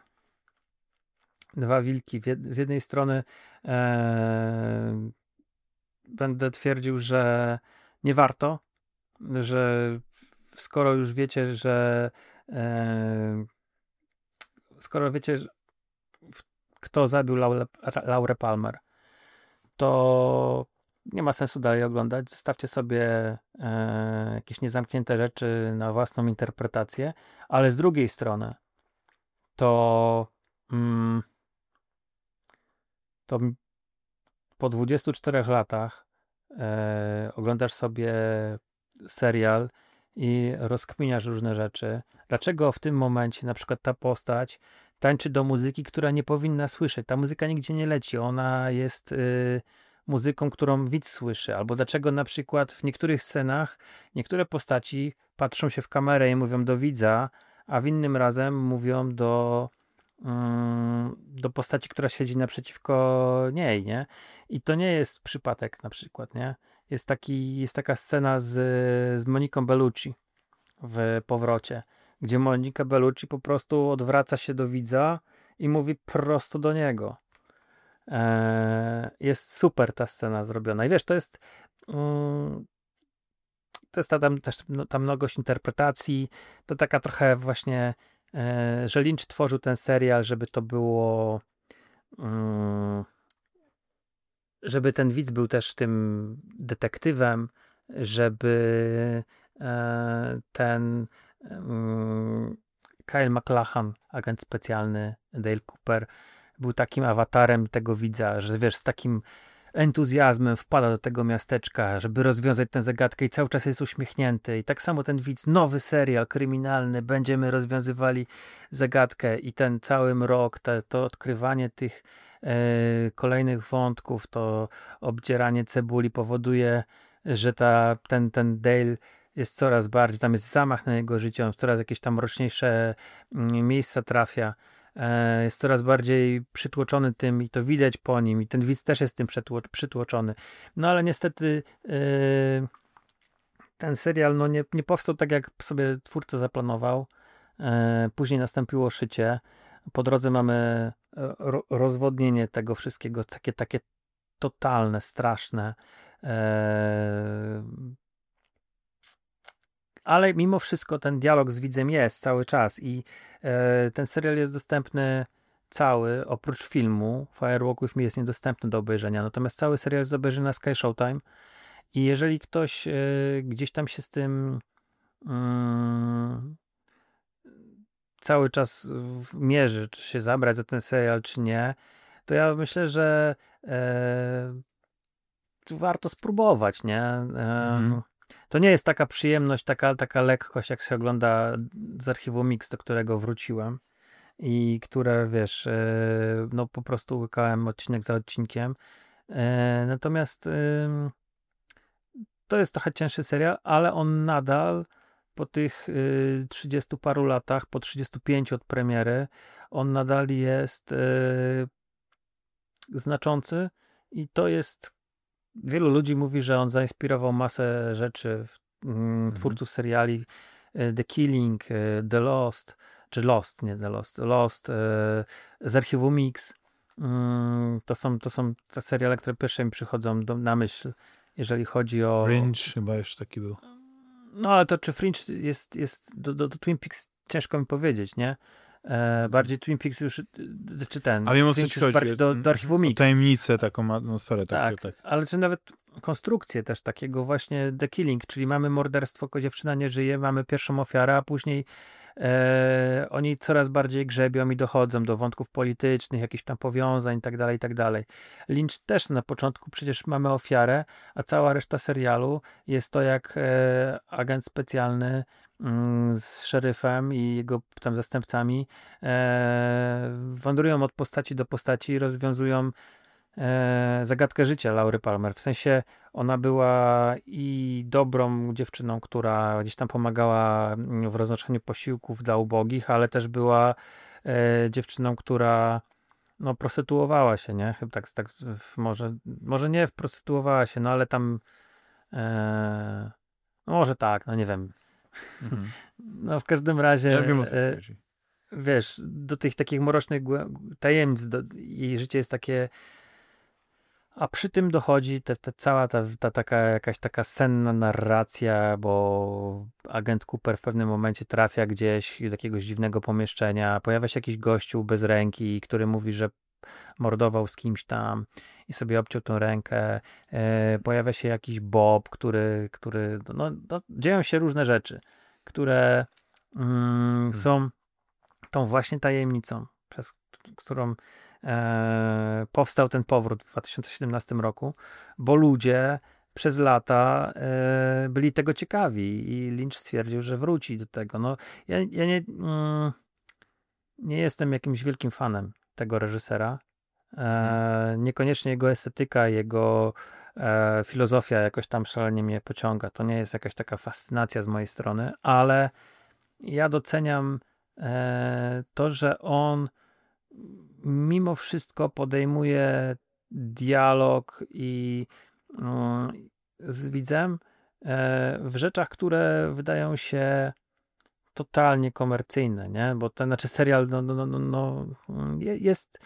dwa wilki. Z jednej strony e, będę twierdził, że nie warto, że skoro już wiecie, że e, skoro wiecie, kto zabił Laure, Laurę Palmer, to nie ma sensu dalej oglądać. Zostawcie sobie e, jakieś niezamknięte rzeczy na własną interpretację, ale z drugiej strony to mm, to po 24 latach e, oglądasz sobie serial i rozkminiasz różne rzeczy. Dlaczego w tym momencie na przykład ta postać tańczy do muzyki, która nie powinna słyszeć? Ta muzyka nigdzie nie leci, ona jest y, muzyką, którą widz słyszy. Albo dlaczego na przykład w niektórych scenach niektóre postaci patrzą się w kamerę i mówią do widza, a w innym razem mówią do Mm, do postaci, która siedzi naprzeciwko niej, nie? I to nie jest przypadek na przykład, nie? Jest, taki, jest taka scena z, z Moniką Bellucci w powrocie, gdzie Monika Bellucci po prostu odwraca się do widza i mówi prosto do niego. Eee, jest super ta scena zrobiona. I wiesz, to jest. Mm, to jest ta, tam też no, mnogość interpretacji. To taka trochę właśnie E, że Lynch tworzył ten serial, żeby to było. Mm, żeby ten widz był też tym detektywem, żeby e, ten mm, Kyle McLachlan, agent specjalny Dale Cooper, był takim awatarem tego widza, że wiesz, z takim entuzjazmem wpada do tego miasteczka, żeby rozwiązać tę zagadkę i cały czas jest uśmiechnięty. I tak samo ten widz, nowy serial kryminalny, będziemy rozwiązywali zagadkę i ten cały mrok, te, to odkrywanie tych kolejnych wątków, to obdzieranie cebuli powoduje, że ta, ten, ten Dale jest coraz bardziej, tam jest zamach na jego życie, on w coraz jakieś tam roczniejsze mm, miejsca trafia. E, jest coraz bardziej przytłoczony tym i to widać po nim i ten widz też jest tym przytłoczony. No ale niestety e, ten serial no nie, nie powstał tak, jak sobie twórca zaplanował. E, później nastąpiło szycie. Po drodze mamy rozwodnienie tego wszystkiego, takie, takie totalne, straszne ale mimo wszystko ten dialog z widzem jest cały czas i e, ten serial jest dostępny cały, oprócz filmu. Firewalk With Me jest niedostępny do obejrzenia, natomiast cały serial jest do obejrzenia na Sky Showtime i jeżeli ktoś e, gdzieś tam się z tym mm, cały czas mierzy, czy się zabrać za ten serial, czy nie, to ja myślę, że e, warto spróbować, nie? E, to nie jest taka przyjemność, taka, taka lekkość, jak się ogląda z archiwum Mix, do którego wróciłem i które, wiesz, e, no po prostu łykałem odcinek za odcinkiem. E, natomiast to jest trochę cięższy serial, ale on nadal po tych 30 paru latach, po 35 od premiery, on nadal jest e, znaczący i to jest wielu ludzi mówi, że on zainspirował masę rzeczy mm, mhm. twórców seriali The Killing, The Lost, czy Lost, nie The Lost, Lost, z archiwum Mix. Mm, to są, to są te seriale, które pierwsze mi przychodzą do, na myśl, jeżeli chodzi o... Fringe chyba jeszcze taki był. No ale to czy Fringe jest, jest do, do, do Twin Peaks ciężko mi powiedzieć, nie? E, bardziej Twin Peaks już, czy ten. A wiem o co ci chodzi. Do, do archiwum Mix. Tajemnicę, taką atmosferę. Tak, tak, ale czy nawet konstrukcję też takiego właśnie The Killing, czyli mamy morderstwo, dziewczyna nie żyje, mamy pierwszą ofiarę, a później e, oni coraz bardziej grzebią i dochodzą do wątków politycznych, jakichś tam powiązań i tak dalej, i tak. Lynch też na początku przecież mamy ofiarę, a cała reszta serialu jest to jak e, agent specjalny mm, z szeryfem i jego tam zastępcami e, wandrują od postaci do postaci i rozwiązują zagadkę życia Laury Palmer. W sensie ona była i dobrą dziewczyną, która gdzieś tam pomagała w roznoszeniu posiłków dla ubogich, ale też była e, dziewczyną, która no, prostytuowała się, nie? Chyba tak, tak może, może nie prostytuowała się, no ale tam e, no może tak, no nie wiem. Mhm. *laughs* No w każdym razie ja wiem, e, wiesz, do tych takich mrocznych tajemnic do, jej życie jest takie a przy tym dochodzi te, te cała ta, ta taka jakaś taka senna narracja, bo agent Cooper w pewnym momencie trafia gdzieś do jakiegoś dziwnego pomieszczenia, pojawia się jakiś gościu bez ręki, który mówi, że mordował z kimś tam i sobie obciął tą rękę. E, pojawia się jakiś Bob, który, który no, no, dzieją się różne rzeczy, które mm, hmm. są tą właśnie tajemnicą, przez którą e, powstał ten powrót w 2017 roku, bo ludzie przez lata e, byli tego ciekawi i Lynch stwierdził, że wróci do tego. No, ja, ja nie, mm, nie jestem jakimś wielkim fanem tego reżysera. E, niekoniecznie jego estetyka, jego e, filozofia jakoś tam szalenie mnie pociąga. To nie jest jakaś taka fascynacja z mojej strony, ale ja doceniam e, to, że on mimo wszystko podejmuje dialog i mm, z widzem e, w rzeczach, które wydają się totalnie komercyjne, nie? Bo ten, znaczy serial, no, no, no, no jest,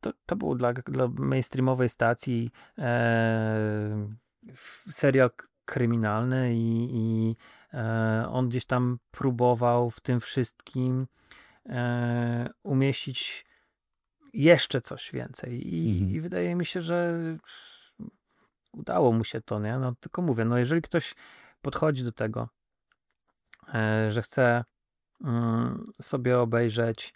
to, to był dla, dla mainstreamowej stacji e, serial kryminalny i, i e, on gdzieś tam próbował w tym wszystkim e, umieścić jeszcze coś więcej. I, mhm. I, wydaje mi się, że udało mu się to, nie? No tylko mówię, no jeżeli ktoś podchodzi do tego, e, że chce mm, sobie obejrzeć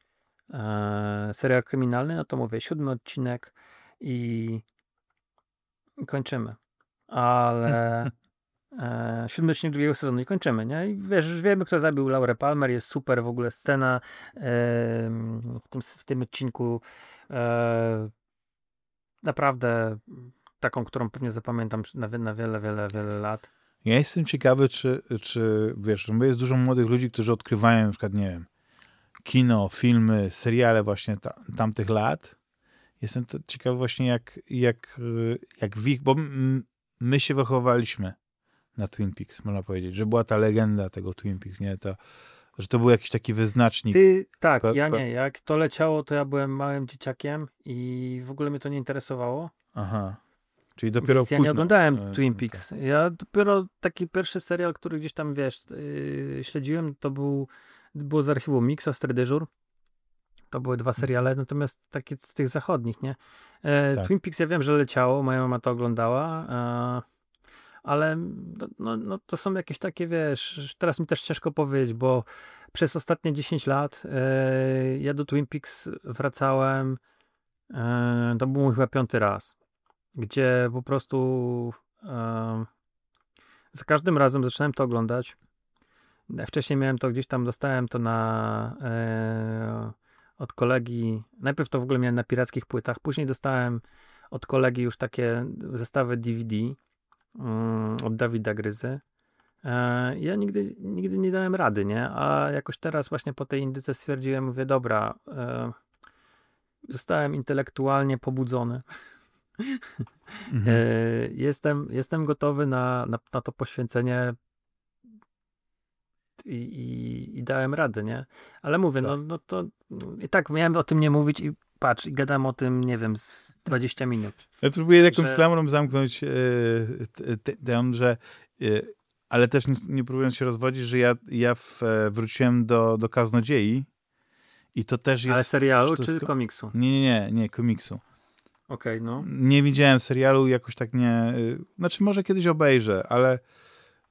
e, serial kryminalny, no to mówię, siódmy odcinek i kończymy. Ale *laughs* E, siódmy odcinek drugiego sezonu i kończymy, nie? I wiesz, już wiemy, kto zabił Laurę Palmer, jest super w ogóle scena e, w, tym, w tym odcinku e, naprawdę taką, którą pewnie zapamiętam na, na wiele, wiele, wiele lat. Ja jestem ciekawy, czy, czy wiesz, bo jest dużo młodych ludzi, którzy odkrywają na przykład, nie wiem, kino, filmy, seriale właśnie ta, tamtych lat. Jestem ciekawy właśnie jak, jak, jak w ich, bo my się wychowaliśmy na Twin Peaks, można powiedzieć, że była ta legenda tego Twin Peaks, nie? Że to był jakiś taki wyznacznik. Ty, tak, pe, ja nie. Jak to leciało, to ja byłem małym dzieciakiem i w ogóle mnie to nie interesowało. Aha. Czyli dopiero Więc ja nie oglądałem e, Twin Peaks. Ja dopiero taki pierwszy serial, który gdzieś tam, wiesz, yy, śledziłem, to był było z archiwum Mix, Ostry Dyżur. To były dwa seriale, natomiast takie z tych zachodnich, nie? E, tak. Twin Peaks ja wiem, że leciało, moja mama to oglądała. E, ale no, no, no, to są jakieś takie, wiesz, teraz mi też ciężko powiedzieć, bo przez ostatnie 10 lat e, ja do Twin Peaks wracałem, e, to był mój chyba piąty raz, gdzie po prostu e, za każdym razem zaczynałem to oglądać. Wcześniej miałem to gdzieś tam, dostałem to na od kolegi, najpierw to w ogóle miałem na pirackich płytach, później dostałem od kolegi już takie zestawy DVD, od Dawida Gryzy. E, ja nigdy, nigdy nie dałem rady, nie? A jakoś teraz właśnie po tej indyce stwierdziłem, mówię, dobra, e, zostałem intelektualnie pobudzony. Mhm. E, jestem, jestem gotowy na, na, na to poświęcenie i, i, i dałem radę, nie? Ale mówię, no, tak. no, no to i tak miałem o tym nie mówić i patrz, i gadam o tym, nie wiem, z 20 minut. Ja próbuję jakąś że... klamrą zamknąć yy, ten, że yy, ale też nie, nie próbując się rozwodzić, że ja, ja w, wróciłem do, do Kaznodziei i to też jest... Ale serialu czy komiksu? Nie, nie, nie, nie komiksu. Okej, okay, no. Nie widziałem serialu, jakoś tak nie... Znaczy może kiedyś obejrzę, ale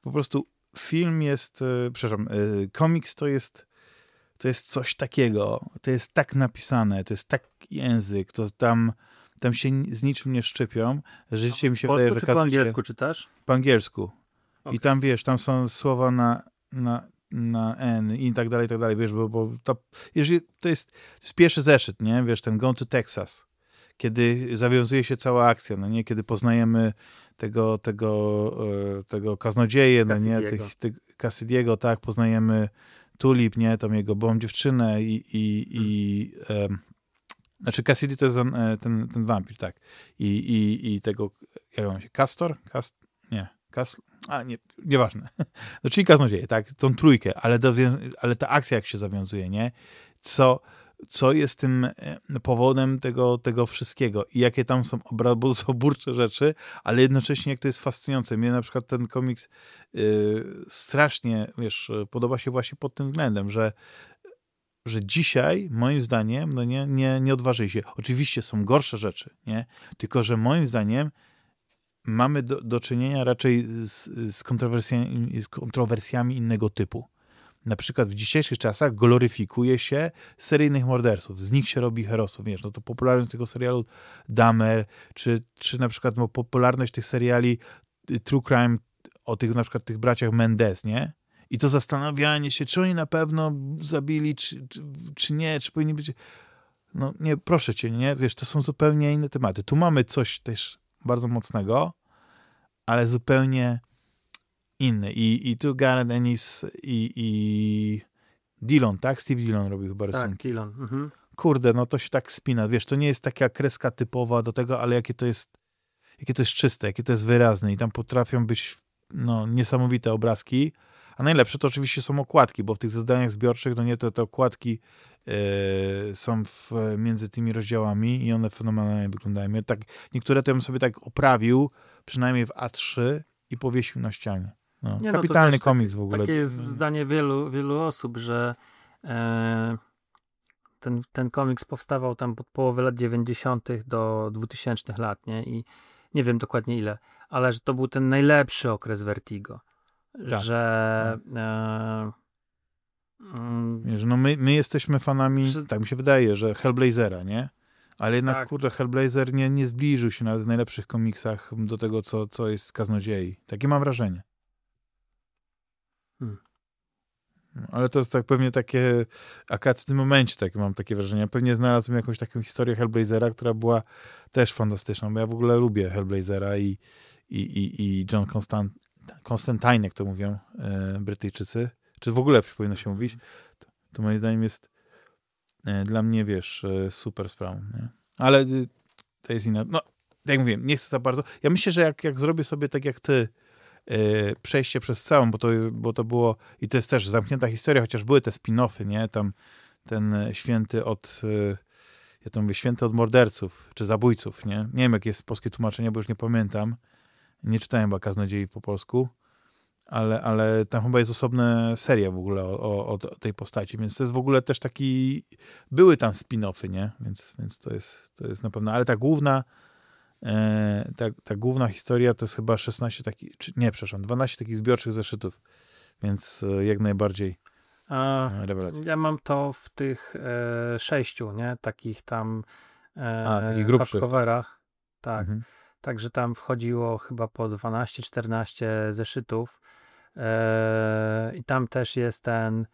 po prostu film jest... Przepraszam, komiks to jest to jest coś takiego, to jest tak napisane, to jest tak język, to tam, tam się z niczym nie szczypią, dzisiaj mi się po, wydaje, że... Po angielsku czytasz? Po angielsku. Okay. I tam, wiesz, tam są słowa na, na, na N i tak dalej, i tak dalej, wiesz, bo, bo to, jeżeli to jest, to jest pierwszy zeszyt, nie, wiesz, ten Gone to Texas, kiedy zawiązuje się cała akcja, no nie, kiedy poznajemy tego, tego, e, tego kaznodzieje, no nie, tych, tych Cassidiego, tak, poznajemy Tulip, nie, tam jego byłą dziewczynę i, i, i um, znaczy Cassidy to jest ten, e, ten, ten wampir, tak, i, i, i tego, jak on się, Castor? Cast, nie, Cast, a nie, nieważne. *laughs* No, czyli kaznodzieje, tak, tą trójkę, ale, ale ta akcja jak się zawiązuje, nie, co co jest tym e, powodem tego, tego wszystkiego i jakie tam są obrazoburcze *laughs* rzeczy, ale jednocześnie jak to jest fascynujące. Mnie na przykład ten komiks yy, strasznie, wiesz, podoba się właśnie pod tym względem, że że dzisiaj, moim zdaniem, no nie, nie, nie odważy się. Oczywiście są gorsze rzeczy, nie? Tylko, że moim zdaniem mamy do, do czynienia raczej z, z, kontrowersjami, z kontrowersjami innego typu na przykład w dzisiejszych czasach gloryfikuje się seryjnych morderców. Z nich się robi herosów. Wiesz, no to popularność tego serialu Dahmer, czy, czy na przykład no, popularność tych seriali y, True Crime o tych na przykład tych braciach Mendez, nie? I to zastanawianie się, czy oni na pewno zabili, czy, czy, czy nie, czy powinni być... No nie, proszę cię, nie? Wiesz, to są zupełnie inne tematy. Tu mamy coś też bardzo mocnego, ale zupełnie inny. I, i tu Gareth Ennis i, i Dillon, tak? Steve Dillon robił chyba rysunki. Tak, Dillon. Mhm. Kurde, no to się tak spina. Wiesz, to nie jest taka kreska typowa do tego, ale jakie to jest jakie to jest czyste, jakie to jest wyrazne i tam potrafią być no, niesamowite obrazki. A najlepsze to oczywiście są okładki, bo w tych zadaniach zbiorczych, no nie, to te okładki yy, są w, między tymi rozdziałami i one fenomenalnie wyglądają. Ja tak, niektóre to ja bym sobie tak oprawił, przynajmniej w A3 i powiesił na ścianie. No, nie, kapitalny no komiks w ogóle. Takie jest zdanie wielu, wielu osób, że e, ten, ten komiks powstawał tam pod połowę lat 90. do 2000 lat, nie? I nie wiem dokładnie ile, ale że to był ten najlepszy okres Vertigo. Tak. Że. Tak. E, mm, Wiesz, no my, my jesteśmy fanami, że, tak mi się wydaje, że Hellblazera, nie? Ale jednak, tak. kurde, Hellblazer nie, nie zbliżył się nawet w najlepszych komiksach do tego, co, co jest Kaznodziei. Takie mam wrażenie. Hmm. Ale to jest tak pewnie takie, akurat w tym momencie takie mam takie wrażenie. Pewnie znalazłem jakąś taką historię Hellblazera, która była też fantastyczna, bo ja w ogóle lubię Hellblazera i, i, i, i John Constant, Constantine, jak to mówią e, Brytyjczycy, czy w ogóle powinno się mówić, to, to moim zdaniem jest e, dla mnie, wiesz, e, super sprawą. Nie? Ale y, to jest inna. No, jak mówiłem, nie chcę za bardzo. Ja myślę, że jak, jak zrobię sobie tak jak ty, Y, przejście przez całą, bo to, bo to było, i to jest też zamknięta historia, chociaż były te spin-offy, nie? Tam ten święty od, y, ja to mówię, święty od morderców, czy zabójców, nie? Nie wiem, jakie jest polskie tłumaczenie, bo już nie pamiętam. Nie czytałem chyba Kaznodziei po polsku, ale, ale tam chyba jest osobna seria w ogóle o, o, o, tej postaci, więc to jest w ogóle też taki, były tam spin-offy, nie? Więc, więc to, jest, to jest na pewno, ale ta główna E, ta, ta główna historia to jest chyba 16 takich, nie, przepraszam, 12 takich zbiorczych zeszytów, więc e, jak najbardziej A, e, rewelacja. Ja mam to w tych e, sześciu, nie? Takich tam e, A, takich hardcoverach. Tak. Mhm. Także tam wchodziło chyba po 12-14 zeszytów. E, I tam też jest ten,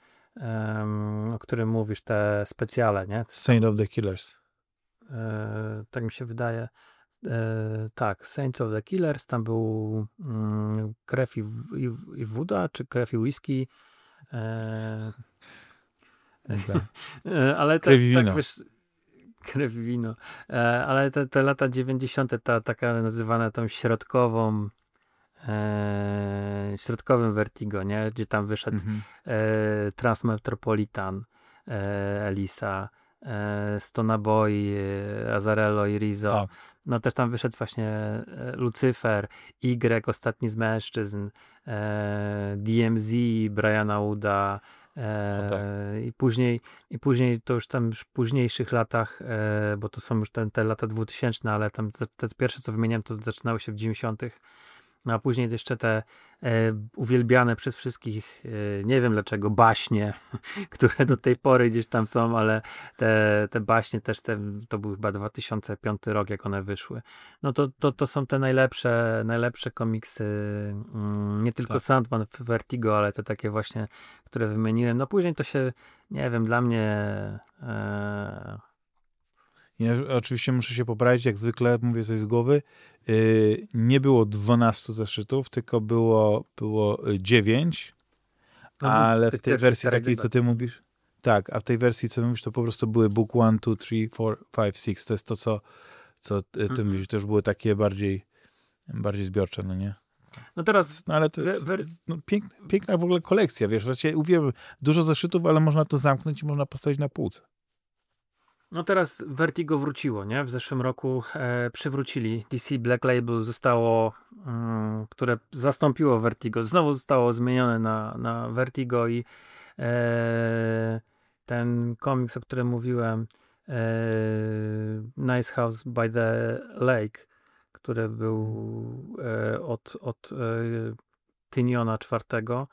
o którym mówisz, te specjale, nie? Saint of the Killers. E, tak mi się wydaje. E, tak, Saints of the Killers, tam był mm, krew i, i, i woda, czy krew i whisky. *laughs* Ale tak, tak wiesz, krew wino. E, ale te, te lata 90., ta taka nazywana tą środkową, e, środkowym Vertigo, nie? Gdzie tam wyszedł mhm. e, Transmetropolitan, e, Elisa, e, Stona Boy, e, Azarello i Rizzo. Tak. No też tam wyszedł właśnie e, Lucyfer, Y, Ostatni z Mężczyzn, DMZ, Briana Uda, E, no tak. I później, i później to już tam już w późniejszych latach, e, bo to są już te, te lata 2000, ale tam te, te pierwsze co wymieniam to zaczynały się w 90. No a później jeszcze te e, uwielbiane przez wszystkich, e, nie wiem dlaczego, baśnie, *laughs* które do tej pory gdzieś tam są, ale te, te baśnie też, te, to był chyba 2005 rok, jak one wyszły. No to, to, to są te najlepsze, najlepsze komiksy, mm, nie tylko tak. Sandman, Vertigo, ale te takie właśnie, które wymieniłem. No później to się, nie wiem, dla mnie... E, ja oczywiście muszę się poprawić, jak zwykle mówię sobie z głowy. Y, nie było 12 zeszytów, tylko było, było 9, no, ale w tej wersji takiej, co ty mówisz, tak, a w tej wersji, co mówisz, to po prostu były book 1, 2, 3, 4, 5, 6. To jest to, co, co ty mhm. mówisz. To już były takie bardziej, bardziej zbiorcze, no nie? No teraz... No ale to jest no, piękna, piękna w ogóle kolekcja, wiesz, właściwie uwielbiam dużo zeszytów, ale można to zamknąć i można postawić na półce. No teraz Vertigo wróciło, nie? W zeszłym roku e, przywrócili. DC Black Label zostało, mm, które zastąpiło Vertigo. Znowu zostało zmienione na, na Vertigo i e, ten komiks, o którym mówiłem, e, Nice House by the Lake, który był e, od, od e, Tyniona czwartego,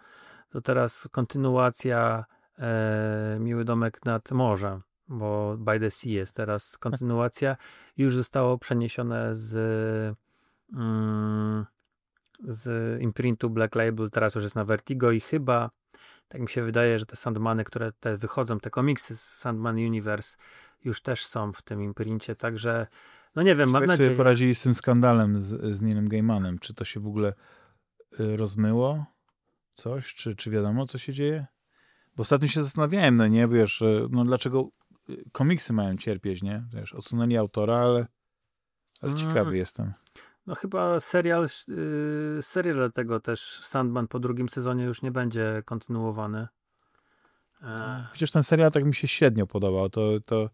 to teraz kontynuacja e, Miły Domek nad Morzem bo By the Sea jest teraz kontynuacja, już zostało przeniesione z mm, z imprintu Black Label, teraz już jest na Vertigo i chyba tak mi się wydaje, że te Sandmany, które te wychodzą, te komiksy z Sandman Universe już też są w tym imprincie, także no nie wiem, mam nadzieję... sobie poradzili z tym skandalem z, z Neilem Gaimanem? Czy to się w ogóle y, rozmyło? Coś? Czy, czy wiadomo, co się dzieje? Bo ostatnio się zastanawiałem, no nie, wiesz, no dlaczego komiksy mają cierpieć, nie? Wiesz, odsunęli autora, ale, ale mm. ciekawy jestem. No chyba serial, yy, serial tego też Sandman po drugim sezonie już nie będzie kontynuowany. E... Chociaż ten serial tak mi się średnio podobał, to, to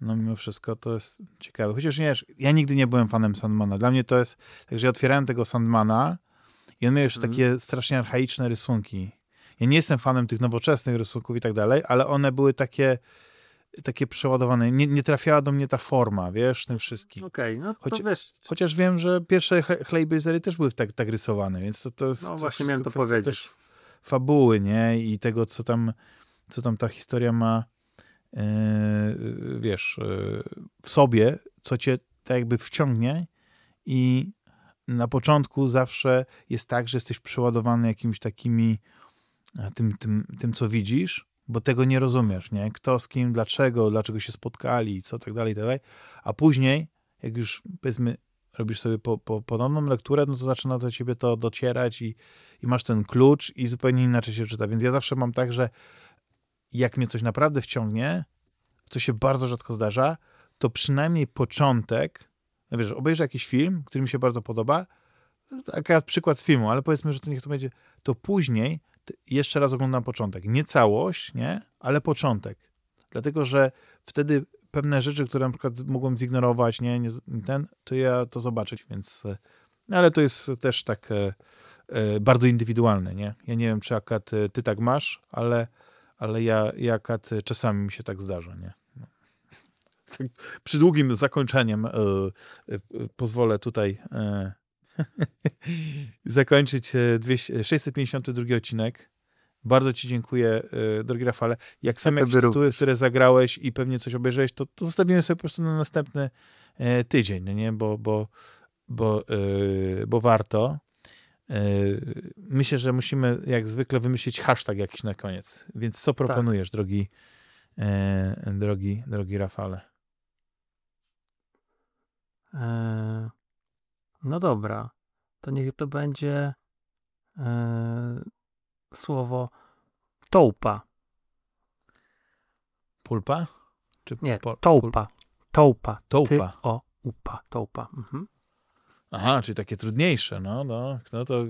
no mimo wszystko to jest ciekawe. Chociaż nie, ja nigdy nie byłem fanem Sandmana. Dla mnie to jest, także ja otwierałem tego Sandmana i on miał jeszcze mm. takie strasznie archaiczne rysunki. Ja nie jestem fanem tych nowoczesnych rysunków i tak dalej, ale one były takie takie przeładowane. Nie, nie trafiała do mnie ta forma, wiesz, tym wszystkim. Okej, okay, no to Choć, wiesz. Chociaż wiem, że pierwsze Hellblazery też były tak, tak rysowane, więc to, to jest... No właśnie miałem to powiedzieć. Też fabuły, nie? I tego, co tam, co tam ta historia ma, yy, wiesz, yy, w sobie, co cię tak jakby wciągnie i na początku zawsze jest tak, że jesteś przeładowany jakimiś takimi tym, tym, tym co widzisz, bo tego nie rozumiesz, nie? Kto z kim, dlaczego, dlaczego się spotkali, co tak dalej, tak dalej. A później, jak już powiedzmy, robisz sobie po, po, ponowną lekturę, no to zaczyna do ciebie to docierać i, i masz ten klucz i zupełnie inaczej się czyta. Więc ja zawsze mam tak, że jak mnie coś naprawdę wciągnie, co się bardzo rzadko zdarza, to przynajmniej początek, no wiesz, obejrzę jakiś film, który mi się bardzo podoba, taki przykład z filmu, ale powiedzmy, że to niech to będzie, to później jeszcze raz oglądam początek. Nie całość, nie? Ale początek. Dlatego, że wtedy pewne rzeczy, które na przykład mogłem zignorować, nie, nie ten, to ja to zobaczyć, więc no ale to jest też tak e, e, bardzo indywidualne, nie? Ja nie wiem, czy akad e, ty tak masz, ale, ale ja, ja czasami mi się tak zdarza, nie? No. Tak, przy długim zakończeniem pozwolę tutaj *laughs* zakończyć 200, 652 odcinek. Bardzo Ci dziękuję, e, drogi Rafale. Jak są jakieś tytuły, które zagrałeś i pewnie coś obejrzałeś, to, to zostawimy sobie po prostu na następny e, tydzień, no nie? Bo, bo, bo, e, bo warto. Myślę, że musimy jak zwykle wymyślić hashtag jakiś na koniec. Więc co tak. proponujesz, tak. drogi, drogi, drogi Rafale? Eee, no dobra, to niech to będzie e, słowo tołpa. Pulpa? Czy Nie, po, tołpa. Tołpa. Tołpa. o, upa, tołpa. Mhm. Aha, czyli takie trudniejsze, no, no, no to,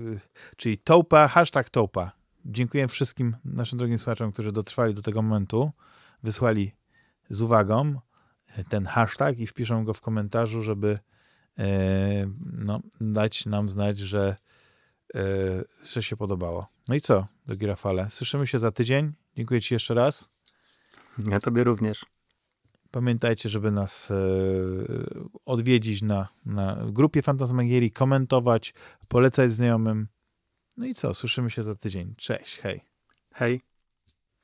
czyli topa, hashtag topa. Dziękuję wszystkim naszym drogim słuchaczom, którzy dotrwali do tego momentu, wysłali z uwagą ten hashtag i wpiszą go w komentarzu, żeby e, no, dać nam znać, że, e, że się podobało. No i co, drogi Rafale? Słyszymy się za tydzień. Dziękuję Ci jeszcze raz. Ja Tobie również. Pamiętajcie, żeby nas e, odwiedzić na, na grupie Fantasmagierii, komentować, polecać znajomym. No i co, słyszymy się za tydzień. Cześć, hej. Hej.